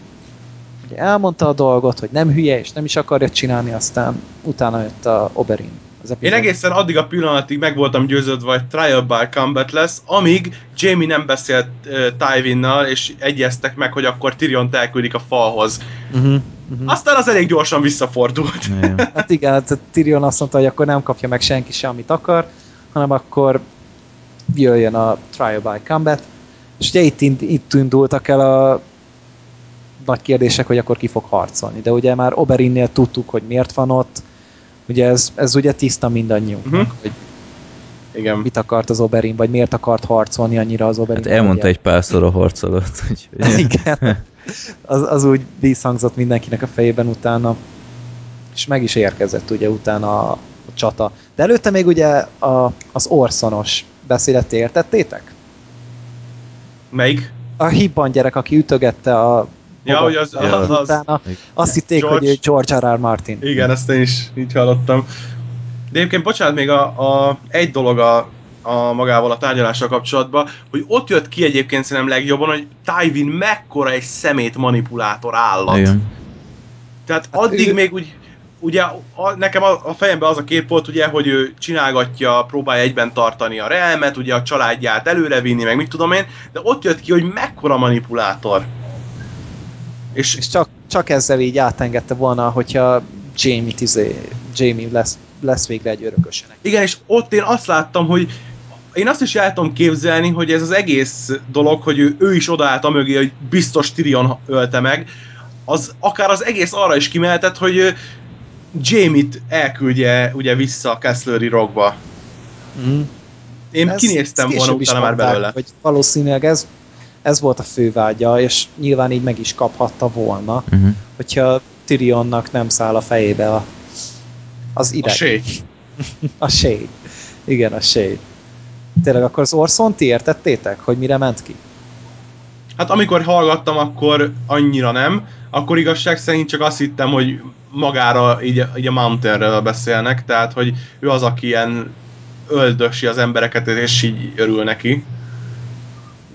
elmondta a dolgot, hogy nem hülye, és nem is akarja csinálni, aztán utána jött a Oberyn. Az Én epizód. egészen addig a pillanatig meg voltam győződve, hogy trial by combat lesz, amíg Jamie nem beszélt uh, Tywin-nal, és egyeztek meg, hogy akkor Tyrion elküldik a falhoz. Uh-huh. Uh-huh. Aztán az elég gyorsan visszafordult. Hát igen, hát Tyrion azt mondta, hogy akkor nem kapja meg senki se, amit akar, hanem akkor jöjjön a Trial by Combat, és ugye itt, itt indultak el a nagy kérdések, hogy akkor ki fog harcolni. De ugye már Oberinnél tudtuk, hogy miért van ott, ugye ez, ez ugye tiszta mindannyiunknak, Mhm. uh-huh. hogy Igen. mit akart az Oberin, vagy miért akart harcolni annyira az Oberin. Hát elmondta egy párszor a harc alatt. úgyhogy- Igen. Az, az úgy visszhangzott mindenkinek a fejében utána, és meg is érkezett ugye utána a, a csata. De előtte még ugye a, az Orszonos beszédet értettétek? Melyik? A hibban gyerek, aki ütögette a Ja, hogy az, Ja. az, az, utána, azt hitték, George. hogy George R. R. Martin. Igen, ezt én is így hallottam. De egyébként, bocsánat, még a, a, egy dolog a, a magával a tárgyalással kapcsolatban, hogy ott jött ki egyébként szerintem legjobban, hogy Tywin mekkora egy szemét manipulátor állat. Igen. Tehát Hát addig ő- még úgy, ugye a, nekem a, a fejemben az a kép volt, ugye, hogy ő csinálgatja, próbálja egyben tartani a realmet, ugye a családját előrevinni, meg mit tudom én, de ott jött ki, hogy mekkora manipulátor. És, És csak, csak ezzel így átengedte volna, hogyha Jamie, izé, Jamie lesz, lesz végre egy örökösenek. Igen, és ott én azt láttam, hogy én azt is el tudom képzelni, hogy ez az egész dolog, hogy ő, ő is odaállt a mögé, hogy biztos Tyrion ölte meg, az akár az egész arra is kimehetett, hogy Jamie-t elküldje ugye vissza a Kessleri Rockba. Mm. Én Ez- kinéztem volna utána már belőle. Hogy valószínűleg ez, ez volt a fővágya, és nyilván így meg is kaphatta volna, Uh-huh. hogyha Tyrionnak nem száll a fejébe a, az A ideg. séj. A shade. Igen, a shade. Tényleg akkor az Orson ti értettétek, hogy mire ment ki? Hát amikor hallgattam, akkor annyira nem. Akkor igazság szerint csak azt hittem, hogy magára így, így a Mountainről beszélnek, tehát hogy ő az, aki ilyen öldösi az embereket, és így örül neki.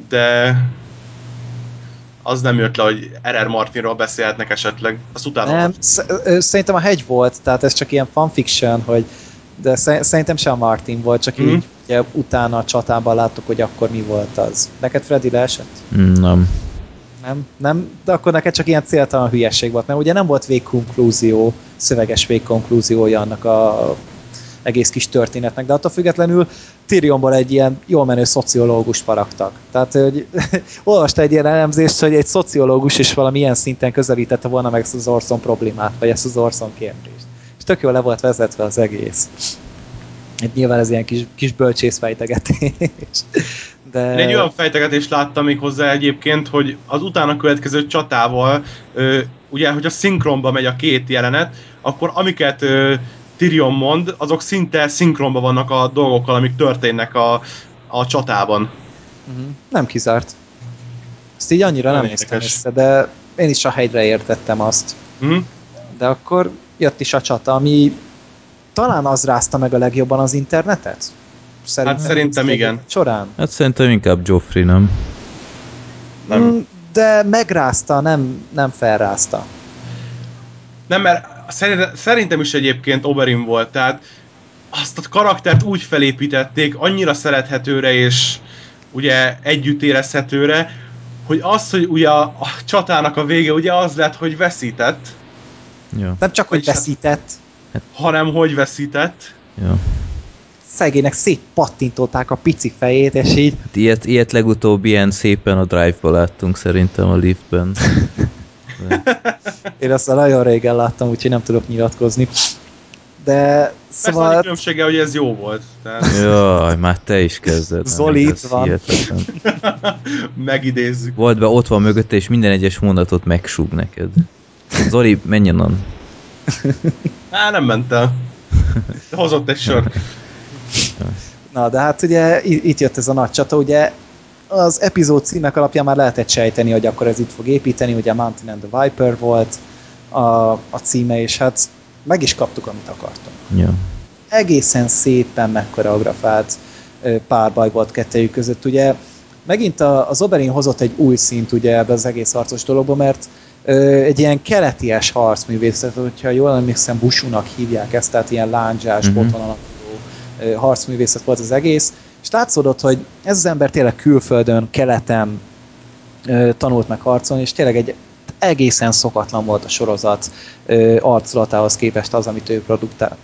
De az nem jött le, hogy R.R. Martinról beszélhetnek esetleg. Azt utána Nem, szerintem a hegy volt, tehát ez csak ilyen fanfiction, hogy de sze- szerintem sem a Martin volt, csak Mhm. így ugye, utána a csatában láttuk, hogy akkor mi volt az. Neked Freddy leesett? Nem. Nem? Nem? De akkor neked csak ilyen céltalan hülyesség volt, mert ugye nem volt végkonklúzió, szöveges végkonklúziója annak a egész kis történetnek, de attól függetlenül Tyrionból egy ilyen jól menő szociológus faragtak. Tehát, hogy olvasta egy ilyen elemzést, hogy egy szociológus is valamilyen szinten közelítette volna meg ezt az Orson problémát, vagy ezt az Orson kérdést. És tök jól le volt vezetve az egész. Hát nyilván ez ilyen kis, kis bölcsészfejtegetés. De... Én egy olyan fejtegetést láttam még hozzá egyébként, hogy az utána következő csatával, ugye, hogy a szinkronba megy a két jelenet, akkor amiket ö, Tyrion mond, azok szinte szinkronba vannak a dolgokkal, amik történnek a, a csatában. Mhm. Nem kizárt. Ezt így annyira nem Nagyon néztem össze, de én is a hegyre értettem azt. Hm? De akkor jött is a csata, ami talán az rázta meg a legjobban az internetet? Hát szerintem igen. Során. Hát szerintem inkább Joffrey, nem? Nem. Mm, De megrázta, nem, nem felrázta. Nem, mert szerintem, is egyébként Oberyn volt, tehát azt a karaktert úgy felépítették, annyira szerethetőre és ugye együtt érezhetőre, hogy az, hogy ugye a, a csatának a vége ugye az lett, hogy veszített, Ja. Nem csak, hogy Vagyis hát- veszített, hanem hogy veszített. ja. szegénynek szétpattintották a pici fejét, és így Hát ilyet, ilyet legutóbb ilyen szépen a Drive-ba láttunk szerintem a liftben. én azt nagyon régen láttam, úgyhogy nem tudok nyilatkozni. De Persze szóval... annyi különbsége, hogy ez jó volt. Tehát Jaj, már te is kezded. Zoli itt van. hihetetlen. megidézzük. Volt be, ott van mögötte, és minden egyes mondatot megsúg neked. Zoli, menj onnan. Á, nem ment el. De hozott egy sört. Na, de hát ugye itt jött ez a nagy csata, ugye az epizód címek alapján már lehetett sejteni, hogy akkor ez itt fog építeni, ugye Mountain and the Viper volt a, a címe, és hát meg is kaptuk, amit akartunk. Ja. Egészen szépen megkoreografált párbaj volt kettejük között, ugye megint a, az Oberyn hozott egy új szint ugye ebbe az egész harcos dologba, mert ö, egy ilyen keleties harcművészet, hogyha jól emlékszem, Busúnak hívják ezt, tehát ilyen lándzsás, Mhm. uh-huh. boton alapuló harcművészet volt az egész, és látszódott, hogy ez az ember tényleg külföldön, keleten ö, tanult meg harcolni, és tényleg egy egészen szokatlan volt a sorozat ö, arculatához képest az, amit ő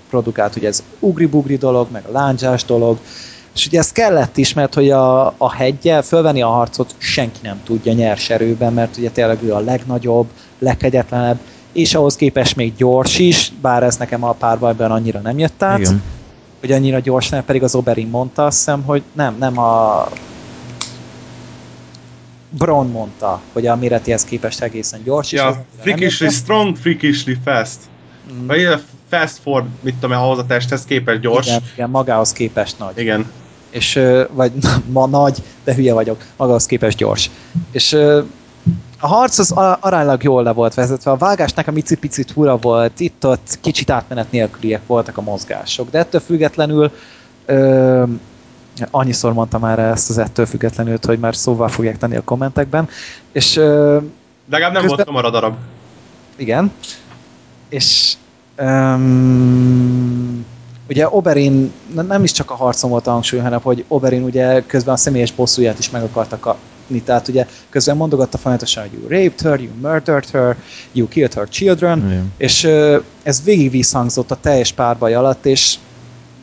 produkált, ugye ez ugri-bugri dolog, meg a lándzsás dolog, és ugye ez kellett is, mert hogy a, a hegyel fölvenni a harcot senki nem tudja nyers erőben, mert ugye tényleg ő a legnagyobb, legkegyetlenebb, és ahhoz képest még gyors is, bár ez nekem a párbajban annyira nem jött át, Igen. Hogy annyira gyors nem, pedig az Oberyn mondta, azt hiszem, hogy nem, nem a Bron mondta, hogy a méretéhez képest egészen gyors, és Ja, nem freakishly strong, freakishly fast. Mm, Vagy ilyen fast for, mit tudom ahhoz a testhez képest gyors. Igen, igen, magához képest nagy. Igen. és vagy ma nagy, de hülye vagyok, magához képest gyors. És a harc az a- aránylag jól le volt vezetve, a vágás nekem icipicit fura volt, itt-ott kicsit átmenet nélküliek voltak a mozgások, de ettől függetlenül ö, annyiszor mondtam már ezt az ettől függetlenül, hogy már szóval fogják tenni a kommentekben, és ö, De legalább nem Közben- volt kamara darab. igen. És um, ugye Oberyn ne- nem is csak a harcon volt a hangsúly, hanem hogy Oberyn ugye közben a személyes bosszúját is meg akarta kapni. Tehát ugye közben mondogatta folyamatosan, hogy you raped her, you murdered her, you killed her children, Igen. és ez végig visszhangzott a teljes párbaj alatt, és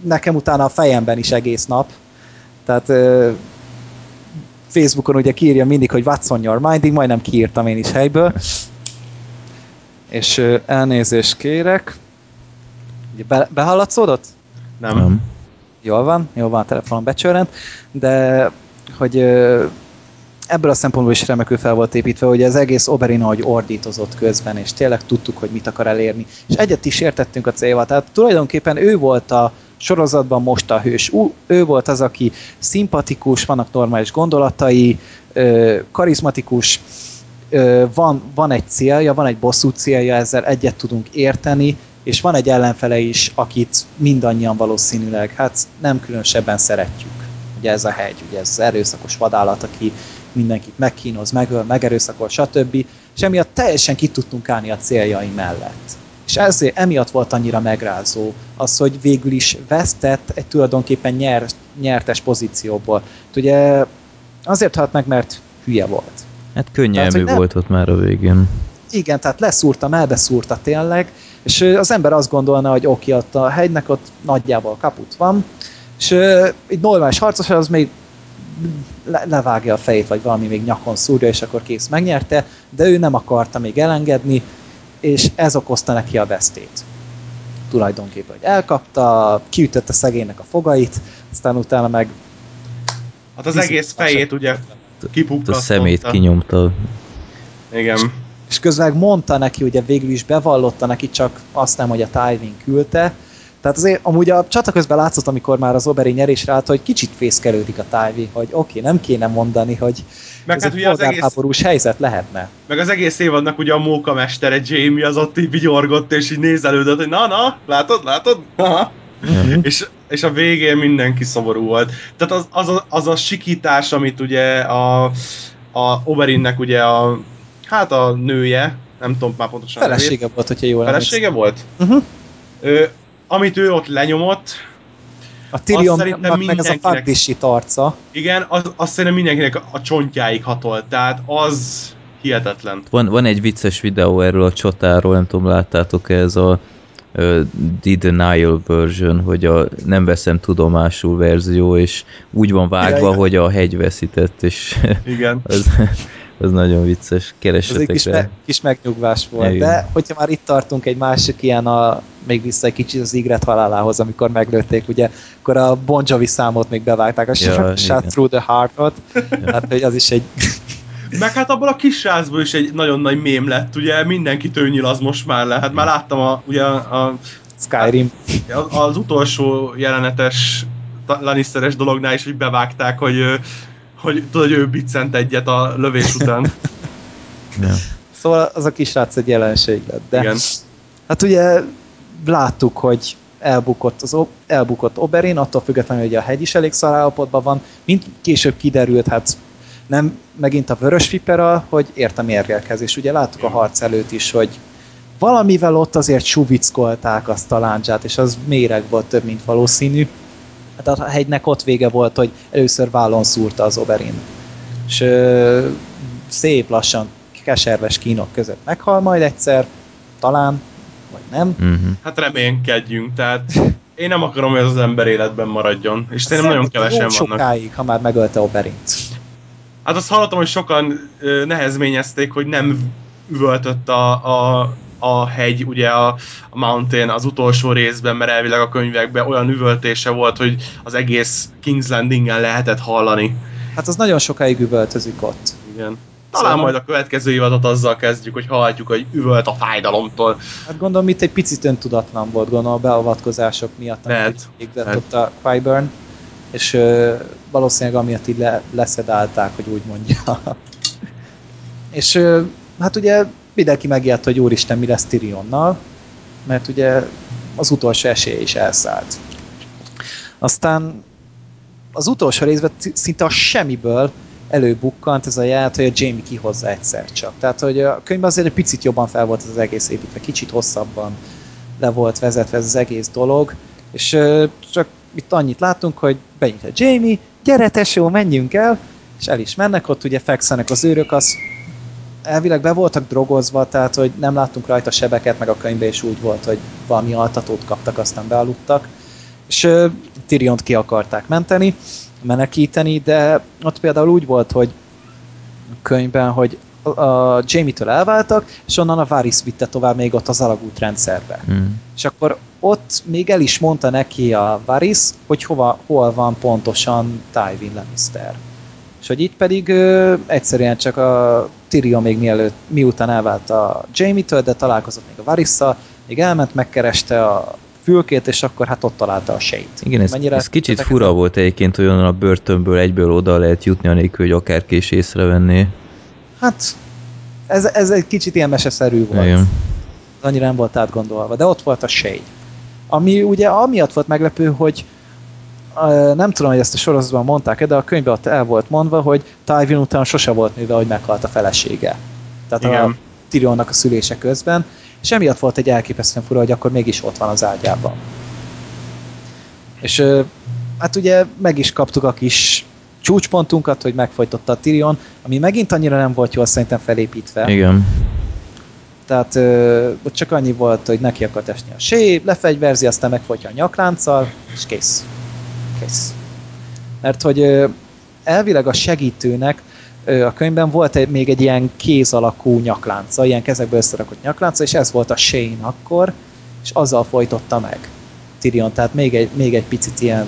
nekem utána a fejemben is egész nap. Tehát Facebookon ugye kiírja mindig, hogy what's on your mind, így majdnem kiírtam én is helyből. És elnézést kérek. Ugye Be, behallatszódott? Nem. Nem. Jól van, jól van, a telefonon becsörrent, de hogy ebből a szempontból is remekül fel volt építve, hogy az egész Oberyn, ahogy ordítozott közben, és tényleg tudtuk, hogy mit akar elérni. És egyet is értettünk a célval, tehát tulajdonképpen ő volt a sorozatban most a hős. Ú, ő volt az, aki szimpatikus, vannak normális gondolatai, karizmatikus, van, van egy célja, van egy bosszú célja, ezzel egyet tudunk érteni, és van egy ellenfele is, akit mindannyian valószínűleg, hát nem különösebben szeretjük. Ugye ez a hegy, ugye ez az erőszakos vadállat, aki mindenkit megkínoz, megöl, megerőszakol, stb. És emiatt teljesen ki tudtunk állni a céljai mellett. És ezért emiatt volt annyira megrázó az, hogy végül is vesztett egy tulajdonképpen nyer, nyertes pozícióból. Ugye azért halt meg, mert hülye volt. Hát Tehát, könnyelmű hogy nem- volt ott már a végén. Igen, tehát leszúrtam, elbeszúrta tényleg, és az ember azt gondolna, hogy oké, ott a hegynek ott nagyjából kaput van, és egy normális harcos az még le, levágja a fejét, vagy valami még nyakon szúrja, és akkor kész megnyerte, de ő nem akarta még elengedni, és ez okozta neki a vesztét. Tulajdonképpen, hogy elkapta, kiütötte szegénynek a fogait, aztán utána meg Hát az egész fejét ugye A kipukasztotta. szemét kinyomta. Igen. és közben mondta neki, ugye végül is bevallotta neki, csak azt nem, hogy a Tywin küldte. Tehát azért amúgy a csata közben látszott, amikor már az Oberyn nyerésre állt, hogy kicsit fészkelődik a Tywin, hogy oké, okay, nem kéne mondani, hogy Meg ez hát egy ugye az egész, helyzet lehetne. meg az egész évadnak ugye a móka mestere Jamie az ott így vigyorgott és így nézelődött, hogy na na, látod, látod? Aha. Ja. És, és a végén mindenki szomorú volt. Tehát az, az, a, az a sikítás, amit ugye a, a Oberynnek ugye a, hát a nője, nem tudom már pontosan a nevét. Felesége volt, hogyha jól Felesége volt? Uh-huh. Ö, amit ő ott lenyomott, A Tyrion szerintem meg ez a fagdisit arca. igen, az, azt szerintem mindenkinek a csontjáig hatolt, tehát az hihetetlen. Van, van egy vicces videó erről a csatáról, nem tudom, láttátok ez a uh, The Denial version, hogy a nem veszem tudomásul verzió, és úgy van vágva, igen. hogy a hegy veszített, és Igen. az, az nagyon vicces. Ez egy Keressetek kis, rá. me- kis megnyugvás volt. Igen. De hogyha már itt tartunk egy másik ilyen, a, még vissza egy kicsit az Igret halálához, amikor meglőtték, ugye, akkor a Bon Jovi számot még bevágták, a Ja, ja, Shot igen. Through the Heart-ot. Hát, hogy az is egy Meg hát abból a kis srácból is egy nagyon nagy mém lett, ugye mindenki tőnyil az most már le. Hát már láttam a, ugye a, Skyrim. a, az utolsó jelenetes Lannisteres dolognál is, hogy bevágták, hogy, hogy tudod, hogy ő biccent egyet a lövés után. Ja. Szóval az a kisrác egy jelenség lett. De Igen. hát ugye láttuk, hogy elbukott, az, O- elbukott Oberyn, attól függetlenül, hogy a hegy is elég szarállapotban van, mint később kiderült, hát nem megint a vörös vipera, hogy értem érgelkez, és ugye láttuk a harc előtt is, hogy valamivel ott azért suvickolták azt a láncsát, és az méreg volt több, mint valószínű. Hát a hegynek ott vége volt, hogy először vállon szúrta az Oberin. És ö, szép lassan, keserves kínok között meghal majd egyszer, talán, vagy nem. Uh-huh. Hát reménykedjünk, tehát én nem akarom, hogy ez az ember életben maradjon. És szerintem nagyon kevesen vannak. sokáig, ha már megölte Oberint. Hát azt hallottam, hogy sokan ö, nehezményezték, hogy nem üvöltött a, a, a hegy, ugye a, Mountain az utolsó részben, mert elvileg a könyvekben olyan üvöltése volt, hogy az egész King's Landingen lehetett hallani. Hát az nagyon sokáig üvöltözik ott. Igen. Talán Szóval- majd a következő évadot azzal kezdjük, hogy hallhatjuk, hogy üvölt a fájdalomtól. Hát gondolom itt egy picit öntudatlan volt, gondolom a beavatkozások miatt, amit végzett ott a Qyburn, és ö, valószínűleg amiatt így le, leszedálták, hogy úgy mondja. és ö, hát ugye mindenki megijedt, hogy úristen, mi lesz Tyrionnal, mert ugye az utolsó esély is elszállt. Aztán az utolsó részben szinte a semmiből előbukkant ez a ját, hogy a Jamie kihozza egyszer csak. Tehát, hogy a könyvben azért egy picit jobban fel volt az egész építve, kicsit hosszabban le volt vezetve ez az egész dolog, és csak itt annyit látunk, hogy benyit a Jamie, gyere tesó, menjünk el, és el is mennek, ott ugye fekszenek az őrök, az elvileg be voltak drogozva, tehát hogy nem láttunk rajta sebeket, meg a könyvben is úgy volt, hogy valami altatót kaptak, aztán bealudtak, és ö, Tyriont ki akarták menteni, menekíteni, de ott például úgy volt, hogy a könyvben, hogy a Jamie-től elváltak, és onnan a Varys vitte tovább még ott az alagút rendszerbe. Mm. És akkor ott még el is mondta neki a Varys, hogy hova, hol van pontosan Tywin Lannister. És hogy itt pedig ö, egyszerűen csak a Tyrion még mielőtt, miután elvált a Jamie-től, de találkozott még a varys még elment, megkereste a fülkét, és akkor hát ott találta a sejt. Igen, ez, ez kicsit fura volt egyébként, hogy onnan a börtönből egyből oda lehet jutni, anélkül, hogy akárki is észrevenné. Hát ez, ez egy kicsit ilyen meseszerű volt. Igen. Annyira nem volt átgondolva, de ott volt a shade. Ami ugye amiatt volt meglepő, hogy nem tudom, hogy ezt a sorozatban mondták-e, de a könyvben ott el volt mondva, hogy Tywin után sose volt mivel, hogy meghalt a felesége. Tehát a Igen. Tyrionnak a szülése közben, és emiatt volt egy elképesztően fura, hogy akkor mégis ott van az ágyában. És hát ugye meg is kaptuk a kis csúcspontunkat, hogy megfojtotta a Tyrion, ami megint annyira nem volt jól szerintem felépítve. Igen. Tehát ö, ott csak annyi volt, hogy neki akart esni a sé, lefegyverzi, aztán megfojtja a nyaklánccal, és kész. Kész. Mert hogy elvileg a segítőnek a könyvben volt egy, még egy ilyen kéz alakú nyaklánca, ilyen kezekbe összerakott nyaklánca, és ez volt a Shane akkor, és azzal folytotta meg Tyrion, tehát még egy, még egy picit ilyen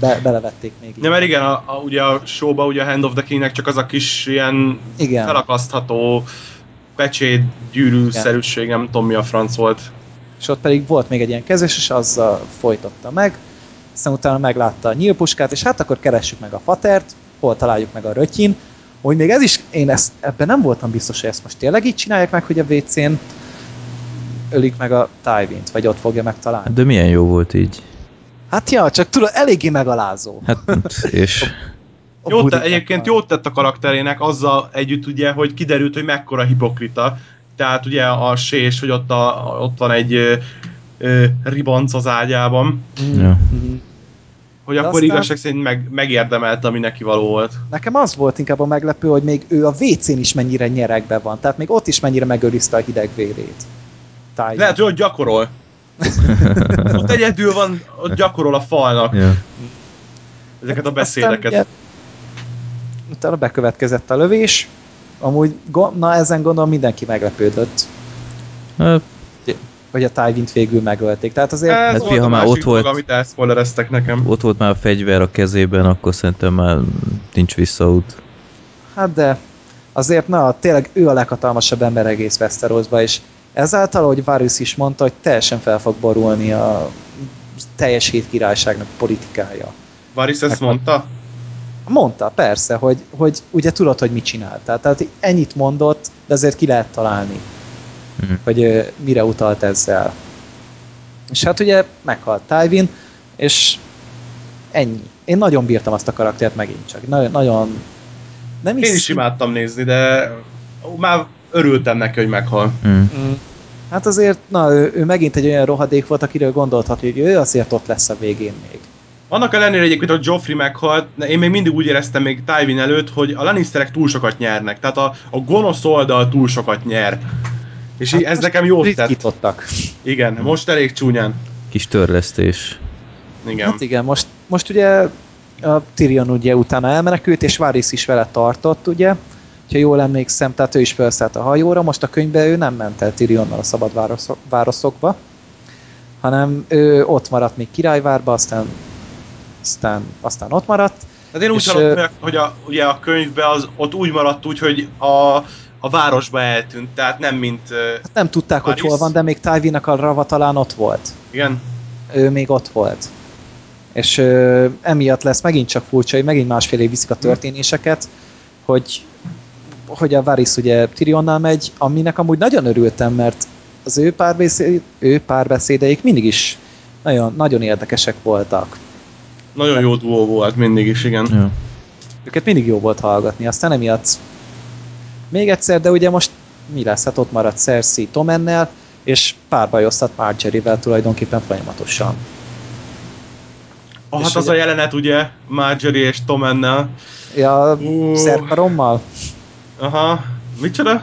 be, belevették még. Nem, mert igen, a, a, ugye a showba ugye a Hand of the Kingnek csak az a kis ilyen Igen. felakasztható pecsét gyűrűszerűség, nem tudom mi a franc volt. és ott pedig volt még egy ilyen kezes, és azzal folytotta meg. Aztán utána meglátta a nyílpuskát, és hát akkor keressük meg a fatert, hol találjuk meg a rötyin. Hogy még ez is, én ezt, ebben nem voltam biztos, hogy ezt most tényleg így csinálják meg, hogy a WC-n ölik meg a Tywin-t, vagy ott fogja megtalálni. De milyen jó volt így. Hát ja, csak tudod, eléggé megalázó. Hát, és A Jót te, budinak egyébként jót tett a karakterének azzal együtt ugye, hogy kiderült, hogy mekkora hipokrita. Tehát ugye a sés, hogy ott, a, ott van egy ö, ribanc az ágyában, Mm, Ja. hogy De akkor aztán- igazság szerint meg, megérdemelte, ami neki való volt. Nekem az volt inkább a meglepő, hogy még ő a WC-n is mennyire nyerekbe van, tehát még ott is mennyire megőrizte a hideg vérét. Tywin. Lehet, hogy ott gyakorol. ott egyedül van, ott gyakorol a falnak ja. ezeket a Aztán beszédeket. ugye, utána bekövetkezett a lövés, amúgy, na ezen gondolom mindenki meglepődött, Hogy a Tywin-t végül megölték. Tehát azért Ez Hát volt fiha, a már másik ott volt- dolog, amit elszpoilereztek nekem. ott volt már a fegyver a kezében, akkor szerintem már nincs visszaút. Hát de azért na, tényleg ő a leghatalmasabb ember egész Westerosba, és ezáltal, hogy Varys is mondta, hogy teljesen fel fog borulni a teljes hét királyságnak politikája. Varys ezt mondta? Mondta, persze, hogy, hogy ugye tudod, hogy mit csináltál. Tehát ennyit mondott, de azért ki lehet találni, Hm. hogy mire utalt ezzel. És hát ugye meghalt Tywin, és ennyi. Én nagyon bírtam azt a karaktert megint csak. Nagyon, nagyon nem Én is imádtam nézni, de már örültem neki, hogy meghal. Mm. Mm. Hát azért, na, ő, ő megint egy olyan rohadék volt, akiről gondolhat, hogy ő azért ott lesz a végén még. Annak ellenére egyébként, hogy Joffrey meghalt, én még mindig úgy éreztem még Tywin előtt, hogy a Lannisterek túl sokat nyernek. Tehát a, a gonosz oldal túl sokat nyer. És hát ez nekem jót tett. Ritkítottak. Igen, most elég csúnyán. Kis törlesztés. Igen. Hát igen, most, most ugye a Tyrion ugye utána elmenekült, és Varys is vele tartott, ugye? Ha jól emlékszem, tehát ő is felszállt a hajóra, most a könyvben ő nem ment el Tyrionnal a szabad városzok, városokba, hanem ő ott maradt még királyvárba, aztán, aztán, aztán ott maradt. Hát én úgy És, hallottam, hogy a, ugye a könyvben az, ott úgy maradt úgy, hogy a, a városba eltűnt, tehát nem mint... ö, Hát nem tudták, hogy Varys? hol van, de még Tywinnak a rava talán ott volt. Igen, ő még ott volt. És ö, emiatt lesz megint csak furcsa, hogy megint másfél év viszik a történéseket, hogy, hogy a Varys ugye Tyrionnal megy, aminek amúgy nagyon örültem, mert az ő, párbeszéd, ő párbeszédeik mindig is nagyon, nagyon érdekesek voltak. nagyon jó duó volt mindig is, igen. Ja. Őket mindig jó volt hallgatni, aztán emiatt még egyszer, de ugye most mi lesz? Hát ott maradt Cersei Tomennel, és párbajoztat Marjorie-vel tulajdonképpen folyamatosan. Ah, hát az ugye- a jelenet ugye, Marjorie és Tomennel. Ja, Ú. szerkarommal? Aha, micsoda?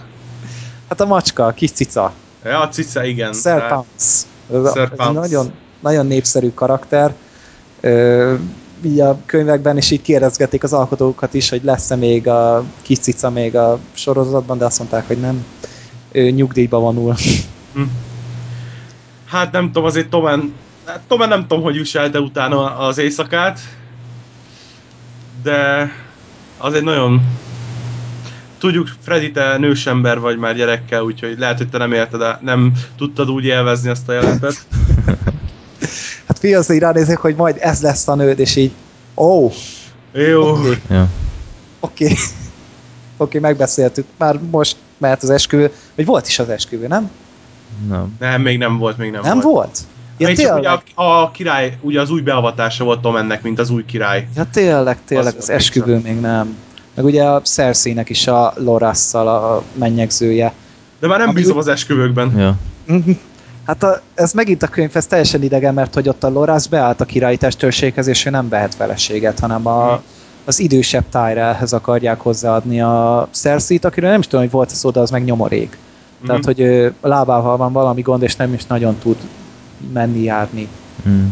Hát a macska, a kis cica. Ja, a cica, igen. Sir Pounce. Ez, Sir Pounce. nagyon, nagyon népszerű karakter. Ö, így a könyvekben is így kérdezgették az alkotókat is, hogy lesz-e még a kis cica még a sorozatban, de azt mondták, hogy nem. Ő nyugdíjba vonul. Hm. Hát nem tudom, azért Tomen, hát Tomen nem tudom, hogy viselte utána az éjszakát, de az egy nagyon... Tudjuk, Freddy, te nős ember vagy már gyerekkel, úgyhogy lehet, hogy te nem érted, de nem tudtad úgy élvezni ezt a jelentet. Fi azért ránézek, hogy majd ez lesz a nőd, és így, ó, oh, Jó. oké, Ja. oké. Oké, megbeszéltük. Már most mehet az esküvő, vagy volt is az esküvő, nem? Nem. Nem, még nem volt, még nem, Nem volt? Ja, Ja, csak ugye a, a, király, ugye az új beavatása volt Tomennek, mint az új király. ja, tényleg, tényleg, Az az, volt esküvő még nem. Meg ugye a Cersei-nek is a Lorasszal a mennyegzője. De már nem Ami bízom az esküvőkben. Ja. Hát a, ez megint a könyv, ez teljesen idegen, mert hogy ott a Lorász beállt a királyi testőrséghez, és ő nem vehet feleséget, hanem a, Mhm. az idősebb Tyrellhez akarják hozzáadni a Cersei-t, akiről nem is tudom, hogy volt szó, de az meg nyomorék. Mhm. Tehát, hogy ő, a lábával van valami gond, és nem is nagyon tud menni, járni. Mm.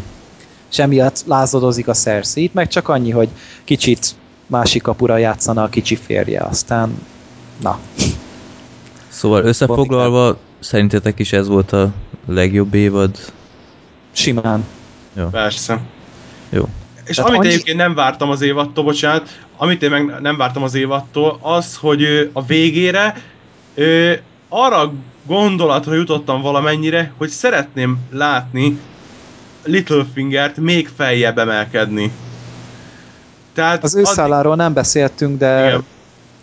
És emiatt lázadozik a cersei meg csak annyi, hogy kicsit másik kapura játszana a kicsi férje, aztán na. Szóval összefoglalva, szerintetek is ez volt a legjobb évad? Simán. Persze. Jó. És Tehát amit annyi- egyébként nem vártam az évattól, bocsánat, amit én meg nem vártam az évattól, az, hogy a végére ö, arra gondolatra jutottam valamennyire, hogy szeretném látni Littlefingert még feljebb emelkedni. Tehát Az őszálláról nem beszéltünk, de Igen.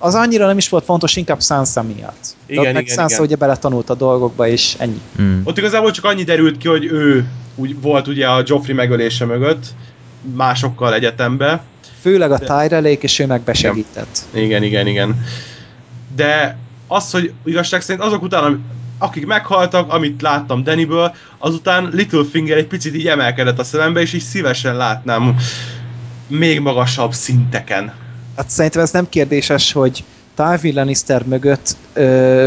Az annyira nem is volt fontos, inkább Sansa miatt. Igen, Tehát meg igen, Sansa igen. ugye beletanult a dolgokba, és ennyi. Mm. Ott igazából csak annyi derült ki, hogy ő úgy volt ugye a Joffrey megölése mögött, másokkal egyetembe. Főleg a De- Tyrelék, és ő meg besegített. Igen, igen, igen. De az, hogy igazság szerint azok után, akik meghaltak, amit láttam Danny-ből, azután Littlefinger egy picit így emelkedett a szemembe, és így szívesen látnám még magasabb szinteken. Hát szerintem ez nem kérdéses, hogy Tywin Lannister mögött ö,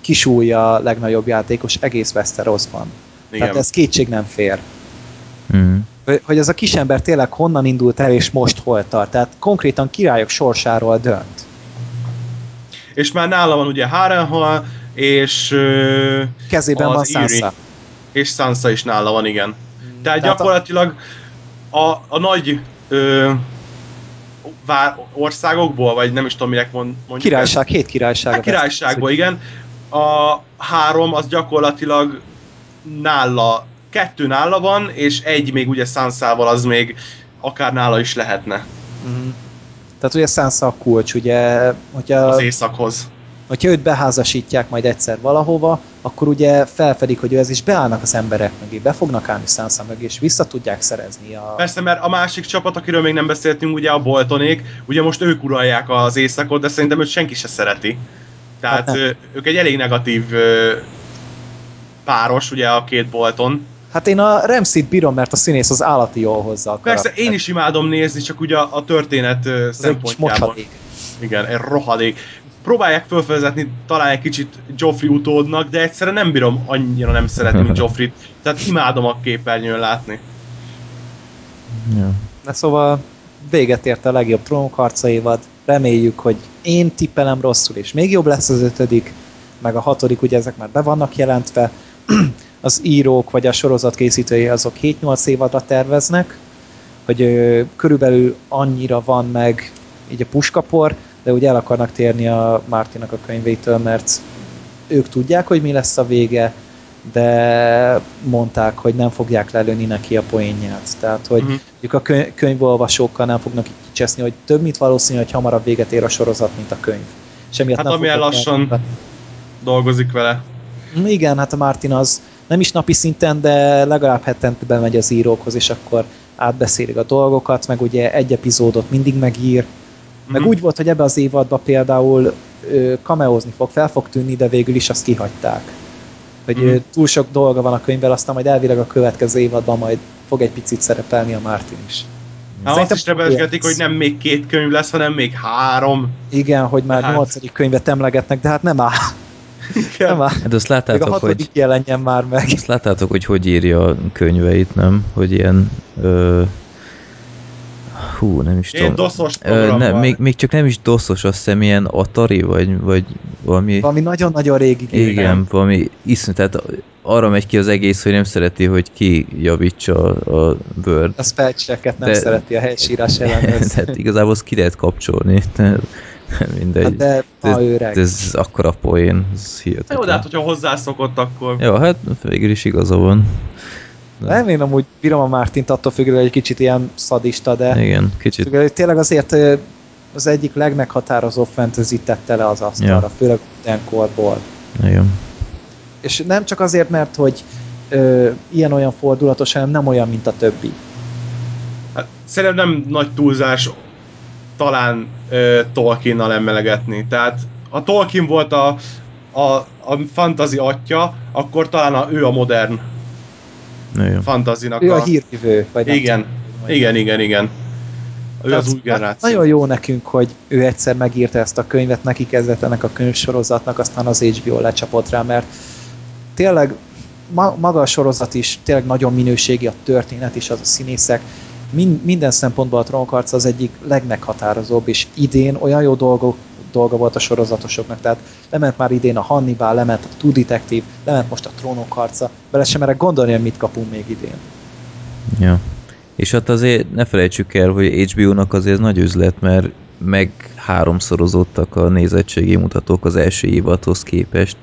kisúly a legnagyobb játékos egész Westerosban. Igen. Tehát ez kétség nem fér. Mm. Hogy- az a kisember tényleg honnan indult el, és most hol tart. Tehát konkrétan királyok sorsáról dönt. És már nála van ugye Harrenhal, és, ö, Kezében Az van. Sansa. és Sansa is nála van, igen. Tehát Tehát a- gyakorlatilag a, a nagy ö, vár, országokból, vagy nem is tudom, minek mond, mondjuk. Királyság, hét királyság. Hát királyságból, igen. A három az gyakorlatilag nála, kettő nála van, és egy még ugye Sansával az még akár nála is lehetne Mhm. Tehát ugye Sansa a kulcs, ugye, hogyha az északhoz. Hogyha őt beházasítják majd egyszer valahova, akkor ugye felfedik, hogy ő ez is beállnak az emberek mögé, be fognak állni Sansa mögé, és vissza tudják szerezni a... Persze, mert a másik csapat, akiről még nem beszéltünk, ugye a Boltonék, ugye most ők uralják az éjszakot, de szerintem őt senki se szereti. Tehát Hát nem. ők egy elég negatív páros, ugye a két Bolton. Hát én a Ramsey-t bírom, mert a színész az állati jól hozza Persze én is imádom nézni, csak ugye a, a történet Ez egy szempontjából. mocsadék. Igen, egy rohadék. Próbálják felfedezetni talán egy kicsit Joffrey utódnak, de egyszerűen nem bírom annyira nem szeretni, mint Joffrey-t. Tehát imádom a képernyőn látni. Ja. De szóval véget ért a legjobb trónokharca évad. Reméljük, hogy én tippelem rosszul, és még jobb lesz az ötödik, meg a hatodik, ugye ezek már be vannak jelentve. Az írók vagy a sorozat készítői azok 7-8 évadra terveznek, hogy ö, körülbelül annyira van meg így a puskapor, de úgy el akarnak térni a Martinak a könyvétől, mert ők tudják, hogy mi lesz a vége, de mondták, hogy nem fogják lelőni neki a poénját. Tehát, hogy mondjuk a könyv, könyvolvasókkal nem fognak így kicseszni, hogy több, mint valószínű, hogy hamarabb véget ér a sorozat, mint a könyv. És emiatt Hát nem amilyen lassan elmondani. dolgozik vele. Igen, hát a Martin az nem is napi szinten, de legalább hetente bemegy az írókhoz, és akkor átbeszélik a dolgokat, meg ugye egy epizódot mindig megír. Meg Mhm. úgy volt, hogy ebbe az évadban például ö, kameózni fog, fel fog tűnni, de végül is azt kihagyták. Hogy ö, túl sok dolga van a könyvvel, aztán majd elvileg a következő évadban majd fog egy picit szerepelni a Martin is. Hát azt is rebesgetik, hogy nem még két könyv lesz, hanem még három. Igen, hogy már Hát. nyolcadik könyvet emlegetnek, de hát nem áll. Nem áll. Hát azt Még a láttátok, hatodik hogy jelenjen már meg. azt láttátok, hogy hogy írja a könyveit, nem? Hogy ilyen ö, hú, nem is tudom. doszos Ö, nem, még, még csak nem is doszos, azt hiszem ilyen Atari, vagy, vagy valami... Valami nagyon-nagyon régi gép. Igen, valami iszonyú, tehát arra megy ki az egész, hogy nem szereti, hogy ki javítsa a, a Word. A spellchecket nem De- szereti a helyesírás ellenőrző. Tehát igazából azt ki lehet kapcsolni, de mindegy. Hát de ez, ma öreg. ez akkora poén, ez hihetetlen. Jó, de hát, hogyha hozzászokott, akkor... Jó, hát végül is igaza van. Nem, én amúgy bírom a Mártint attól függően, hogy egy kicsit ilyen szadista, de Igen, kicsit. függően, hogy tényleg azért az egyik legmeghatározóbb fantasy tette le az asztalra, Ja. főleg korból. Igen. És nem csak azért, mert hogy ilyen-olyan fordulatos, hanem nem olyan, mint a többi. Hát, szerintem nem nagy túlzás talán ö, Tolkiennal emelegetni. Tehát ha Tolkien volt a, a, a fantasy atya, akkor talán a, ő a modern. Fantazinak Ő a... a hírvivő, vagy Igen, tudom, igen, igen, igen. Ő Tehát az új generáció. Nagyon jó nekünk, hogy ő egyszer megírta ezt a könyvet, neki kezdett ennek a könyvsorozatnak, aztán az HBO lecsapott rá, mert tényleg ma, maga a sorozat is tényleg nagyon minőségi, a történet is, az a színészek, min, minden szempontból a trónokharc az egyik legmeghatározóbb, és idén olyan jó dolgok, dolga volt a sorozatosoknak, tehát lement már idén a Hannibal, lement a True Detective, lement most a trónok harca, bele sem merek gondolni, hogy mit kapunk még idén. Ja. És hát azért ne felejtsük el, hogy HBO-nak azért ez nagy üzlet, mert meg háromszorozottak a nézettségi mutatók az első évadhoz képest.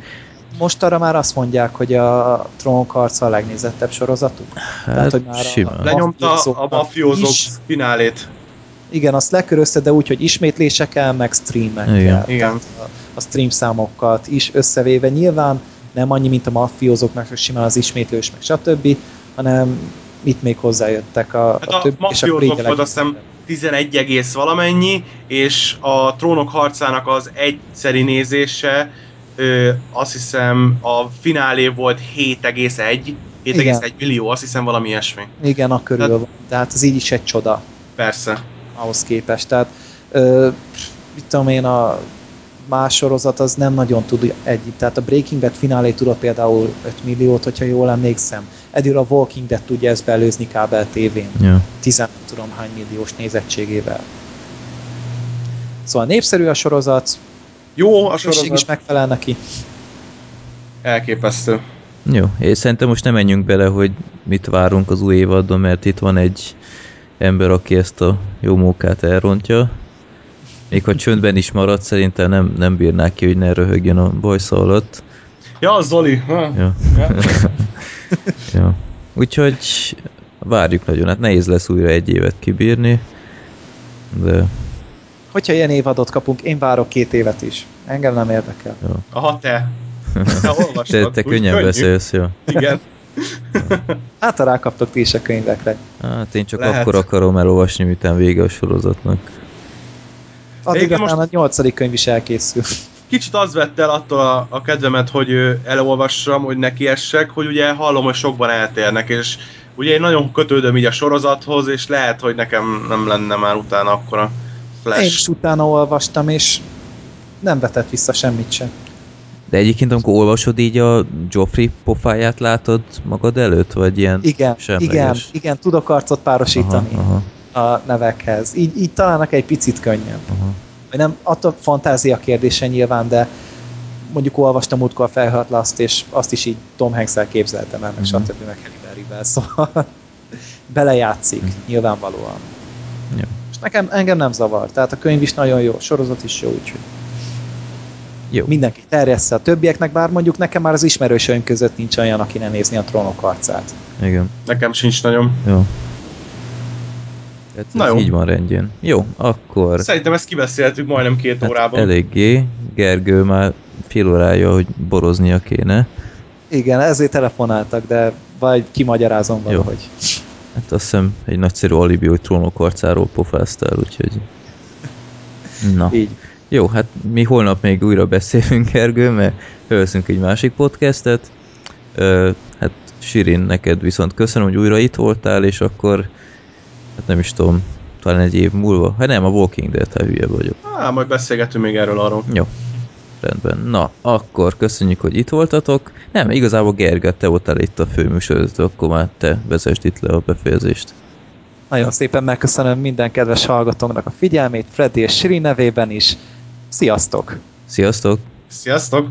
Most arra már azt mondják, hogy a trónok harca a legnézettebb sorozatunk. Hát hogy már a- simán. Lenyomta a mafiózók finálét. Igen, azt lekörözte, de úgy, hogy ismétlésekkel, meg streamekkel. Igen. Igen. A, a stream számokat is összevéve nyilván nem annyi, mint a mafiózóknak, hogy simán az ismétlős, meg stb., hanem itt még hozzájöttek a, Hát a, többi, és akkor mafiózók így volt azt hiszem 11 egész valamennyi, és a trónok harcának az egyszeri nézése ö, azt hiszem a finálé volt 7,1 7,1 millió, azt hiszem valami ilyesmi. Igen, a körül Tehát- van. Tehát ez így is egy csoda Persze. Ahhoz képest. Tehát ö, mit tudom én, a más sorozat az nem nagyon tud egy. Tehát a Breaking Bad finálé tudott például 5 milliót, hogyha jól emlékszem. Eddig a Walking Dead tudja ezt belőzni kábel tévén. Ja. 10 nem tudom hány milliós nézettségével. Szóval népszerű a sorozat, Jó a sorozat is megfelel neki. elképesztő. Jó, és szerintem most nem menjünk bele, hogy mit várunk az új évadban, mert itt van egy ember, aki ezt a jó mókát elrontja. Még ha csöndben is marad, szerintem nem, nem bírnák ki, hogy ne röhögjön a bajsza alatt. Ja, Zoli! Ha? Ja. Ja. ja. Úgyhogy várjuk nagyon, hát nehéz lesz újra egy évet kibírni, de hogyha ilyen évadot kapunk, én várok két évet is. Engem nem érdekel. Aha, te. Te olvastad. Te, te könnyen könnyű. beszélsz, jó. Igen. Hát, ha rákaptok ti is a könyvekre. Hát én csak Lehet. akkor akarom elolvasni, miután vége a sorozatnak. Addig aztán most- a nyolcadik könyv is elkészül. Kicsit az vett el attól a, a kedvemet, hogy elolvassam, hogy nekiessek, hogy ugye hallom, hogy sokban eltérnek, és ugye én nagyon kötődöm így a sorozathoz, és lehet, hogy nekem nem lenne már utána akkora flash. Én is utána olvastam, és nem vetett vissza semmit sem. De egyébként, amikor olvasod így a Joffrey pofáját látod magad előtt, vagy ilyen Igen, semleges? igen, igen, tudok arcot párosítani Aha, aha, a nevekhez. Így, így találnak egy picit könnyebb. aha. Nem, attól fantázia kérdése nyilván, de mondjuk olvastam múltkor a felhatlaszt, és azt is így Tom Hanks-el képzeltem el, meg Mhm. stb. meg Halle Berry-vel, szóval belejátszik, Mhm. nyilvánvalóan. Jó. És nekem, engem nem zavar, tehát a könyv is nagyon jó, a sorozat is jó, úgyhogy Jó. mindenki terjessze a többieknek, bár mondjuk nekem már az ismerősöim között nincs olyan, aki ne nézni a trónok harcát. Igen. Nekem sincs nagyon. Jó. Tehát Na ez jó. így van rendjén. Jó, akkor Szerintem ezt kibeszéltük majdnem két hát órában. eléggé. Gergő már fél órája, hogy boroznia kéne. Igen, ezért telefonáltak, de vagy kimagyarázom valahogy. Hát azt hiszem egy nagyszerű alibi, hogy trónok arcáról pofáztál, úgyhogy... Na. Így. Jó, hát mi holnap még újra beszélünk, Gergő, mert felveszünk egy másik podcastet. Ö, hát Sirin, neked viszont köszönöm, hogy újra itt voltál, és akkor hát nem is tudom, talán egy év múlva. Hát nem, a Walking Dead, hát hülye vagyok. Á, majd beszélgetünk még erről arról. Jó. Rendben. Na, akkor köszönjük, hogy itt voltatok. Nem, igazából Gergő, te voltál itt a főműsorozat, akkor már te vezesd itt le a befejezést. Nagyon szépen megköszönöm minden kedves hallgatónknak a figyelmét, Freddy és Siri nevében is. Sziasztok! Sziasztok! Sziasztok!